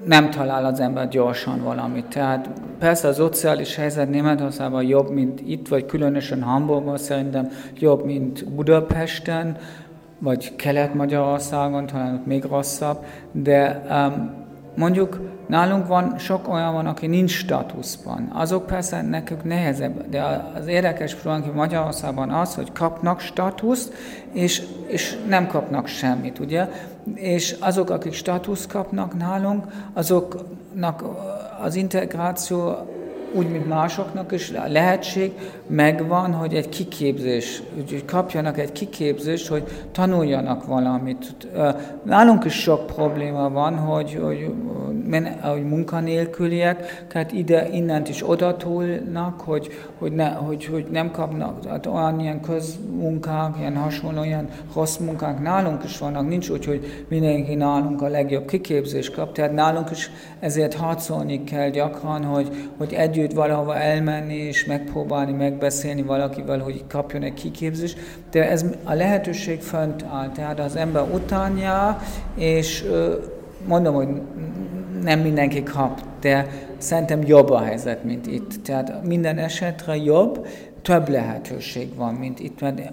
nem talál az ember gyorsan valamit. Tehát persze a szociális helyzet Németországban jobb, mint itt, vagy különösen Hamburgban szerintem jobb, mint Budapesten, vagy Kelet-Magyarországon, talán még rosszabb, de um, mondjuk nálunk van sok olyan van, aki nincs státuszban. Azok persze nekük nehezebb, de az érdekes probléma Magyarországban az, hogy kapnak státuszt, és, és nem kapnak semmit, ugye? És azok, akik státuszt kapnak nálunk, azoknak az integráció úgy, mint másoknak is a lehetség megvan, hogy egy kiképzés, hogy kapjanak egy kiképzést, hogy tanuljanak valamit. Nálunk is sok probléma van, hogy, hogy, hogy munkanélküliek, tehát ide, innent is odatolnak, hogy, hogy, ne, hogy, hogy nem kapnak tehát olyan ilyen közmunkák, ilyen hasonló, ilyen rossz munkák nálunk is vannak, nincs úgy, hogy mindenki nálunk a legjobb kiképzést kap, tehát nálunk is ezért harcolni kell gyakran, hogy, hogy együtt valahova elmenni és megpróbálni, megbeszélni valakivel, hogy kapjon egy kiképzést, de ez a lehetőség fönt áll, tehát az ember utánja, és mondom, hogy nem mindenki kap, de szerintem jobb a helyzet, mint itt. Tehát minden esetre jobb, több lehetőség van, mint itt, mert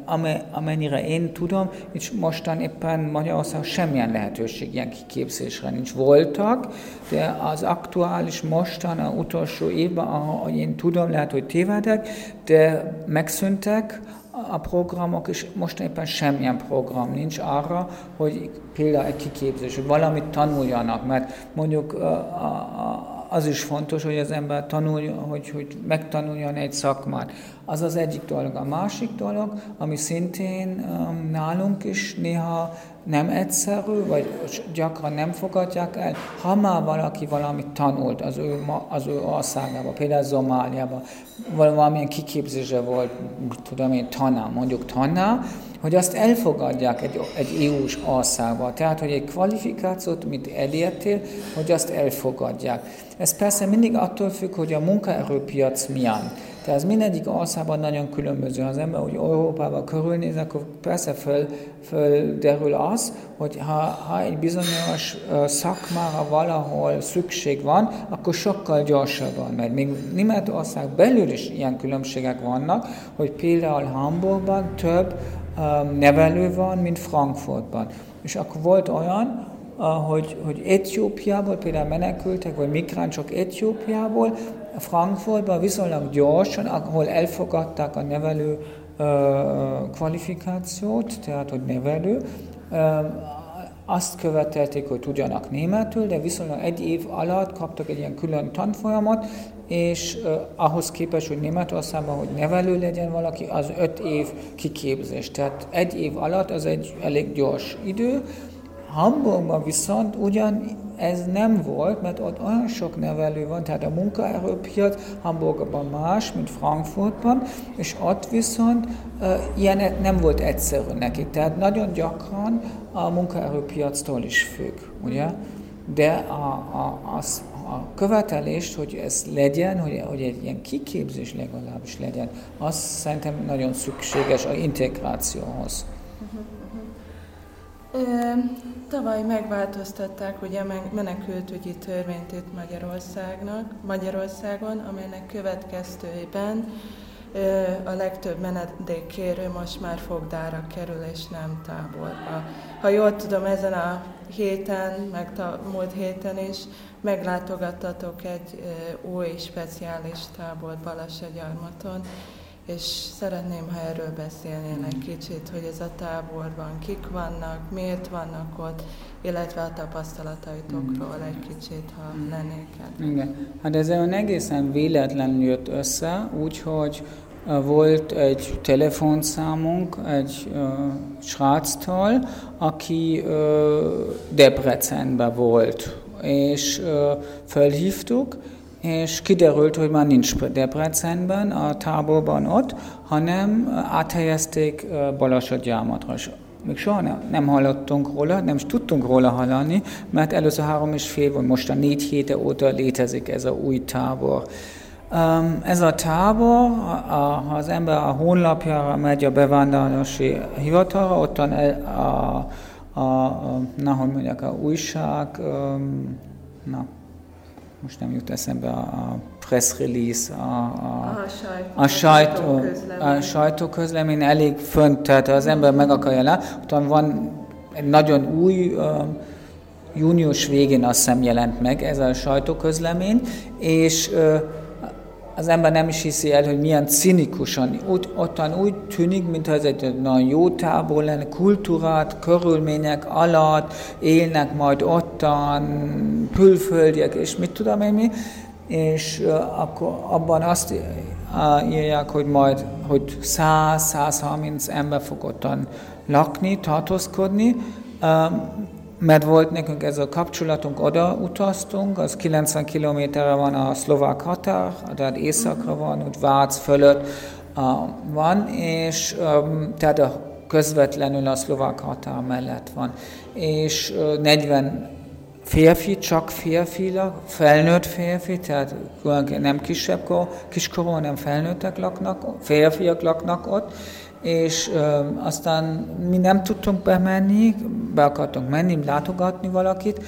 amennyire én tudom, itt mostan éppen Magyarországon semmilyen lehetőség ilyen kiképzésre nincs. Voltak, de az aktuális mostan, a utolsó évben, ahogy én tudom, lehet, hogy tévedek, de megszűntek, a programok, és most éppen semmilyen program nincs arra, hogy például egy kiképzés, hogy valamit tanuljanak, mert mondjuk a, a, az is fontos, hogy az ember tanulja, hogy, hogy megtanuljon egy szakmát. Az az egyik dolog. A másik dolog, ami szintén um, nálunk is néha nem egyszerű, vagy gyakran nem fogadják el, ha már valaki valamit tanult az ő, az ő országában, például Zomáliában, valamilyen kiképzése volt, tudom én, tanár, mondjuk tanár, hogy azt elfogadják egy, egy EU-s országba. Tehát, hogy egy kvalifikációt, mit elértél, hogy azt elfogadják. Ez persze mindig attól függ, hogy a munkaerőpiac milyen. Tehát ez mindegyik országban nagyon különböző. Az ember, hogy Európában körülnéz, akkor persze föl, az, hogy ha, ha egy bizonyos szakmára valahol szükség van, akkor sokkal gyorsabban megy. Még Németország belül is ilyen különbségek vannak, hogy például Hamburgban több nevelő van, mint Frankfurtban. És akkor volt olyan, hogy, hogy Etiópiából például menekültek, vagy migránsok Etiópiából, Frankfurtban viszonylag gyorsan, ahol elfogadták a nevelő kvalifikációt, tehát hogy nevelő, azt követelték, hogy tudjanak németül, de viszonylag egy év alatt kaptak egy ilyen külön tanfolyamot, és uh, ahhoz képest, hogy Németországban, hogy nevelő legyen valaki, az öt év kiképzés. Tehát egy év alatt az egy elég gyors idő. Hamburgban viszont ugyan ez nem volt, mert ott olyan sok nevelő van, tehát a munkaerőpiac Hamburgban más, mint Frankfurtban, és ott viszont uh, ilyen nem volt egyszerű nekik. Tehát nagyon gyakran a munkaerőpiactól is függ, ugye? De a, a, az, a követelést, hogy ez legyen, hogy, hogy egy ilyen kiképzés legalábbis legyen, az szerintem nagyon szükséges a integrációhoz. Uh-huh. Tavaly megváltoztatták ugye menekültügyi törvényt itt Magyarországnak, Magyarországon, amelynek következtőjében a legtöbb menedékkérő most már fogdára kerül, és nem táborba. Ha jól tudom, ezen a héten, meg a múlt héten is meglátogattatok egy új speciális tábort Balasagyarmaton, és szeretném, ha erről beszélnének kicsit, hogy ez a táborban kik vannak, miért vannak ott, illetve a tapasztalataitokról egy kicsit, ha lennék. Igen, hát ez olyan egészen véletlenül jött össze, úgyhogy volt egy telefonszámunk egy uh, sráctól, aki uh, Debrecenben volt, és felhívtuk, és kiderült, hogy már nincs Debrecenben, a táborban ott, hanem áthelyezték Balassagyámatra. Még soha nem, nem hallottunk róla, nem is tudtunk róla hallani, mert először három és fél, vagy most a négy héte óta létezik ez a új tábor. Ez a tábor, ha az ember a honlapjára megy a bevándorlási hivatalra, ott a, a, a, a, na, hogy mondják, a újság, um, na, most nem jut eszembe a, a press release, a, a, a, sajtó, a sajtóközlemény. elég fönt, tehát az ember meg akarja le, utána van egy nagyon új, uh, június végén azt hiszem jelent meg ez a sajtóközlemény, és uh, az ember nem is hiszi el, hogy milyen cinikusan, ott, ottan úgy tűnik, mintha ez egy nagyon jó tábor lenne, kultúrát, körülmények alatt élnek majd ottan, külföldiek, és mit tudom én mi, és uh, akkor abban azt uh, írják, hogy majd, hogy 100-130 ember fog ottan lakni, tartózkodni, um, mert volt nekünk ez a kapcsolatunk, oda utaztunk, az 90 kilométerre van a szlovák határ, tehát északra van, úgy Vác fölött uh, van, és um, tehát a közvetlenül a szlovák határ mellett van. És uh, 40 férfi, csak férfi, felnőtt férfi, tehát nem kisebb kor, kiskorú, hanem felnőttek laknak, férfiak laknak ott, és ö, aztán mi nem tudtunk bemenni, be akartunk menni, látogatni valakit.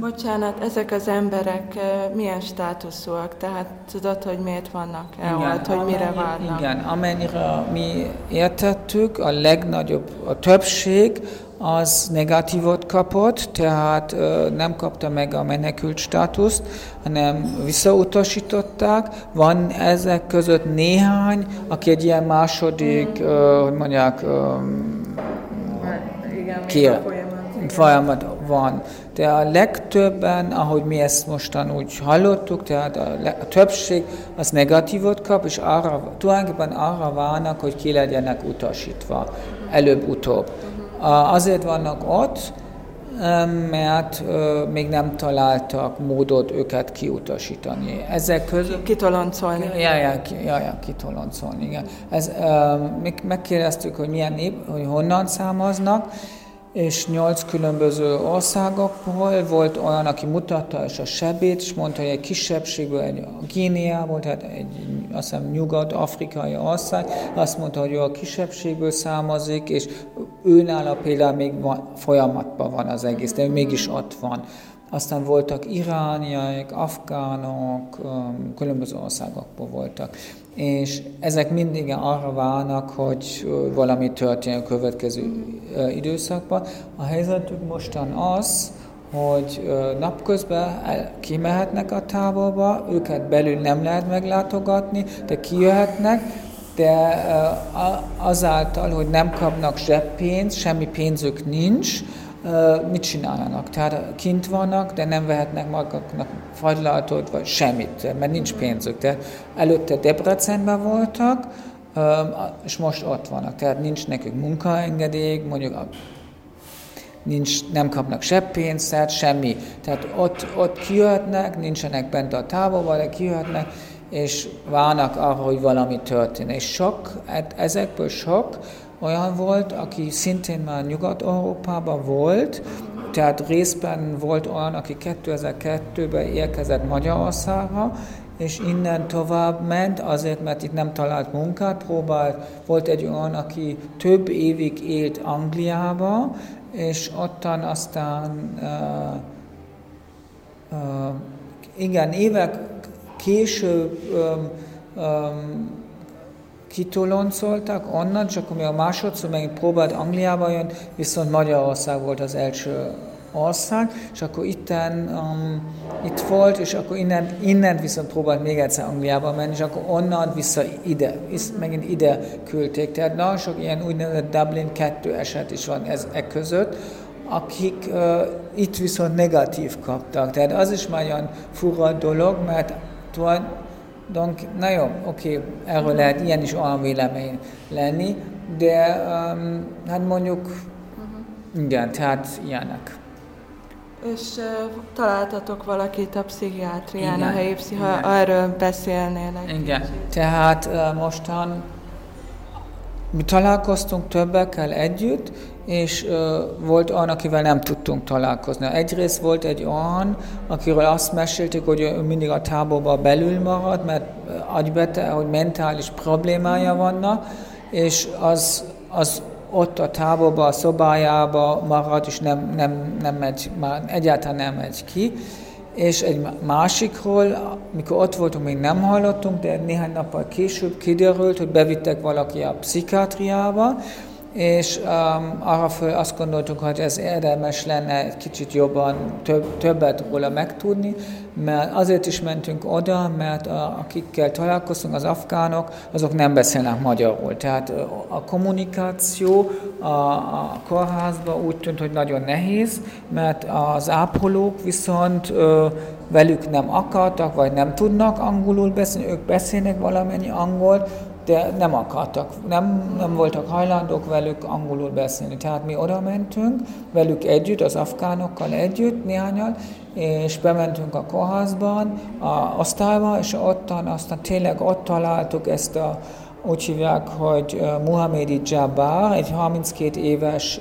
Bocsánat, ezek az emberek milyen státuszúak? Tehát tudod, hogy miért vannak elhalt, hogy mire várnak? Igen, amennyire mi értettük, a legnagyobb, a többség az negatívot kapott, tehát nem kapta meg a menekült státuszt, hanem visszautasították. Van ezek között néhány, aki egy ilyen második, mm. hogy mondják, kér, folyamat van. De a legtöbben, ahogy mi ezt mostan úgy hallottuk, tehát a, a többség az negatívot kap, és arra, tulajdonképpen arra várnak, hogy ki legyenek utasítva, előbb-utóbb. Azért vannak ott, mert még nem találtak módot őket kiutasítani. Ezek közül kitoloncolni. Ja, ja, ja, ja kitoloncolni, igen. Ez, megkérdeztük, hogy milyen nép, hogy honnan származnak, és nyolc különböző országokból volt olyan, aki mutatta és a sebét, és mondta, hogy egy kisebbségből, egy Guineából, tehát egy azt hiszem nyugat-afrikai ország, azt mondta, hogy ő a kisebbségből származik, és őnála például még van, folyamatban van az egész, de ő mégis ott van. Aztán voltak irániak, afgánok, különböző országokból voltak és ezek mindig arra válnak, hogy valami történjen a következő időszakban. A helyzetük mostan az, hogy napközben kimehetnek a távolba, őket belül nem lehet meglátogatni, de kijöhetnek, de azáltal, hogy nem kapnak zseppénzt, semmi pénzük nincs, mit csinálnak? Tehát kint vannak, de nem vehetnek maguknak fagylaltot, vagy semmit, mert nincs pénzük. Tehát előtte Debrecenben voltak, és most ott vannak. Tehát nincs nekük munkaengedély, mondjuk nincs, nem kapnak se pénzt, tehát semmi. Tehát ott, ott kijöhetnek, nincsenek bent a távolban, de kijöhetnek, és várnak arra, hogy valami történik. És sok, ezekből sok olyan volt, aki szintén már Nyugat-Európában volt, tehát részben volt olyan, aki 2002-ben érkezett Magyarországra, és innen tovább ment, azért, mert itt nem talált munkát, próbált, volt egy olyan, aki több évig élt Angliába, és ottan aztán uh, uh, igen, évek később um, um, kitoloncoltak onnan, csak ami a másodszor megint próbált Angliába jön, viszont Magyarország volt az első ország, és akkor itten um, itt volt, és akkor innen, innen viszont próbált még egyszer Angliába menni, és akkor onnan vissza ide, megint ide küldték. Tehát nagyon sok ilyen úgynevezett Dublin 2 eset is van ez, e között, akik uh, itt viszont negatív kaptak. Tehát az is olyan fura dolog, mert Donc, na jó, oké, okay, erről lehet ilyen is olyan vélemény lenni, de um, hát mondjuk, uh-huh. igen, tehát ilyenek. És uh, találtatok valakit a pszichiátrián, igen, a helyi pszichiátrián, erről beszélnének. Igen, kicsit. tehát uh, mostan mi találkoztunk többekkel együtt, és volt olyan, akivel nem tudtunk találkozni. Egyrészt volt egy olyan, akiről azt mesélték, hogy ő mindig a táborban belül marad, mert agybete, hogy mentális problémája vannak, és az, az ott a táborban, a szobájába marad, és nem, nem, nem megy, már egyáltalán nem megy ki. És egy másikról, mikor ott voltunk, még nem hallottunk, de néhány nappal később kiderült, hogy bevittek valaki a pszichiátriába, és um, arra föl azt gondoltuk, hogy ez érdemes lenne egy kicsit jobban, több, többet róla megtudni, mert azért is mentünk oda, mert a, akikkel találkoztunk, az afgánok, azok nem beszélnek magyarul. Tehát a kommunikáció a, a kórházban úgy tűnt, hogy nagyon nehéz, mert az ápolók viszont ö, velük nem akartak, vagy nem tudnak angolul beszélni, ők beszélnek valamennyi angolt, de nem akartak, nem, nem voltak hajlandók velük angolul beszélni. Tehát mi oda mentünk, velük együtt, az afgánokkal együtt, néhányan, és bementünk a kórházban, a osztályba, és ottan, aztán tényleg ott találtuk ezt a, úgy hívják, hogy Muhammedi Jabbar, egy 32 éves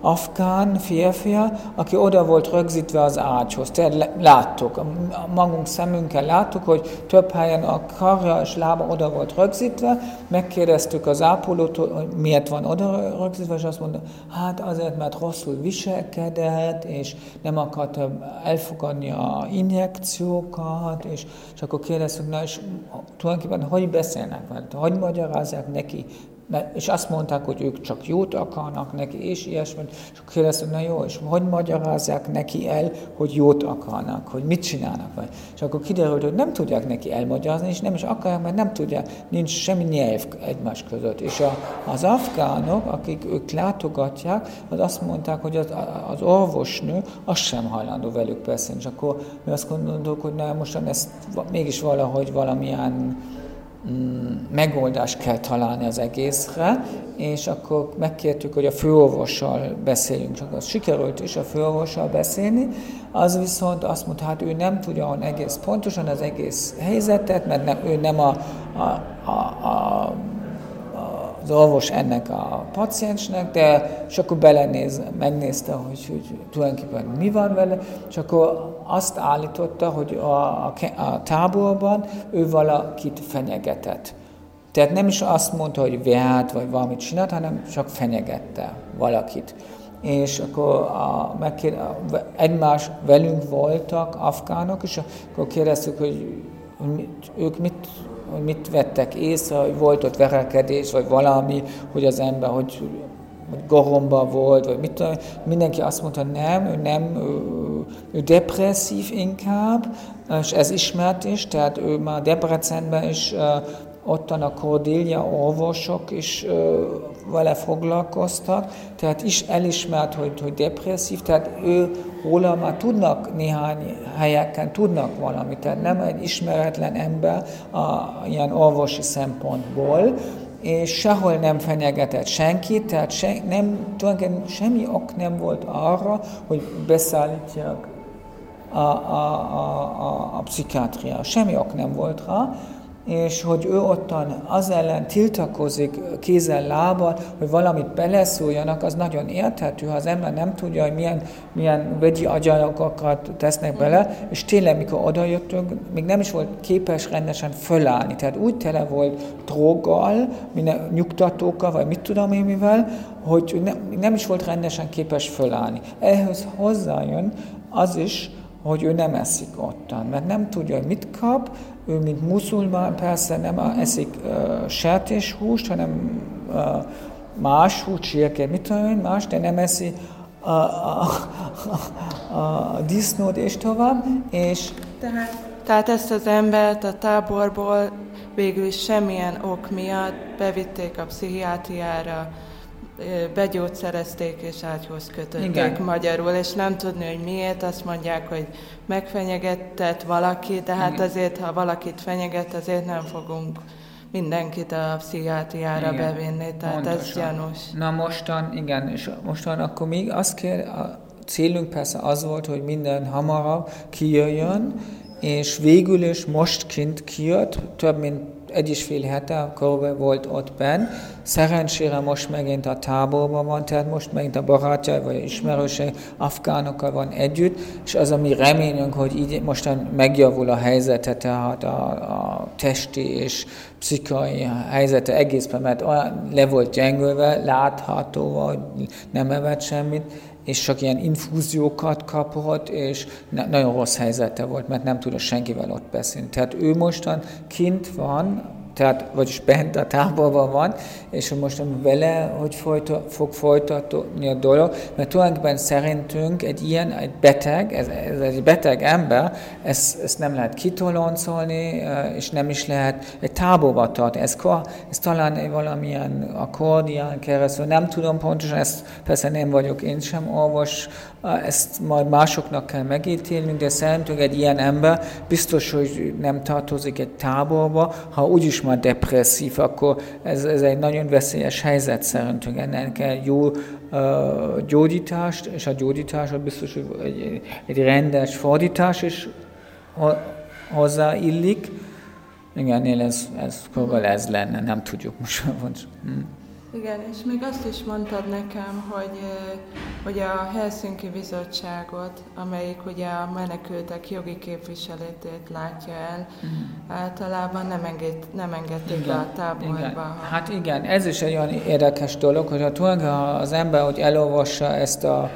afgán férfia, aki oda volt rögzítve az ágyhoz. Tehát láttuk, magunk szemünkkel láttuk, hogy több helyen a karja és lába oda volt rögzítve, megkérdeztük az ápolót, hogy miért van oda rögzítve, és azt mondta, hát azért, mert rosszul viselkedett, és nem akarta elfogadni a injekciókat, és, és akkor kérdeztük, na és tulajdonképpen hogy beszélnek vele, hogy magyarázzák neki, mert, és azt mondták, hogy ők csak jót akarnak neki, és ilyesmi. És akkor kérdeztük, na jó, és hogy magyarázzák neki el, hogy jót akarnak, hogy mit csinálnak vele. És akkor kiderült, hogy nem tudják neki elmagyarázni, és nem is akarják, mert nem tudják, nincs semmi nyelv egymás között. És a, az afgánok, akik ők látogatják, az azt mondták, hogy az, az orvosnő az sem hajlandó velük beszélni. És akkor mi azt gondoltuk, hogy na most ezt mégis valahogy valamilyen megoldást kell találni az egészre, és akkor megkértük, hogy a főorvossal beszéljünk, csak az sikerült is a főorvossal beszélni, az viszont azt mondta, hát ő nem tudja egész pontosan az egész helyzetet, mert nem, ő nem a, a, a, a az orvos ennek a paciensnek, de és akkor belenéz, megnézte, hogy, hogy tulajdonképpen mi van vele, és akkor azt állította, hogy a, a, a táborban ő valakit fenyegetett. Tehát nem is azt mondta, hogy vert, vagy valamit csinált, hanem csak fenyegette valakit. És akkor a, megkér, egymás velünk voltak afgánok, és akkor kérdeztük, hogy, ők mit hogy mit vettek észre, hogy volt ott verekedés, vagy valami, hogy az ember, hogy, hogy goromba volt, vagy mit tudom, mindenki azt mondta, nem, ő nem, ő, depresszív inkább, és ez ismert is, tehát ő már Debrecenben is ottan a Cordelia orvosok is vele foglalkoztak, tehát is elismert, hogy, hogy depresszív, tehát ő róla már tudnak néhány helyeken, tudnak valamit, tehát nem egy ismeretlen ember a, ilyen orvosi szempontból, és sehol nem fenyegetett senkit, tehát se, nem, tulajdonképpen semmi ok nem volt arra, hogy beszállítják a, a, a, a, a pszichiátriára. Semmi ok nem volt rá, és hogy ő ottan az ellen tiltakozik kézzel, lábbal, hogy valamit beleszóljanak, az nagyon érthető, ha az ember nem tudja, hogy milyen, milyen vegyi agyanyagokat tesznek bele, és tényleg, mikor odajöttünk, még nem is volt képes rendesen fölállni. Tehát úgy tele volt droggal, minden nyugtatókkal, vagy mit tudom én mivel, hogy nem, nem is volt rendesen képes fölállni. Ehhez hozzájön az is, hogy ő nem eszik ottan, mert nem tudja, hogy mit kap, ő, mint muszulmán, persze nem eszik uh, sertéshúst, hanem uh, más húst, sírkét, mit tudom más, de nem eszi a, a, a, a disznót és tovább, és... Tehát, tehát ezt az embert a táborból végül is semmilyen ok miatt bevitték a pszichiátriára, begyógyszerezték és ágyhoz kötötték Igen. magyarul, és nem tudni, hogy miért, azt mondják, hogy megfenyegetett valaki, de hát Igen. azért, ha valakit fenyeget, azért nem fogunk mindenkit a pszichiátriára igen, bevinni, tehát pontosan. ez gyanús. Na mostan, igen, és mostan akkor még azt kell, a célunk persze az volt, hogy minden hamarabb kijöjjön, és végül is most kint kijött, több mint egy és fél hete körbe volt ott benn. Szerencsére most megint a táborban van, tehát most megint a barátjai vagy ismerősei afgánokkal van együtt, és az a mi reményünk, hogy így mostan megjavul a helyzete, tehát a, a testi és pszichai helyzete egészben, mert olyan le volt gyengülve, látható, hogy nem evett semmit, és csak ilyen infúziókat kapott, és nagyon rossz helyzete volt, mert nem tudott senkivel ott beszélni. Tehát ő mostan kint van, tehát, vagyis bent a táborban van, és most vele hogy folyta, fog folytatni a dolog, mert tulajdonképpen szerintünk egy ilyen, egy beteg, ez, ez egy beteg ember, ezt, ezt nem lehet kitoloncolni, és nem is lehet egy táborba tartani. Ez, ez talán valamilyen akkordián keresztül, nem tudom pontosan, ezt persze nem vagyok én sem orvos, ezt majd másoknak kell megítélni, de szerintünk egy ilyen ember biztos, hogy nem tartozik egy táborba, ha úgyis már depresszív, akkor ez, ez egy nagyon veszélyes helyzet szerintünk. Ennek kell jó uh, gyógyítást, és a gyógyításra biztos, hogy egy, egy rendes fordítás is hozzá illik. Igen, ez, ez ez lenne, nem tudjuk most. Hm. Igen, és még azt is mondtad nekem, hogy, hogy a Helsinki Bizottságot, amelyik ugye a menekültek jogi képviseletét látja el, mm. általában nem, enged, nem engedték igen, be a táborba. Igen. Hát igen, ez is egy olyan érdekes dolog, hogy ha tulajdonképpen az ember, hogy elolvassa ezt a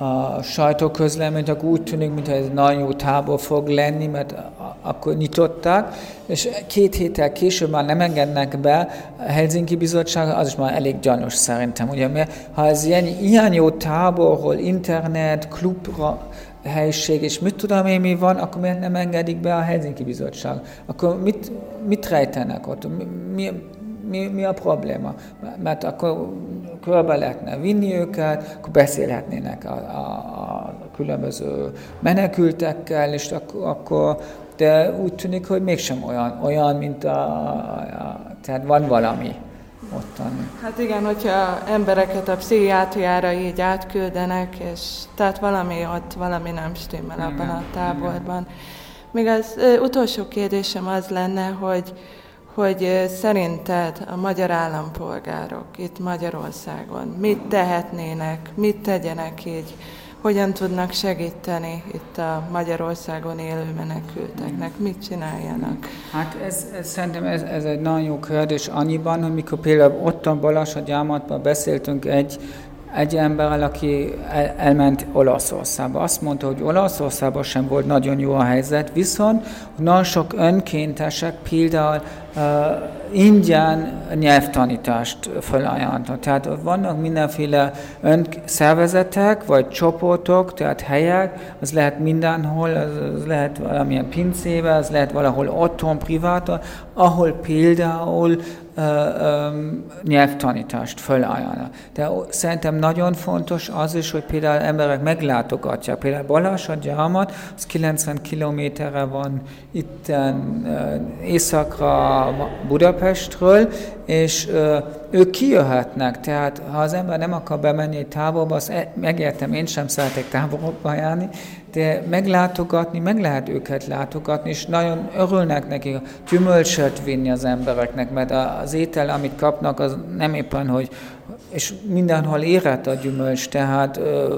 a sajtóközleményt, akkor úgy tűnik, mintha ez nagyon jó tábor fog lenni, mert akkor nyitották, és két héttel később már nem engednek be a Helsinki Bizottság, az is már elég gyanús szerintem, ugye, mert ha ez ilyen, ilyen jó tábor, ahol internet, klubra, helység, és mit tudom én mi van, akkor miért nem engedik be a Helsinki Bizottság? Akkor mit, mit rejtenek ott? Mi, mi, mi a probléma? Mert akkor körbe lehetne vinni őket, akkor beszélhetnének a, a, a különböző menekültekkel, és akkor, akkor de úgy tűnik, hogy mégsem olyan, olyan mint a, a tehát van valami ottan. Hát igen, hogyha embereket a pszichiátriára így átküldenek, és tehát valami ott, valami nem stimmel abban a táborban. Még az utolsó kérdésem az lenne, hogy, hogy szerinted a magyar állampolgárok itt Magyarországon mit tehetnének, mit tegyenek így, hogyan tudnak segíteni itt a Magyarországon élő menekülteknek, mit csináljanak? Hát ez, ez szerintem ez, ez egy nagyon jó kérdés annyiban, hogy mikor például ottan Balassagyámatban beszéltünk egy egy ember, aki el, elment Olaszországba. Azt mondta, hogy Olaszországban sem volt nagyon jó a helyzet, viszont nagyon sok önkéntesek például uh, ingyen nyelvtanítást felajánlott. Tehát vannak mindenféle szervezetek, vagy csoportok, tehát helyek, az lehet mindenhol, az, az lehet valamilyen pincébe, az lehet valahol otthon, privátan, ahol például nyelvtanítást fölajánlani. De szerintem nagyon fontos az is, hogy például emberek meglátogatják. Például Balázs gyarmat, az 90 kilométerre van itt északra Budapestről, és ők kijöhetnek, tehát ha az ember nem akar bemenni egy táborba, azt e, megértem, én sem szeretek táborokba járni, de meglátogatni, meg lehet őket látogatni, és nagyon örülnek neki gyümölcsöt vinni az embereknek, mert az étel, amit kapnak, az nem éppen, hogy és mindenhol érett a gyümölcs, tehát ö,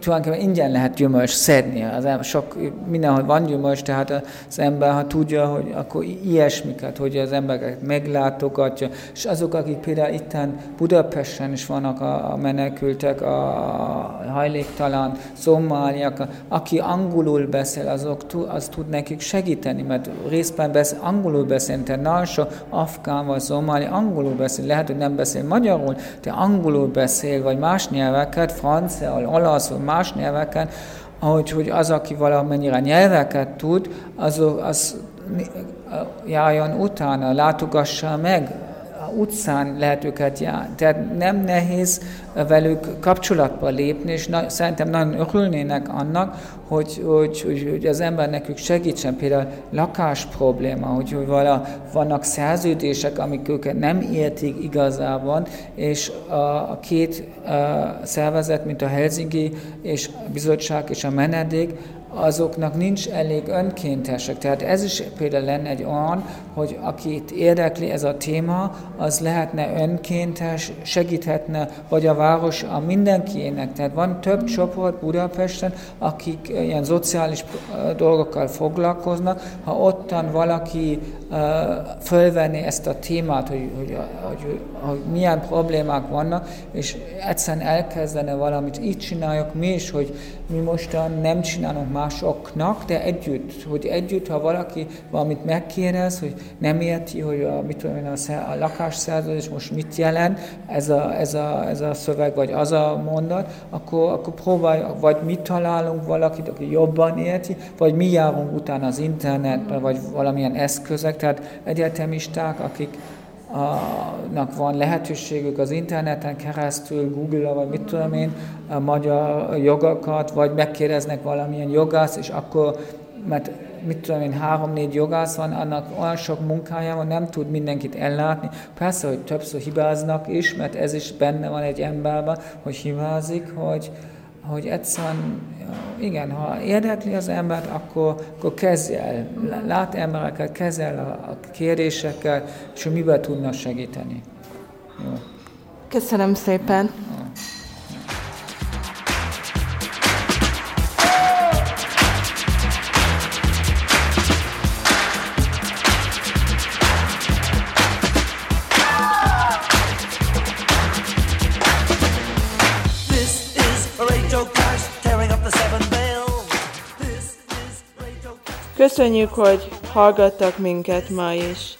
tulajdonképpen ingyen lehet gyümölcs szedni. Az ember, sok, mindenhol van gyümölcs, tehát az ember, ha tudja, hogy akkor ilyesmiket, hogy az embereket meglátogatja, és azok, akik például itten Budapesten is vannak a, a menekültek, a hajléktalan, szomáliak, aki angolul beszél, azok, az tud nekik segíteni, mert részben beszél, angolul beszél, tehát nagyon sok afgán vagy szomáli angolul beszél, lehet, hogy nem beszél magyarul, de angolul beszél, vagy más nyelveket, francia, olasz, vagy más nyelveken, ahogy hogy az, aki valamennyire nyelveket tud, az, az járjon utána, látogassa meg utcán lehet őket járni. Tehát nem nehéz velük kapcsolatba lépni, és na, szerintem nagyon örülnének annak, hogy, hogy, hogy, hogy az ember nekük segítsen, például lakás probléma, hogy, hogy vala, vannak szerződések, amik őket nem értik igazában, és a, a két a szervezet, mint a Helsinki és a bizottság és a menedék, azoknak nincs elég önkéntesek. Tehát ez is például lenne egy olyan, hogy akit érdekli ez a téma, az lehetne önkéntes, segíthetne, vagy a város a mindenkiének. Tehát van több csoport Budapesten, akik ilyen szociális dolgokkal foglalkoznak. Ha ottan valaki fölvenni ezt a témát, hogy, hogy, hogy, hogy milyen problémák vannak, és egyszerűen elkezdene valamit, így csináljuk mi is, hogy mi mostan nem csinálunk másoknak, de együtt, hogy együtt, ha valaki valamit megkérdez, hogy nem érti, hogy a, mit tudom én, a, a lakásszerződés most mit jelent, ez a, ez, a, ez a szöveg, vagy az a mondat, akkor, akkor próbálj, vagy mi találunk valakit, aki jobban érti, vagy mi járunk utána az internetben, vagy valamilyen eszközek, tehát egyetemisták, akik nak van lehetőségük az interneten keresztül, Google-a, vagy mit tudom én, a magyar jogokat, vagy megkérdeznek valamilyen jogász, és akkor, mert mit tudom én, három-négy jogász van, annak olyan sok munkája van, nem tud mindenkit ellátni. Persze, hogy többször hibáznak is, mert ez is benne van egy emberben, hogy hibázik, hogy, hogy egyszerűen, igen, ha érdekli az embert, akkor, akkor kezdje lát embereket, kezel a, a kérdésekkel, és miben tudna segíteni. Jó. Köszönöm szépen. Jó. Köszönjük, hogy hallgattak minket ma is.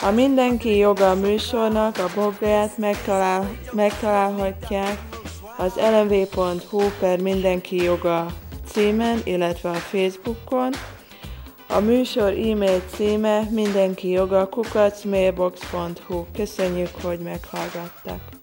A Mindenki Joga műsornak a blogját megtalál, megtalálhatják az lmv.hu per Mindenki Joga címen, illetve a Facebookon. A műsor e-mail címe mindenki joga kukacmailbox.hu. Köszönjük, hogy meghallgattak.